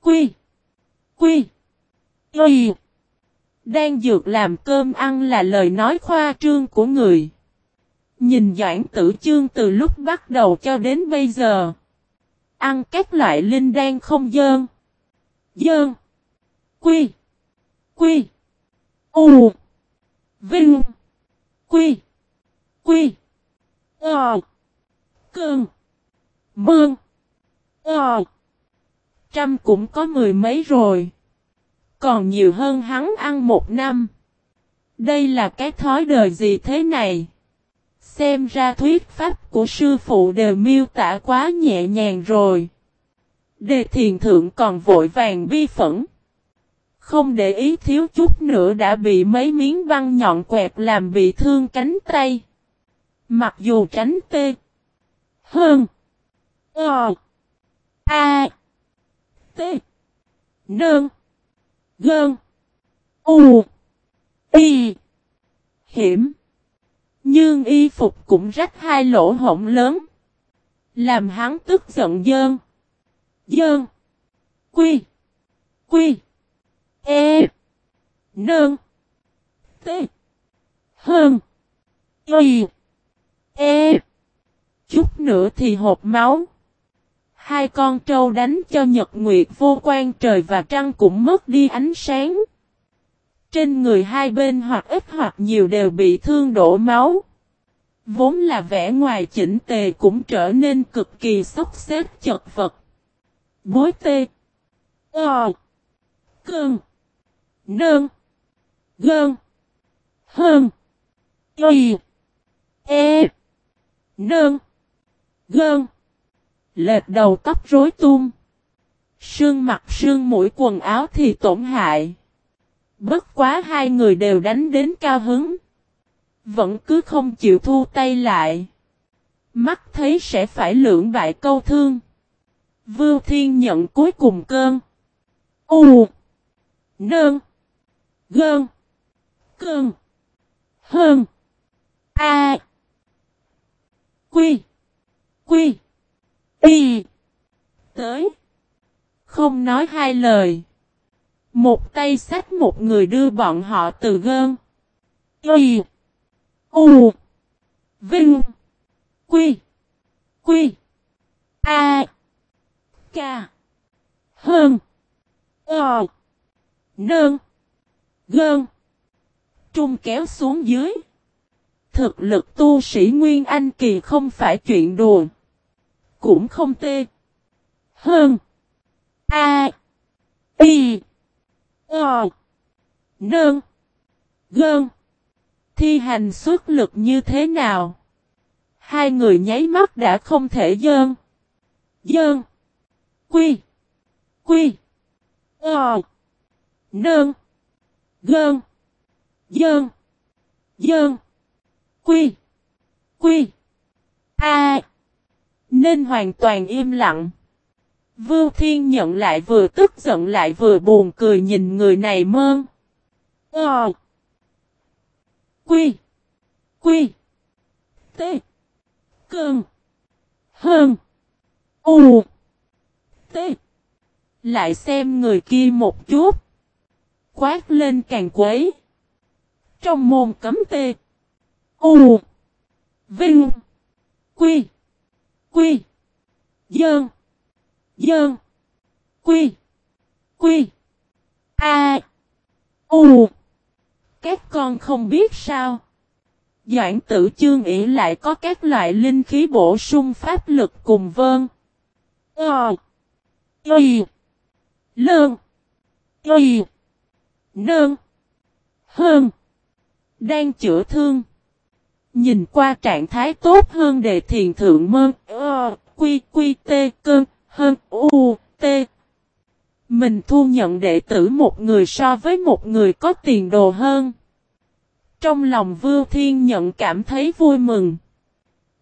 Quy. Quy. Y. Đang dược làm cơm ăn là lời nói khoa trương của người. Nhìn Doãn Tử Chương từ lúc bắt đầu cho đến bây giờ. Ăn các loại linh đan không dơn. Dơn. Quy. Quy. U. Vinh. Quy. Quy. Ờ. Cơn. Mương. Ờ. Trăm cũng có mười mấy rồi. Còn nhiều hơn hắn ăn một năm. Đây là cái thói đời gì thế này? Xem ra thuyết pháp của sư phụ đều miêu tả quá nhẹ nhàng rồi. Đề thiền thượng còn vội vàng bi phẫn. Không để ý thiếu chút nữa đã bị mấy miếng băng nhọn quẹt làm bị thương cánh tay. Mặc dù tránh tê. Hơn. Ờ. A. T. Nơn. Gơn. U. Y. Hiểm. Nhưng y phục cũng rách hai lỗ hổng lớn. Làm hắn tức giận dơn. Dơn. Quy. Quy. E. Nơn. T. Hơn. Y. E. Chút nữa thì hộp máu. Hai con trâu đánh cho nhật nguyệt vô quan trời và trăng cũng mất đi ánh sáng. Trên người hai bên hoặc ít hoặc nhiều đều bị thương đổ máu. Vốn là vẻ ngoài chỉnh tề cũng trở nên cực kỳ sốc xếp chật vật. Bối tê. Ờ. Cơn. Nơn. Gơn. Hơn. Y. E. Nơn. Gơn. Lệch đầu tóc rối tung. Sương mặt, sương mũi, quần áo thì tổn hại. Bất quá hai người đều đánh đến cao hứng. Vẫn cứ không chịu thu tay lại. Mắt thấy sẽ phải lưỡng bại câu thương. Vưu Thiên nhận cuối cùng cơn. U. Nơn. Gơn. Cơn. Hơn. A. Quy. Quy. Y. Tới. Không nói hai lời. Một tay sách một người đưa bọn họ từ gơn. Y. U. Vinh. Quy. Quy. A. ca Hơn. Ờ. Nơn. Gơn. Trung kéo xuống dưới. Thực lực tu sĩ Nguyên Anh Kỳ không phải chuyện đùa. Cũng không tê. Hơn. A. Y. O. Nơn. Gơn. Thi hành xuất lực như thế nào? Hai người nháy mắt đã không thể dơn. Dơn. Quy. Quy. Ờ. Nơn. Gơn. Dơn. Dơn. Quy. Quy. A. Nên hoàn toàn im lặng. Vưu Thiên nhận lại vừa tức giận lại vừa buồn cười nhìn người này mơn. Ờ. Quy. Quy. T. Cơn. Hơn. U. T. Lại xem người kia một chút. Quát lên càng quấy. Trong môn cấm tê. U. Vinh. Quy. Quy. Dơn. Dơn. Quy. Quy. A. U. Các con không biết sao. Doãn tử chương ỉ lại có các loại linh khí bổ sung pháp lực cùng vơn. Ờ. Y. Lơn. Y. Nơn. Hơn. Đang chữa thương. Nhìn qua trạng thái tốt hơn đề thiền thượng mơ, ơ, ờ, quy quy tê cơn hơn u tê. Mình thu nhận đệ tử một người so với một người có tiền đồ hơn. Trong lòng Vưu Thiên nhận cảm thấy vui mừng.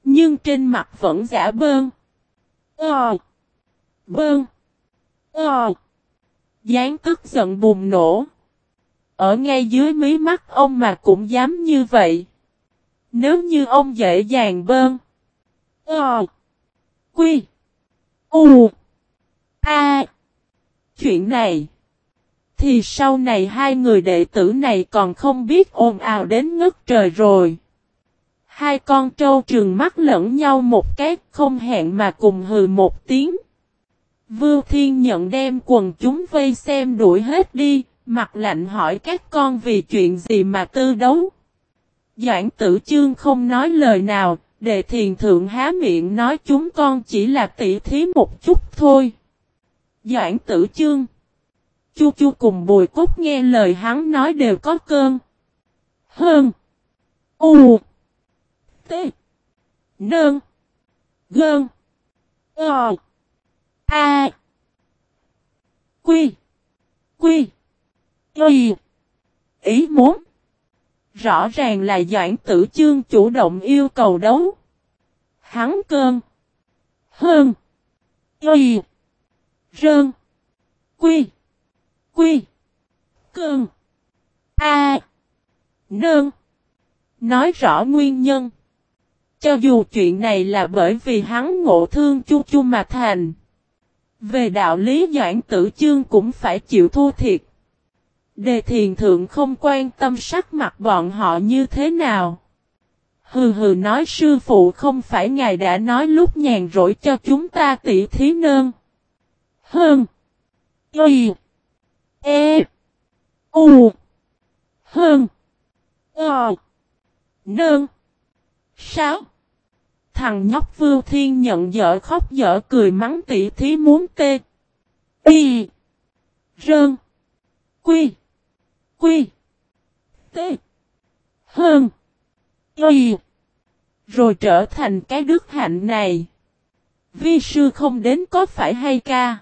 Nhưng trên mặt vẫn giả bơn. Ờ. Bơn. Ờ. Gián tức giận bùng nổ. Ở ngay dưới mí mắt ông mà cũng dám như vậy. Nếu như ông dễ dàng bơm. Ờ. Quy. U. A. Chuyện này. Thì sau này hai người đệ tử này còn không biết ồn ào đến ngất trời rồi. Hai con trâu trừng mắt lẫn nhau một cái không hẹn mà cùng hừ một tiếng. Vưu Thiên nhận đem quần chúng vây xem đuổi hết đi, mặt lạnh hỏi các con vì chuyện gì mà tư đấu. Doãn tử chương không nói lời nào, đề thiền thượng há miệng nói chúng con chỉ là tỉ thí một chút thôi. Doãn tử chương. Chu chu cùng bùi cốt nghe lời hắn nói đều có cơn. Hơn. U. T. Nơn. Gơn. Ờ. A. Quy. Quy. Y. Ý muốn. Rõ ràng là Doãn Tử Chương chủ động yêu cầu đấu. Hắn cơn. Hơn. Y. Rơn. Quy. Quy. Cơn. A. Nơn. Nói rõ nguyên nhân. Cho dù chuyện này là bởi vì hắn ngộ thương chu chu mà thành. Về đạo lý Doãn Tử Chương cũng phải chịu thua thiệt. Đề thiền thượng không quan tâm sắc mặt bọn họ như thế nào. Hừ hừ nói sư phụ không phải ngài đã nói lúc nhàn rỗi cho chúng ta tỉ thí nơn. Hơn. Y. E. U. Hơn. Ờ. Nơn. Sáu. Thằng nhóc Vưu Thiên nhận dở khóc dở cười mắng tỉ thí muốn tê. Y. Rơn. Quy. Quy. T. Hơn. Y. Rồi trở thành cái đức hạnh này. Vi sư không đến có phải hay ca?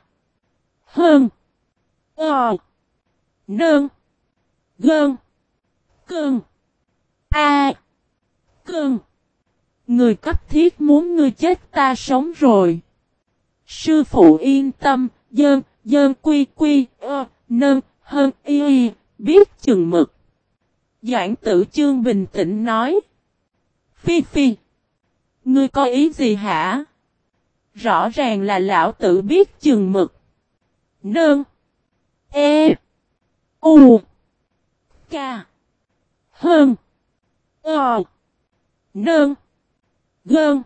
Hơn. Ờ. Nơn. Gơn. Cơn. A. Cơn. Người cấp thiết muốn ngươi chết ta sống rồi. Sư phụ yên tâm, dơn, dơn quy quy, ơ, nơn, hơn y y, biết chừng mực. Doãn tử chương bình tĩnh nói. Phi phi. Ngươi có ý gì hả? Rõ ràng là lão tử biết chừng mực. Nương. E. U. K. Hơn. Ờ. Nương. Gơn.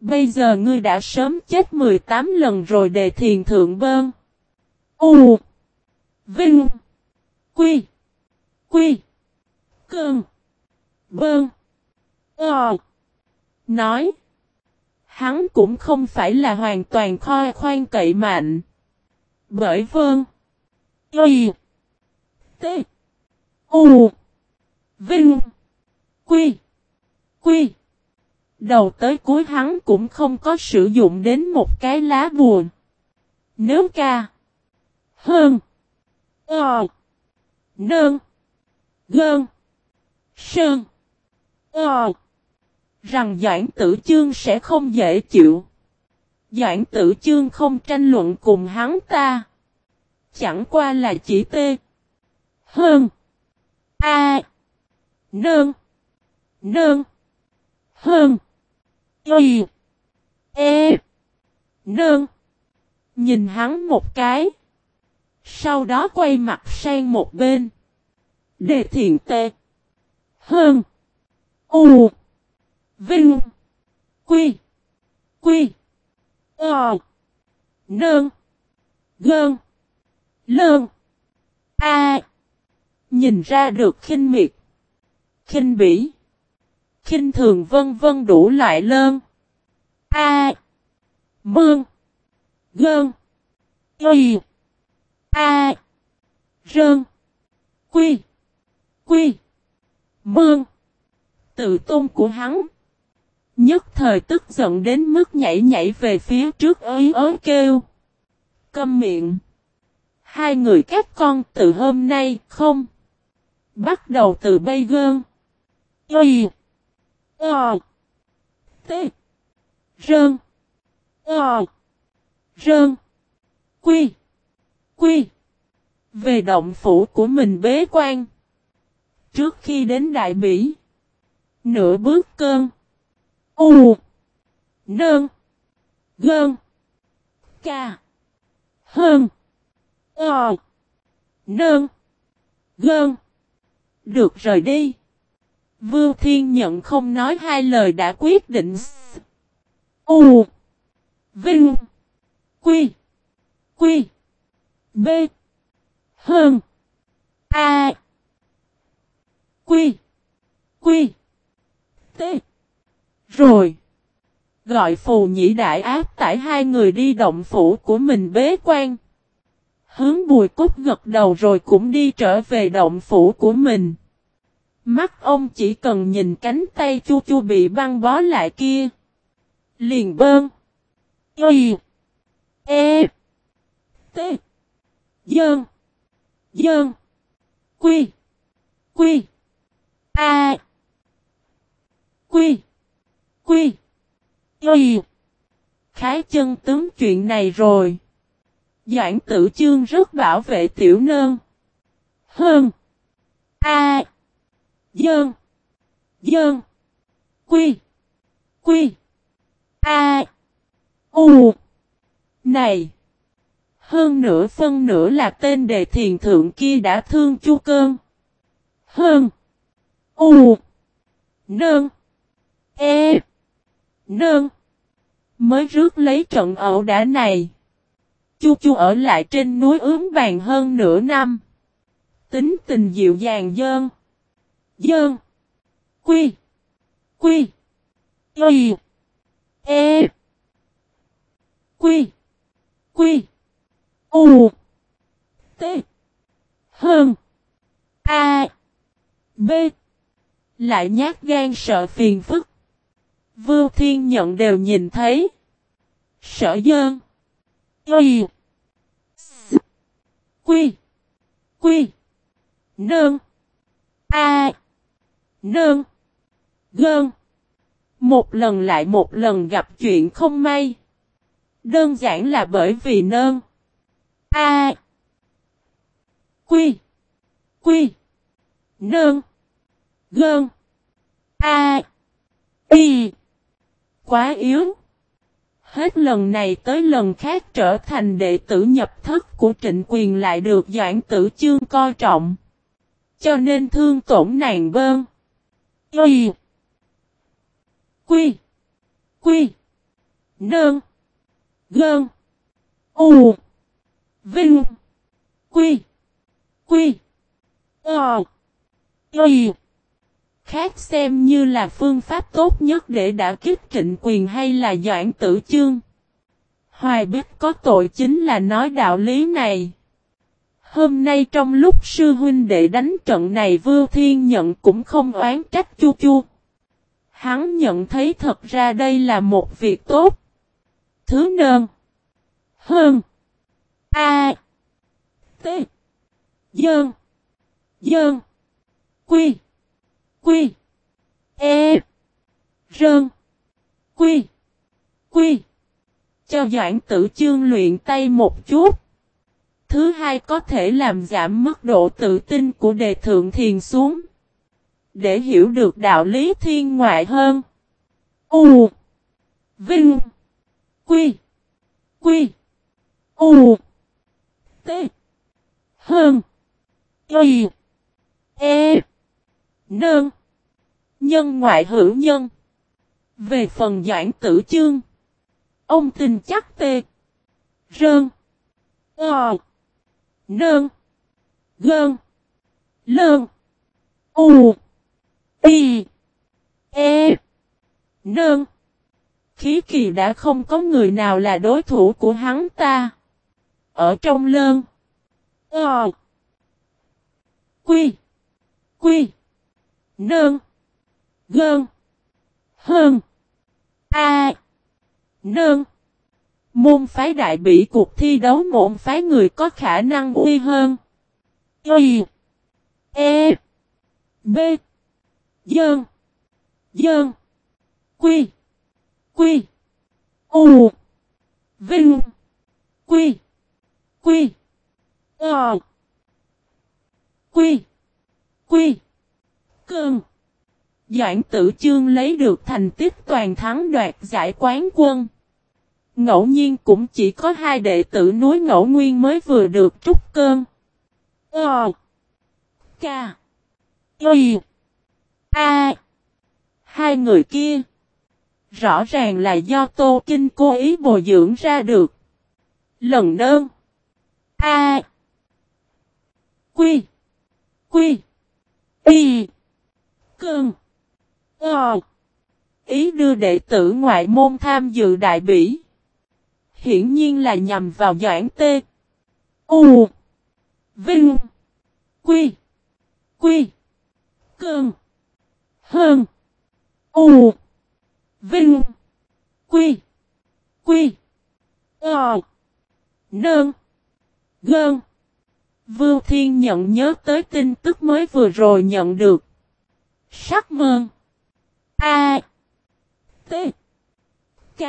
Bây giờ ngươi đã sớm chết 18 lần rồi, đề thiền thượng bơn. U. Vinh. Quy. Quy. Cơn. Bơn. Ờ. Nói. Hắn cũng không phải là hoàn toàn khoa khoan cậy mạnh. Bởi vương, Y. T. U. Vinh. Quy. Quy. Đầu tới cuối hắn cũng không có sử dụng đến một cái lá buồn. Nếu ca. Hơn. Ờ. Nơn. Gơn. Sơn. Ờ. Rằng Doãn Tử Chương sẽ không dễ chịu. Doãn Tử Chương không tranh luận cùng hắn ta. Chẳng qua là chỉ tê. Hơn. A. Nơn. Nơn. Hơn. Y. E. Nơn. Nhìn hắn một cái. Sau đó quay mặt sang một bên. Đề thiện tê. Hơn. U. Vinh. Quy. Quy. Ờ. Nơn. Gơn. Lơn. A. Nhìn ra được khinh miệt. Khinh bỉ. Khinh thường vân vân đủ loại lơn. A. Mương. Gơn. Y. A. Rơn. Quy. Quy. Mương. Tự tôn của hắn. Nhất thời tức giận đến mức nhảy nhảy về phía trước ới ới kêu. Câm miệng. Hai người các con từ hôm nay không. Bắt đầu từ bây gơn. Y. Ờ. T. Rơn. Ờ. Rơn. Quy. Quy. Về động phủ của mình bế quan. Trước khi đến Đại Bỉ. Nửa bước cơn. U. Nơn. Gơn. Ca. Hơn. Ờ. Nơn. Gơn. Được rời đi. Vưu Thiên Nhận không nói hai lời đã quyết định. U. Vinh. Quy. Quy. B. Hơn. A. Quy. Quy. T. Rồi. Gọi phù nhĩ đại áp tải hai người đi động phủ của mình bế quan. Hướng bùi cúc gật đầu rồi cũng đi trở về động phủ của mình. Mắt ông chỉ cần nhìn cánh tay chu chu bị băng bó lại kia. Liền bơn. Y. E. T. Dơn. Dơn. Quy. Quy. A. Quy. Quy. Y. Khái chân tướng chuyện này rồi. Doãn tử chương rất bảo vệ tiểu nơn. Hơn. A. Dơn. Dơn. Quy. Quy. A. U. Này. Hơn nửa phân nửa là tên đề thiền thượng kia đã thương chu cơn. Hơn. U. Nơn. E. Nơn. Mới rước lấy trận ẩu đả này. Chu chu ở lại trên núi ướm vàng hơn nửa năm. Tính tình dịu dàng dơn. Dơn. Quy. Quy. Y. E. Quy. Quy. U. T. Hơn. A. B. Lại nhát gan sợ phiền phức. Vưu Thiên Nhận đều nhìn thấy. Sở dơn. Y. S. Quy. Quy. Nương. A. Nương. Gơn. Một lần lại một lần gặp chuyện không may. Đơn giản là bởi vì nơn. A. Quy. Quy. nương Gơn. A. Y. Quá yếu. Hết lần này tới lần khác trở thành đệ tử nhập thất của trịnh quyền lại được Doãn tử chương coi trọng. Cho nên thương tổn nàng bơn. Y. Quy. Quy. nương Gơn. U. Vinh. Quy. Quy. Ờ. Y. Khác xem như là phương pháp tốt nhất để đã kích trịnh quyền hay là doãn tử chương. Hoài Bích có tội chính là nói đạo lý này. Hôm nay trong lúc sư huynh đệ đánh trận này Vưu Thiên nhận cũng không oán trách chu chu. Hắn nhận thấy thật ra đây là một việc tốt. Thứ nơn. Hơn. A. T. Dơn. Dơn. Quy. Quy. E. Rơn. Quy. Quy. Cho Doãn tử chương luyện tay một chút. Thứ hai có thể làm giảm mức độ tự tin của đề thượng thiền xuống. Để hiểu được đạo lý thiên ngoại hơn. U. Vinh. Quy. Quy. U. T. Hơn. Y. E. nương Nhân ngoại hữu nhân. Về phần doãn tử chương. Ông tin chắc t Rơn. Ờ. nương Gơn. Lơn. U. Y. E. nương Khí kỳ đã không có người nào là đối thủ của hắn ta. Ở trong lơn. Ờ. Quy. Quy. Nơn. Gơn. Hơn. A. Nương. Môn phái đại bị cuộc thi đấu môn phái người có khả năng uy hơn. Y. E. B. Dơn. Dơn. Quy. Quy. U. Vinh. Quy. Quy. Ờ. Quy. Quy. Cơn. Doãn tử chương lấy được thành tích toàn thắng đoạt giải quán quân. Ngẫu nhiên cũng chỉ có hai đệ tử núi ngẫu nguyên mới vừa được trúc cơn. Ờ. Ca. Y. A. Hai người kia. Rõ ràng là do Tô Kinh cố ý bồi dưỡng ra được. Lần đơn. A. Quy. Quy. Y. Cơn. Ờ. Ý đưa đệ tử ngoại môn tham dự đại bỉ. Hiển nhiên là nhằm vào doãn tê. U. Vinh. Quy. Quy. Cơn. Hơn. U. Vinh. Quy. Quy. Ờ. Nơn. Vâng. Gơn. Vưu Thiên nhận nhớ tới tin tức mới vừa rồi nhận được. Sắc mơn. A. T. K.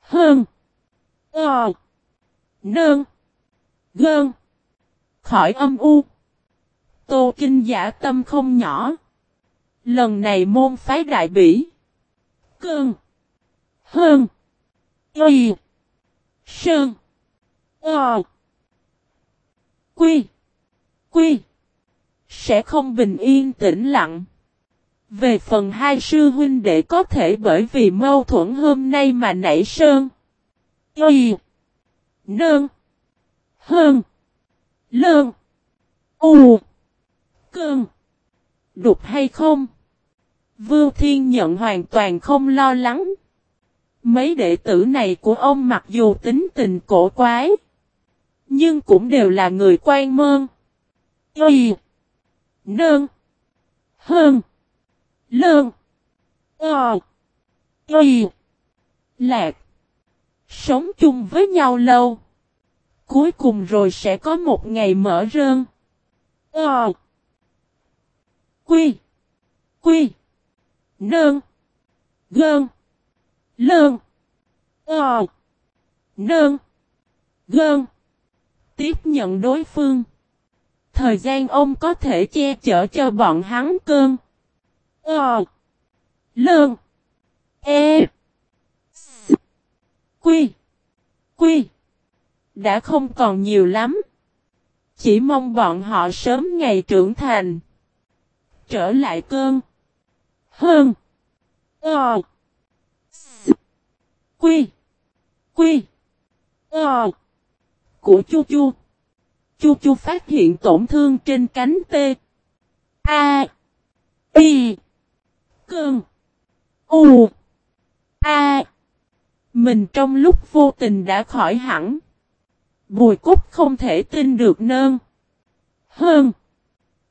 Hơn. Ờ. Nơn. Gơn. Khỏi âm u. Tô Kinh giả tâm không nhỏ. Lần này môn phái đại bỉ. Cơn. Hơn. Y. Sơn. Ờ. Quy. Quy. Sẽ không bình yên tĩnh lặng. Về phần hai sư huynh đệ có thể bởi vì mâu thuẫn hôm nay mà nảy sơn. Y. Nơn. Hơn. Lơn. U. Cơn. Đục hay không? Vưu Thiên Nhận hoàn toàn không lo lắng. Mấy đệ tử này của ông mặc dù tính tình cổ quái. Nhưng cũng đều là người quan mơn. Y. Nơn. Hơn. Lơn. Ờ. Y. Lạc. Sống chung với nhau lâu. Cuối cùng rồi sẽ có một ngày mở rơn. Ờ. Quy. Quy. Nơn. Gơn. Lơn. Ờ. Nơn. Gơn. Tiếp nhận đối phương. Thời gian ông có thể che chở cho bọn hắn cơn. Ờ. Lơn. E. S. Quy. Quy. Đã không còn nhiều lắm. Chỉ mong bọn họ sớm ngày trưởng thành. Trở lại cơn. Hơn. Ờ. S. Quy. Quy. Ờ. Của chu chu. Chu chu phát hiện tổn thương trên cánh T. A. Y. Cơn. U. A. Mình trong lúc vô tình đã khỏi hẳn. Bùi cúc không thể tin được nơn. Hơn.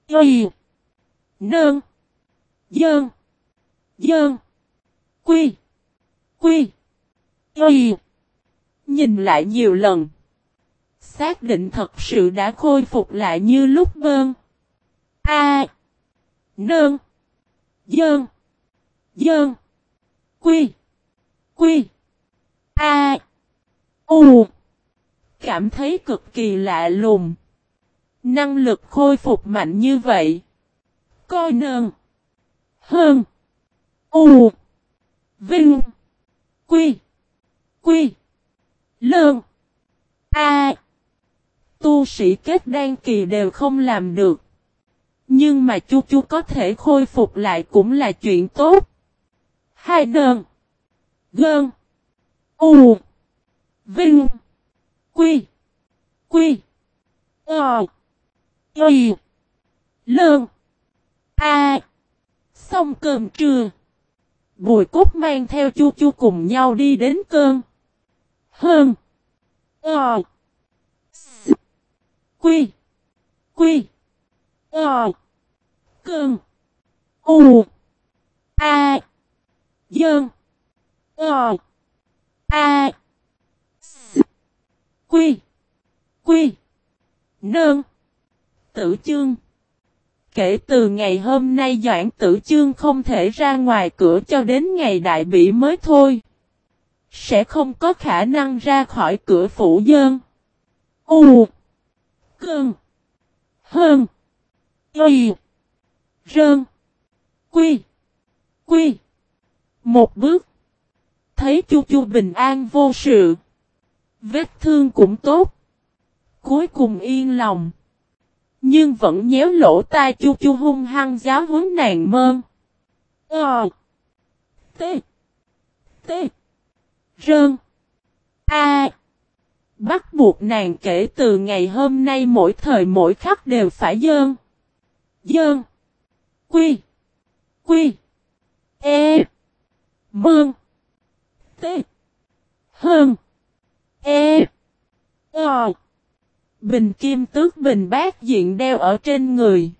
Y. Nơn. Dơn. Dơn. Quy. Quy. Y. Nhìn lại nhiều lần. Xác định thật sự đã khôi phục lại như lúc bơn. A. Nơn. Dơn. Dơn. Quy. Quy. A. U. Cảm thấy cực kỳ lạ lùng. Năng lực khôi phục mạnh như vậy. Coi nơn. Hơn. U. Vinh. Quy. Quy. Lơn. A. Tu sĩ kết đan kỳ đều không làm được. Nhưng mà chu chu có thể khôi phục lại cũng là chuyện tốt. Hai đơn. Gơn. U. Vinh. Quy. Quy. Ờ. Y. Lơn. A. Xong cơm trưa. Bùi cốt mang theo chu chu cùng nhau đi đến cơn. Hơn. Ờ. Quy. Quy. Ờ. Cơn. U. A. Dơn. Ờ. A. S. Quy. Quy. Nơn. Tử chương. Kể từ ngày hôm nay Doãn Tử Chương không thể ra ngoài cửa cho đến ngày đại bị mới thôi. Sẽ không có khả năng ra khỏi cửa phủ dơn. U. Cơn. Hơn. Y. Rơn. Quy. Quy. Một bước. Thấy chu chu bình an vô sự. Vết thương cũng tốt. Cuối cùng yên lòng. Nhưng vẫn nhéo lỗ tai chu chu hung hăng giáo huấn nàng mơn. Ờ. T. T. Rơn. A. Bắt buộc nàng kể từ ngày hôm nay mỗi thời mỗi khắc đều phải dơn. Dơn. Quy. Quy. E. Mương. T. Hơn. E. O. Bình kim tước bình bát diện đeo ở trên người.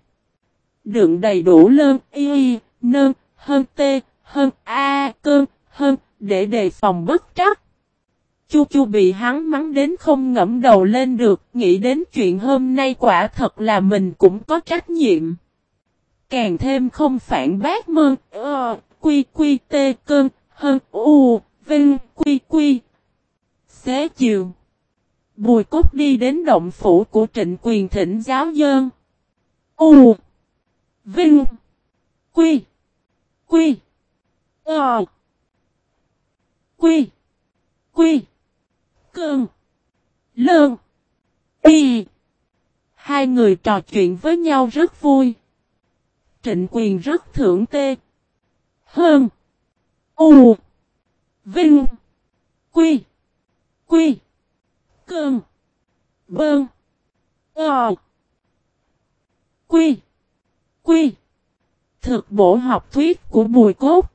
Đựng đầy đủ lơn, y, nơn, hơn t, hơn a, cơn, hơn, để đề phòng bất trắc. Chu chu bị hắn mắng đến không ngẫm đầu lên được, nghĩ đến chuyện hôm nay quả thật là mình cũng có trách nhiệm. Càng thêm không phản bác mơn, ờ, quy quy tê cơn, hơn u, vinh, quy quy. Xế chiều. Bùi cốt đi đến động phủ của trịnh quyền thỉnh giáo dơn. U. Vinh. Quy. Quy. Ờ. Quy. Quy. Cơn. Lơn. Y. Hai người trò chuyện với nhau rất vui. Trịnh quyền rất thưởng tê. Hơn. U. Vinh. Quy. Quy. Cơn. Bơn. Ờ. Quy. Quy. Thực bổ học thuyết của Bùi Cốt.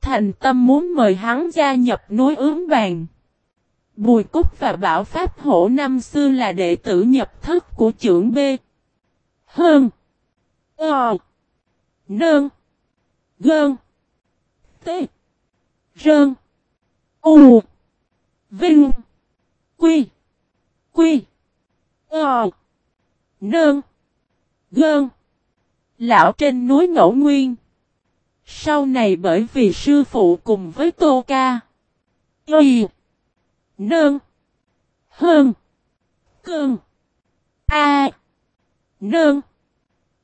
Thành tâm muốn mời hắn gia nhập núi ướm vàng. Bùi Cúc và Bảo Pháp Hổ năm xưa là đệ tử nhập thất của trưởng B. Hơn. Ờ. Nơn. Gơn. T. Rơn. U. Vinh. Quy. Quy. Ờ. Nơn. Gơn. Lão trên núi Ngẫu Nguyên. Sau này bởi vì sư phụ cùng với Tô Ca. Y nương Hơn. Cương. A. nương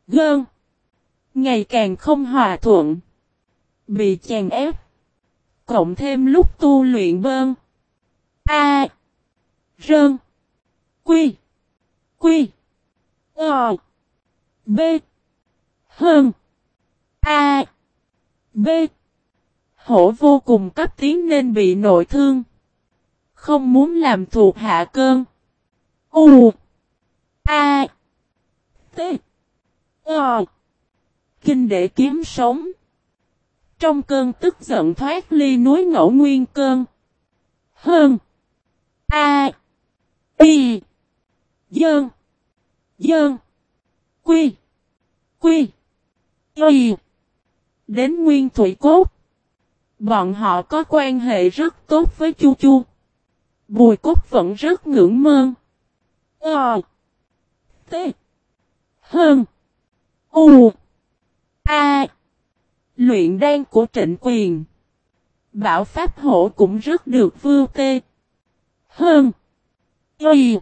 Gơn. Ngày càng không hòa thuận. Bị chèn ép. Cộng thêm lúc tu luyện bơn. A. Rơn. Quy. Quy. Ờ. B. Hơn. A. B. Hổ vô cùng cấp tiến nên bị nội thương. Không muốn làm thuộc hạ cơn. U. A. T. O. Kinh để kiếm sống. Trong cơn tức giận thoát ly núi ngẫu nguyên cơn. Hơn. A. Y. Dơn. Dơn. Quy. Quy. Y. Đến nguyên thủy cốt. Bọn họ có quan hệ rất tốt với Chu Chu. Bùi cốt vẫn rất ngưỡng mơ. Ờ. T. Hơn. U. A. Luyện đan của trịnh quyền. Bảo Pháp Hổ cũng rất được vưu tê. Hơn. Y.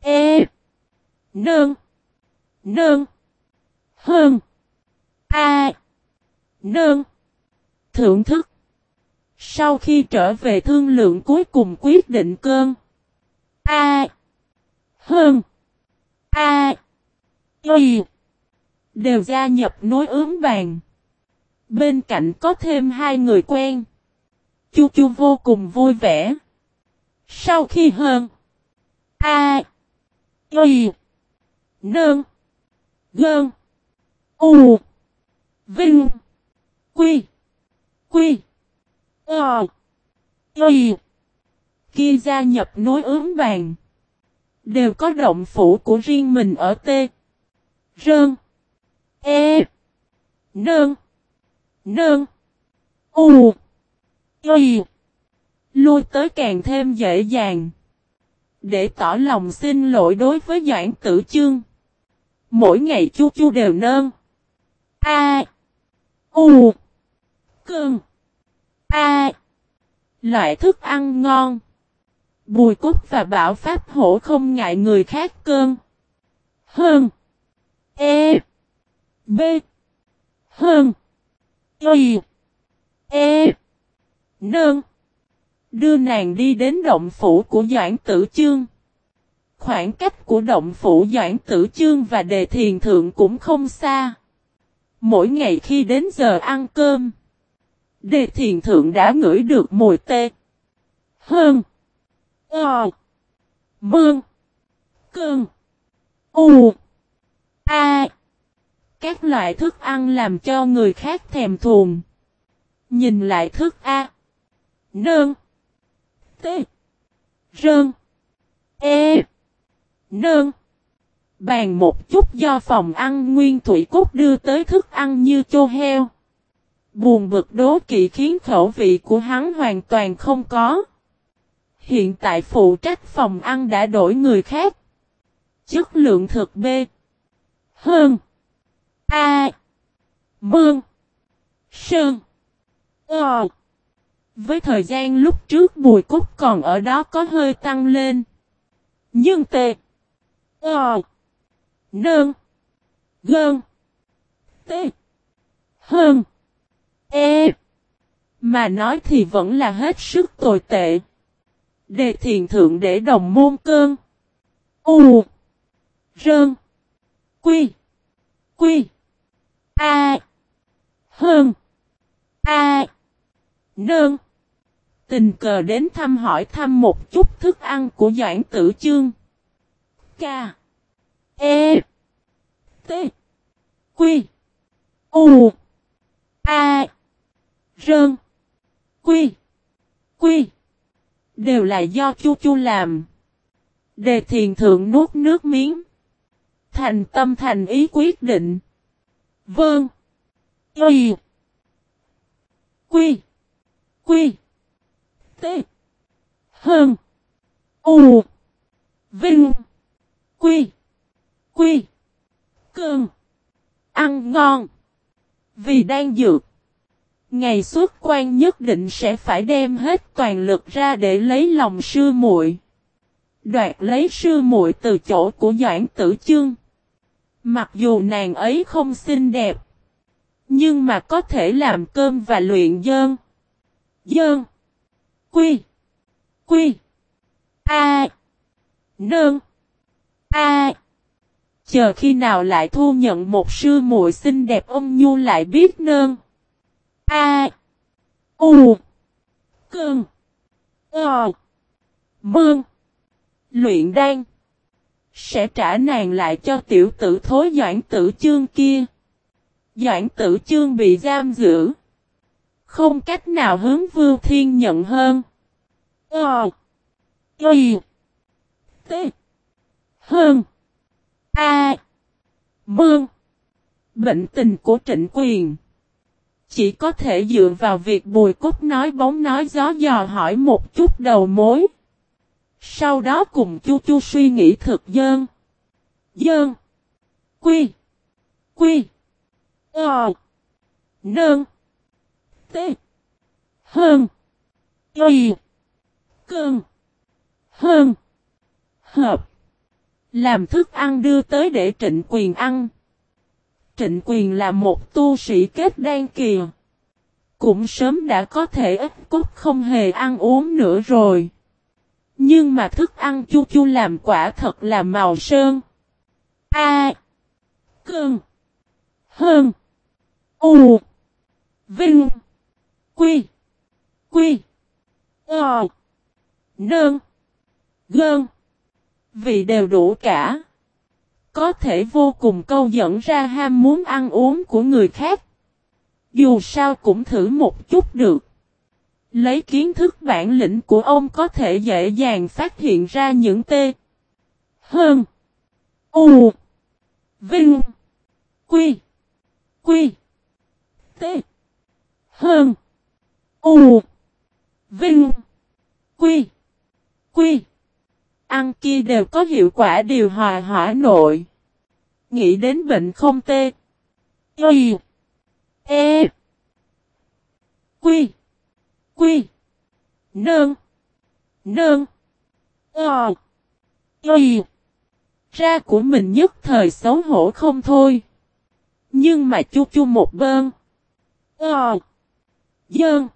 E. Nơn. Nơn. Hơn. A. Nơn. Thưởng thức. Sau khi trở về thương lượng cuối cùng quyết định cơn. A. Hơn. A. Y. Đều gia nhập nối ướm vàng. Bên cạnh có thêm hai người quen. Chu chu vô cùng vui vẻ. Sau khi hơn. A. Y. Nơn. Gơn. U. Vinh. Quy. Quy. Ờ. Y. Kia gia nhập nối ướm vàng. Đều có động phủ của riêng mình ở T. Rơn. E. Nơn. Nơn. U. Y. Lui tới càng thêm dễ dàng. Để tỏ lòng xin lỗi đối với Doãn Tử Chương. Mỗi ngày chu chu đều nơn. A. U. Cưng. A. Loại thức ăn ngon. Bùi cúc và bảo pháp hổ không ngại người khác cơn. Hơn. E. B. Hơn. Y. E. Nương. Đưa nàng đi đến động phủ của Doãn Tử Chương. Khoảng cách của động phủ Doãn Tử Chương và Đề Thiền Thượng cũng không xa. Mỗi ngày khi đến giờ ăn cơm, Đề Thiền Thượng đã ngửi được mùi tê. Hơn. Ờ. Mương. Cơn. U. A. Các loại thức ăn làm cho người khác thèm thuồng. Nhìn lại thức A. Nương. T. Rơn. E. Nương. Bàn một chút do phòng ăn nguyên thủy cốt đưa tới thức ăn như chô heo. Buồn bực đố kỵ khiến khẩu vị của hắn hoàn toàn không có. Hiện tại phụ trách phòng ăn đã đổi người khác. Chất lượng thực B. Hơn. A. Mương. Sơn. Ờ. Với thời gian lúc trước Bùi Cúc còn ở đó có hơi tăng lên. Nhưng tệ. Ờ. Nơn. Gơn. Tê. Hơn. Ê! Mà nói thì vẫn là hết sức tồi tệ. Đề thiền thượng để đồng môn cơn. U. Rơn. Quy. Quy. A. Hơn. A. Nơn. Tình cờ đến thăm hỏi thăm một chút thức ăn của Doãn Tử Chương. K. E. T. Quy. U. A. Rơn. Quy. Quy. Đều là do Chu Chu làm. Đề thiền thượng nuốt nước miếng. Thành tâm thành ý quyết định. Vâng. Y. Quy. Quy. T. Hơn. U. Vinh. Quy. Quy. cường, Ăn ngon. Vì đang dược. Ngày xuất quan nhất định sẽ phải đem hết toàn lực ra để lấy lòng sư muội. Đoạt lấy sư muội từ chỗ của Doãn Tử Chương. Mặc dù nàng ấy không xinh đẹp. Nhưng mà có thể làm cơm và luyện dơn. Dơn. Quy. Quy. A. Nương. A. Chờ khi nào lại thu nhận một sư muội xinh đẹp ông Nhu lại biết nơn. A. U. cương Ờ. Mương. Luyện đan. Sẽ trả nàng lại cho tiểu tử thối doãn tử chương kia. Doãn tử chương bị giam giữ. Không cách nào hướng vưu thiên nhận hơn. Ờ. Y. T. Hơn. A. Mương. Bệnh tình của trịnh quyền. Chỉ có thể dựa vào việc bùi cốt nói bóng nói gió dò hỏi một chút đầu mối. Sau đó cùng chu chu suy nghĩ thực dơn. Dơn. Quy. Quy. Ờ. Nơn. T. Hơn. Y. Cơn. Hơn. Hợp. Làm thức ăn đưa tới để trịnh quyền ăn. Trịnh quyền là một tu sĩ kết đan kìa. Cũng sớm đã có thể ít cốt không hề ăn uống nữa rồi. Nhưng mà thức ăn chu chu làm quả thật là màu sơn. A. Cơn. Hơn. U. Vinh. Quy. Quy. Ờ. Nơn. Gơn. Vì đều đủ cả. Có thể vô cùng câu dẫn ra ham muốn ăn uống của người khác. Dù sao cũng thử một chút được. Lấy kiến thức bản lĩnh của ông có thể dễ dàng phát hiện ra những tê. Hơn. U. Vinh. Quy. Quy. T. Hơn. U. Vinh. Quy. Quy. Ăn kia đều có hiệu quả điều hòa hỏa nội. Nghĩ đến bệnh không tê. Y. E. Quy. Quy. Nương. Nương. Ờ. Y. Ra của mình nhất thời xấu hổ không thôi. Nhưng mà chu chu một bơn. Ờ. Dơn.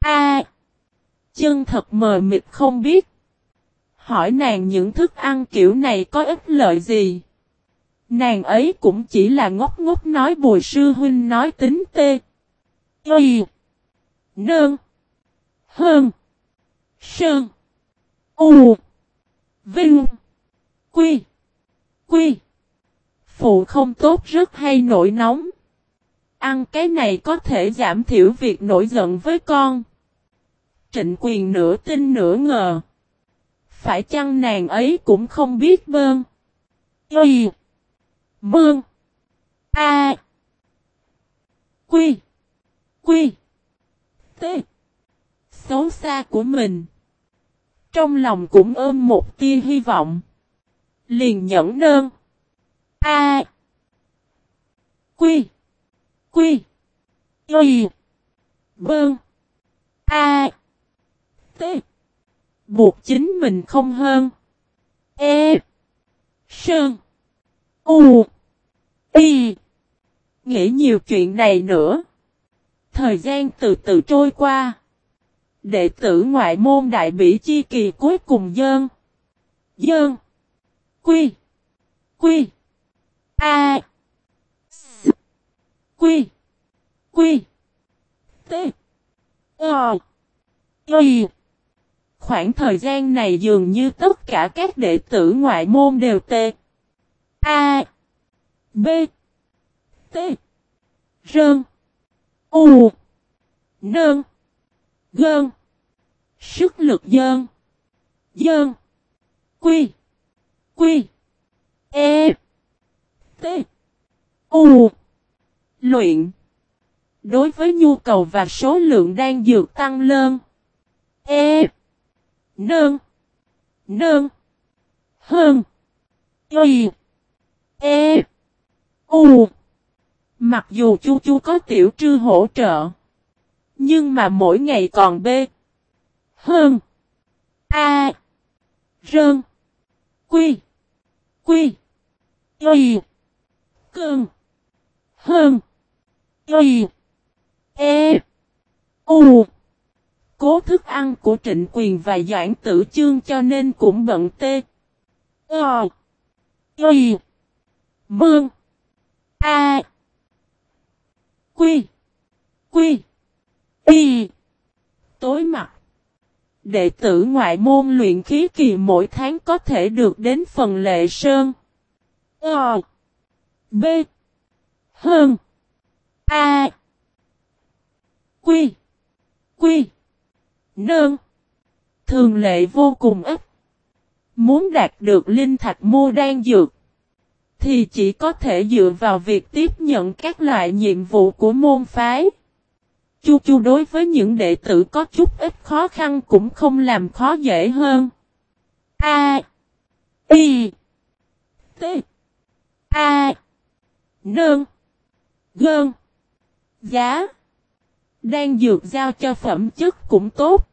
A. Chân thật mờ mịt không biết. Hỏi nàng những thức ăn kiểu này có ích lợi gì? Nàng ấy cũng chỉ là ngốc ngốc nói bùi sư huynh nói tính tê. Y. Nương. Hơn. Sơn. U. Vinh. Quy. Quy. Phụ không tốt rất hay nổi nóng. Ăn cái này có thể giảm thiểu việc nổi giận với con. Trịnh quyền nửa tin nửa ngờ. Phải chăng nàng ấy cũng không biết bơn. Y. Bơn. A. Quy. Quy. T. Xấu xa của mình. Trong lòng cũng ôm một tia hy vọng. Liền nhẫn nơn. A. Quy. Quy. Y. Bơn. A. T. Buộc chính mình không hơn. E. Sơn. U. Y. Nghĩ nhiều chuyện này nữa. Thời gian từ từ trôi qua. Đệ tử ngoại môn đại bỉ chi kỳ cuối cùng dơn. Dơn. Quy. Quy. A. S. Quy. Quy. T. o Y. Khoảng thời gian này dường như tất cả các đệ tử ngoại môn đều T. A. B. T. Rơn. U. Nơn. Gơn. Sức lực dơn. Dơn. Quy. Quy. E. T. U. Luyện. Đối với nhu cầu và số lượng đang dược tăng lên. E. Nương. Nương. Hơn. Y. E. U. Mặc dù chu chu có tiểu trư hỗ trợ. Nhưng mà mỗi ngày còn B. Hơn. A. Rơn. Quy. Quy. Y. Cơn. Hơn. Y. E. U. Cố thức ăn của Trịnh Quyền và Doãn Tử Chương cho nên cũng bận tê. Ờ. Y. Mương. A. Quy. Quy. Y. Tối mặt. Đệ tử ngoại môn luyện khí kỳ mỗi tháng có thể được đến phần lệ sơn. Ờ. B. Hơn. A. Quy. Quy. Nương. Thường lệ vô cùng ít. Muốn đạt được linh thạch mua đan dược. Thì chỉ có thể dựa vào việc tiếp nhận các loại nhiệm vụ của môn phái. Chu chu đối với những đệ tử có chút ít khó khăn cũng không làm khó dễ hơn. A. I. T. A. Nương. Gơn. Giá. Đang dược giao cho phẩm chất cũng tốt.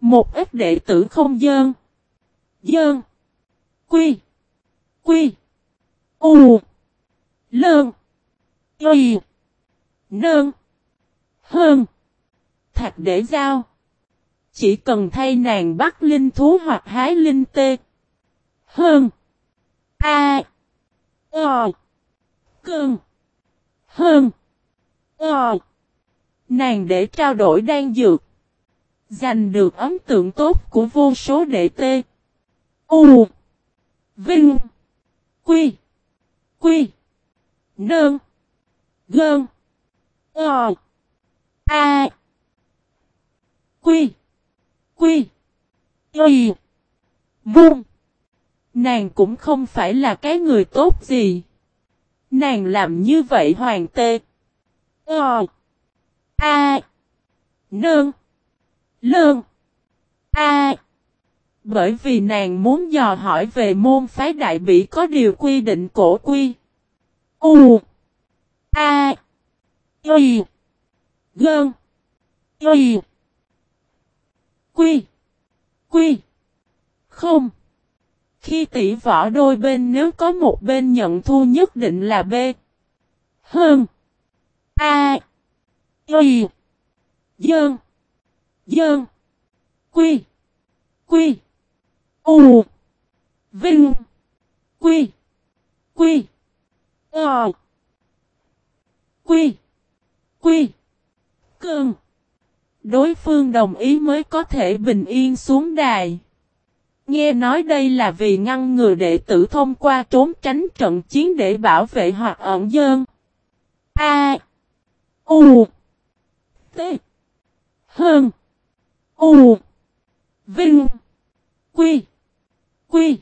Một ít đệ tử không dơn. Dơn. Quy. Quy. U. Lơn. Y. Nơn. Hơn. Thạch để giao. Chỉ cần thay nàng bắt linh thú hoặc hái linh tê. Hơn. A. Ờ. Cơn. Hơn. Ờ. Nàng để trao đổi đan dược. Giành được ấn tượng tốt của vô số đệ tê. U. Vinh. Quy. Quy. Nơn. Gơn. Ờ. A. Quy. Quy. Y. Vung. Nàng cũng không phải là cái người tốt gì. Nàng làm như vậy hoàng tê. Ờ. A. Nương. Lương. A. Bởi vì nàng muốn dò hỏi về môn phái đại bỉ có điều quy định cổ quy. U. A. Y. Gơn. Y. Quy. Quy. Không. Khi tỷ võ đôi bên nếu có một bên nhận thu nhất định là B. Hơn. A. Y. Dơn. Dơn. Quy. Quy. U. Vinh. Quy. Quy. Ờ. Quy. Quy. Cơn. Đối phương đồng ý mới có thể bình yên xuống đài. Nghe nói đây là vì ngăn ngừa đệ tử thông qua trốn tránh trận chiến để bảo vệ hoặc ẩn dơn. A. U. T. Hơn. U. Vinh. Quy. Quy.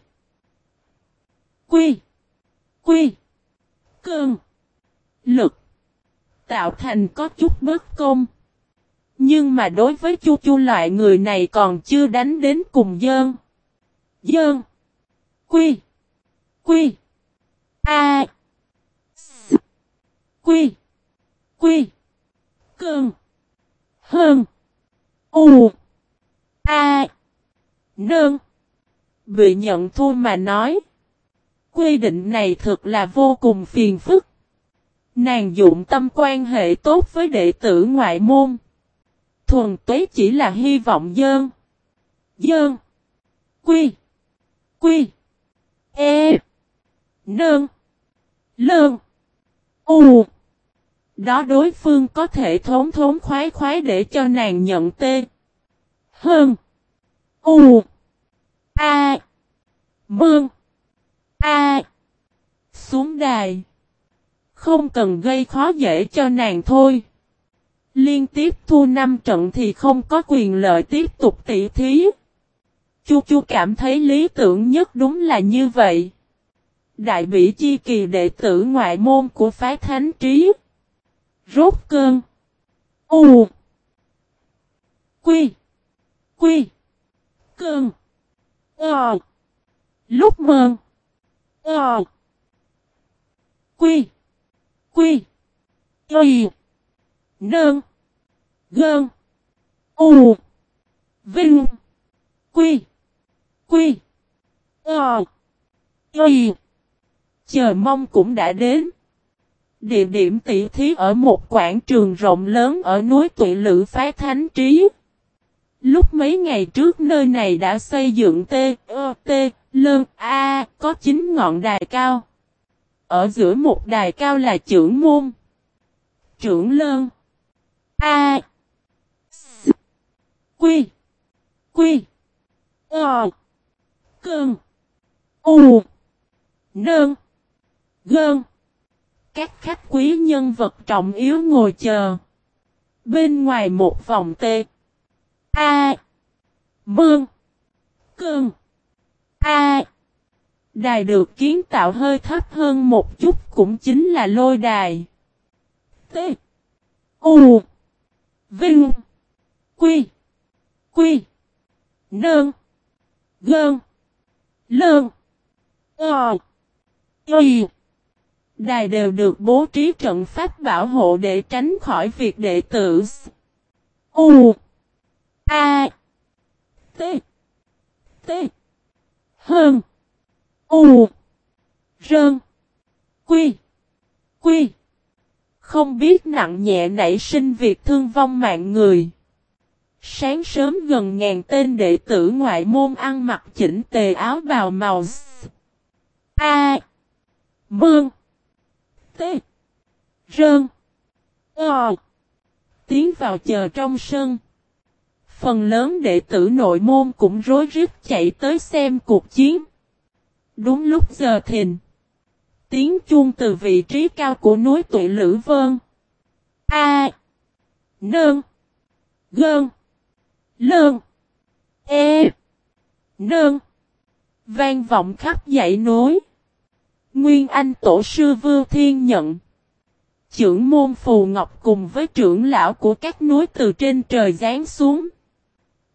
Quy. Quy. Cơn. Lực. Tạo thành có chút bất công. Nhưng mà đối với chu chu loại người này còn chưa đánh đến cùng dơn. Dơn. Quy. Quy. A. S. Quy. Quy. Cơn. Hơn. U. A. Nương. Bị nhận thua mà nói. Quy định này thực là vô cùng phiền phức. Nàng dụng tâm quan hệ tốt với đệ tử ngoại môn. Thuần tuế chỉ là hy vọng dơn. Dơn. Quy. Quy. E. Nương. Lương. U. Đó đối phương có thể thốn thốn khoái khoái để cho nàng nhận tê. Hơn. U. A. Mương. A. Xuống đài. Không cần gây khó dễ cho nàng thôi. Liên tiếp thu 5 trận thì không có quyền lợi tiếp tục tỷ thí. Chu Chu cảm thấy lý tưởng nhất đúng là như vậy. Đại bỉ chi kỳ đệ tử ngoại môn của phái thánh trí. Rốt cơn. U. Quy. Quy. Cơn. Ờ. Lúc mơn. Ờ. Quy. Quy. Y. Nơn. Gơn. U. Vinh. Quy. Quy. Ờ. Y. Chờ mong cũng đã đến. Địa điểm tỷ thí ở một quảng trường rộng lớn ở núi Tụy Lữ Phái Thánh Trí. Lúc mấy ngày trước nơi này đã xây dựng T, ơ, T, Lơn, A, có 9 ngọn đài cao. Ở giữa một đài cao là trưởng môn. Trưởng Lơn. A. S. Quy. Quy. Ờ. Cơn. U. Nơn. Gơn. Các khách quý nhân vật trọng yếu ngồi chờ. Bên ngoài một vòng t A. Bương. Cương. A. Đài được kiến tạo hơi thấp hơn một chút cũng chính là lôi đài. T. U. Vinh. Quy. Quy. nương Gơn. Lơn. Ờ. Y. Đài đều được bố trí trận pháp bảo hộ để tránh khỏi việc đệ tử U, A, T T, Hơn, U, Rơn, Quy Quy Không biết nặng nhẹ nảy sinh việc thương vong mạng người. Sáng sớm gần ngàn tên đệ tử ngoại môn ăn mặc chỉnh tề áo bào màu A, Bương T. Rơn. Ờ. Tiến vào chờ trong sân. Phần lớn đệ tử nội môn cũng rối rít chạy tới xem cuộc chiến. Đúng lúc giờ thìn. Tiếng chuông từ vị trí cao của núi tụi Lữ Vân. A. Nơn. Gơn. Lơn. E. Nơn. Vang vọng khắp dãy núi. Nguyên Anh Tổ sư Vưu Thiên nhận. Trưởng môn Phù Ngọc cùng với trưởng lão của các núi từ trên trời giáng xuống.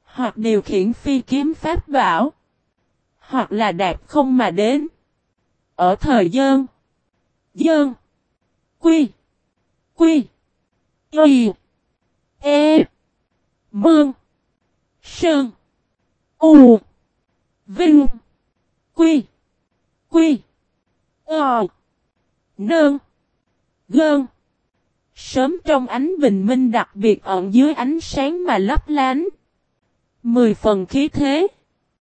Hoặc điều khiển phi kiếm pháp bảo. Hoặc là đạp không mà đến. Ở thời dân. Dơn. Quy. Quy. Y. E. Mương. Sơn. U. Vinh. Quy. Quy. Ờ. Nơn. Gơn. Sớm trong ánh bình minh đặc biệt ẩn dưới ánh sáng mà lấp lánh. Mười phần khí thế.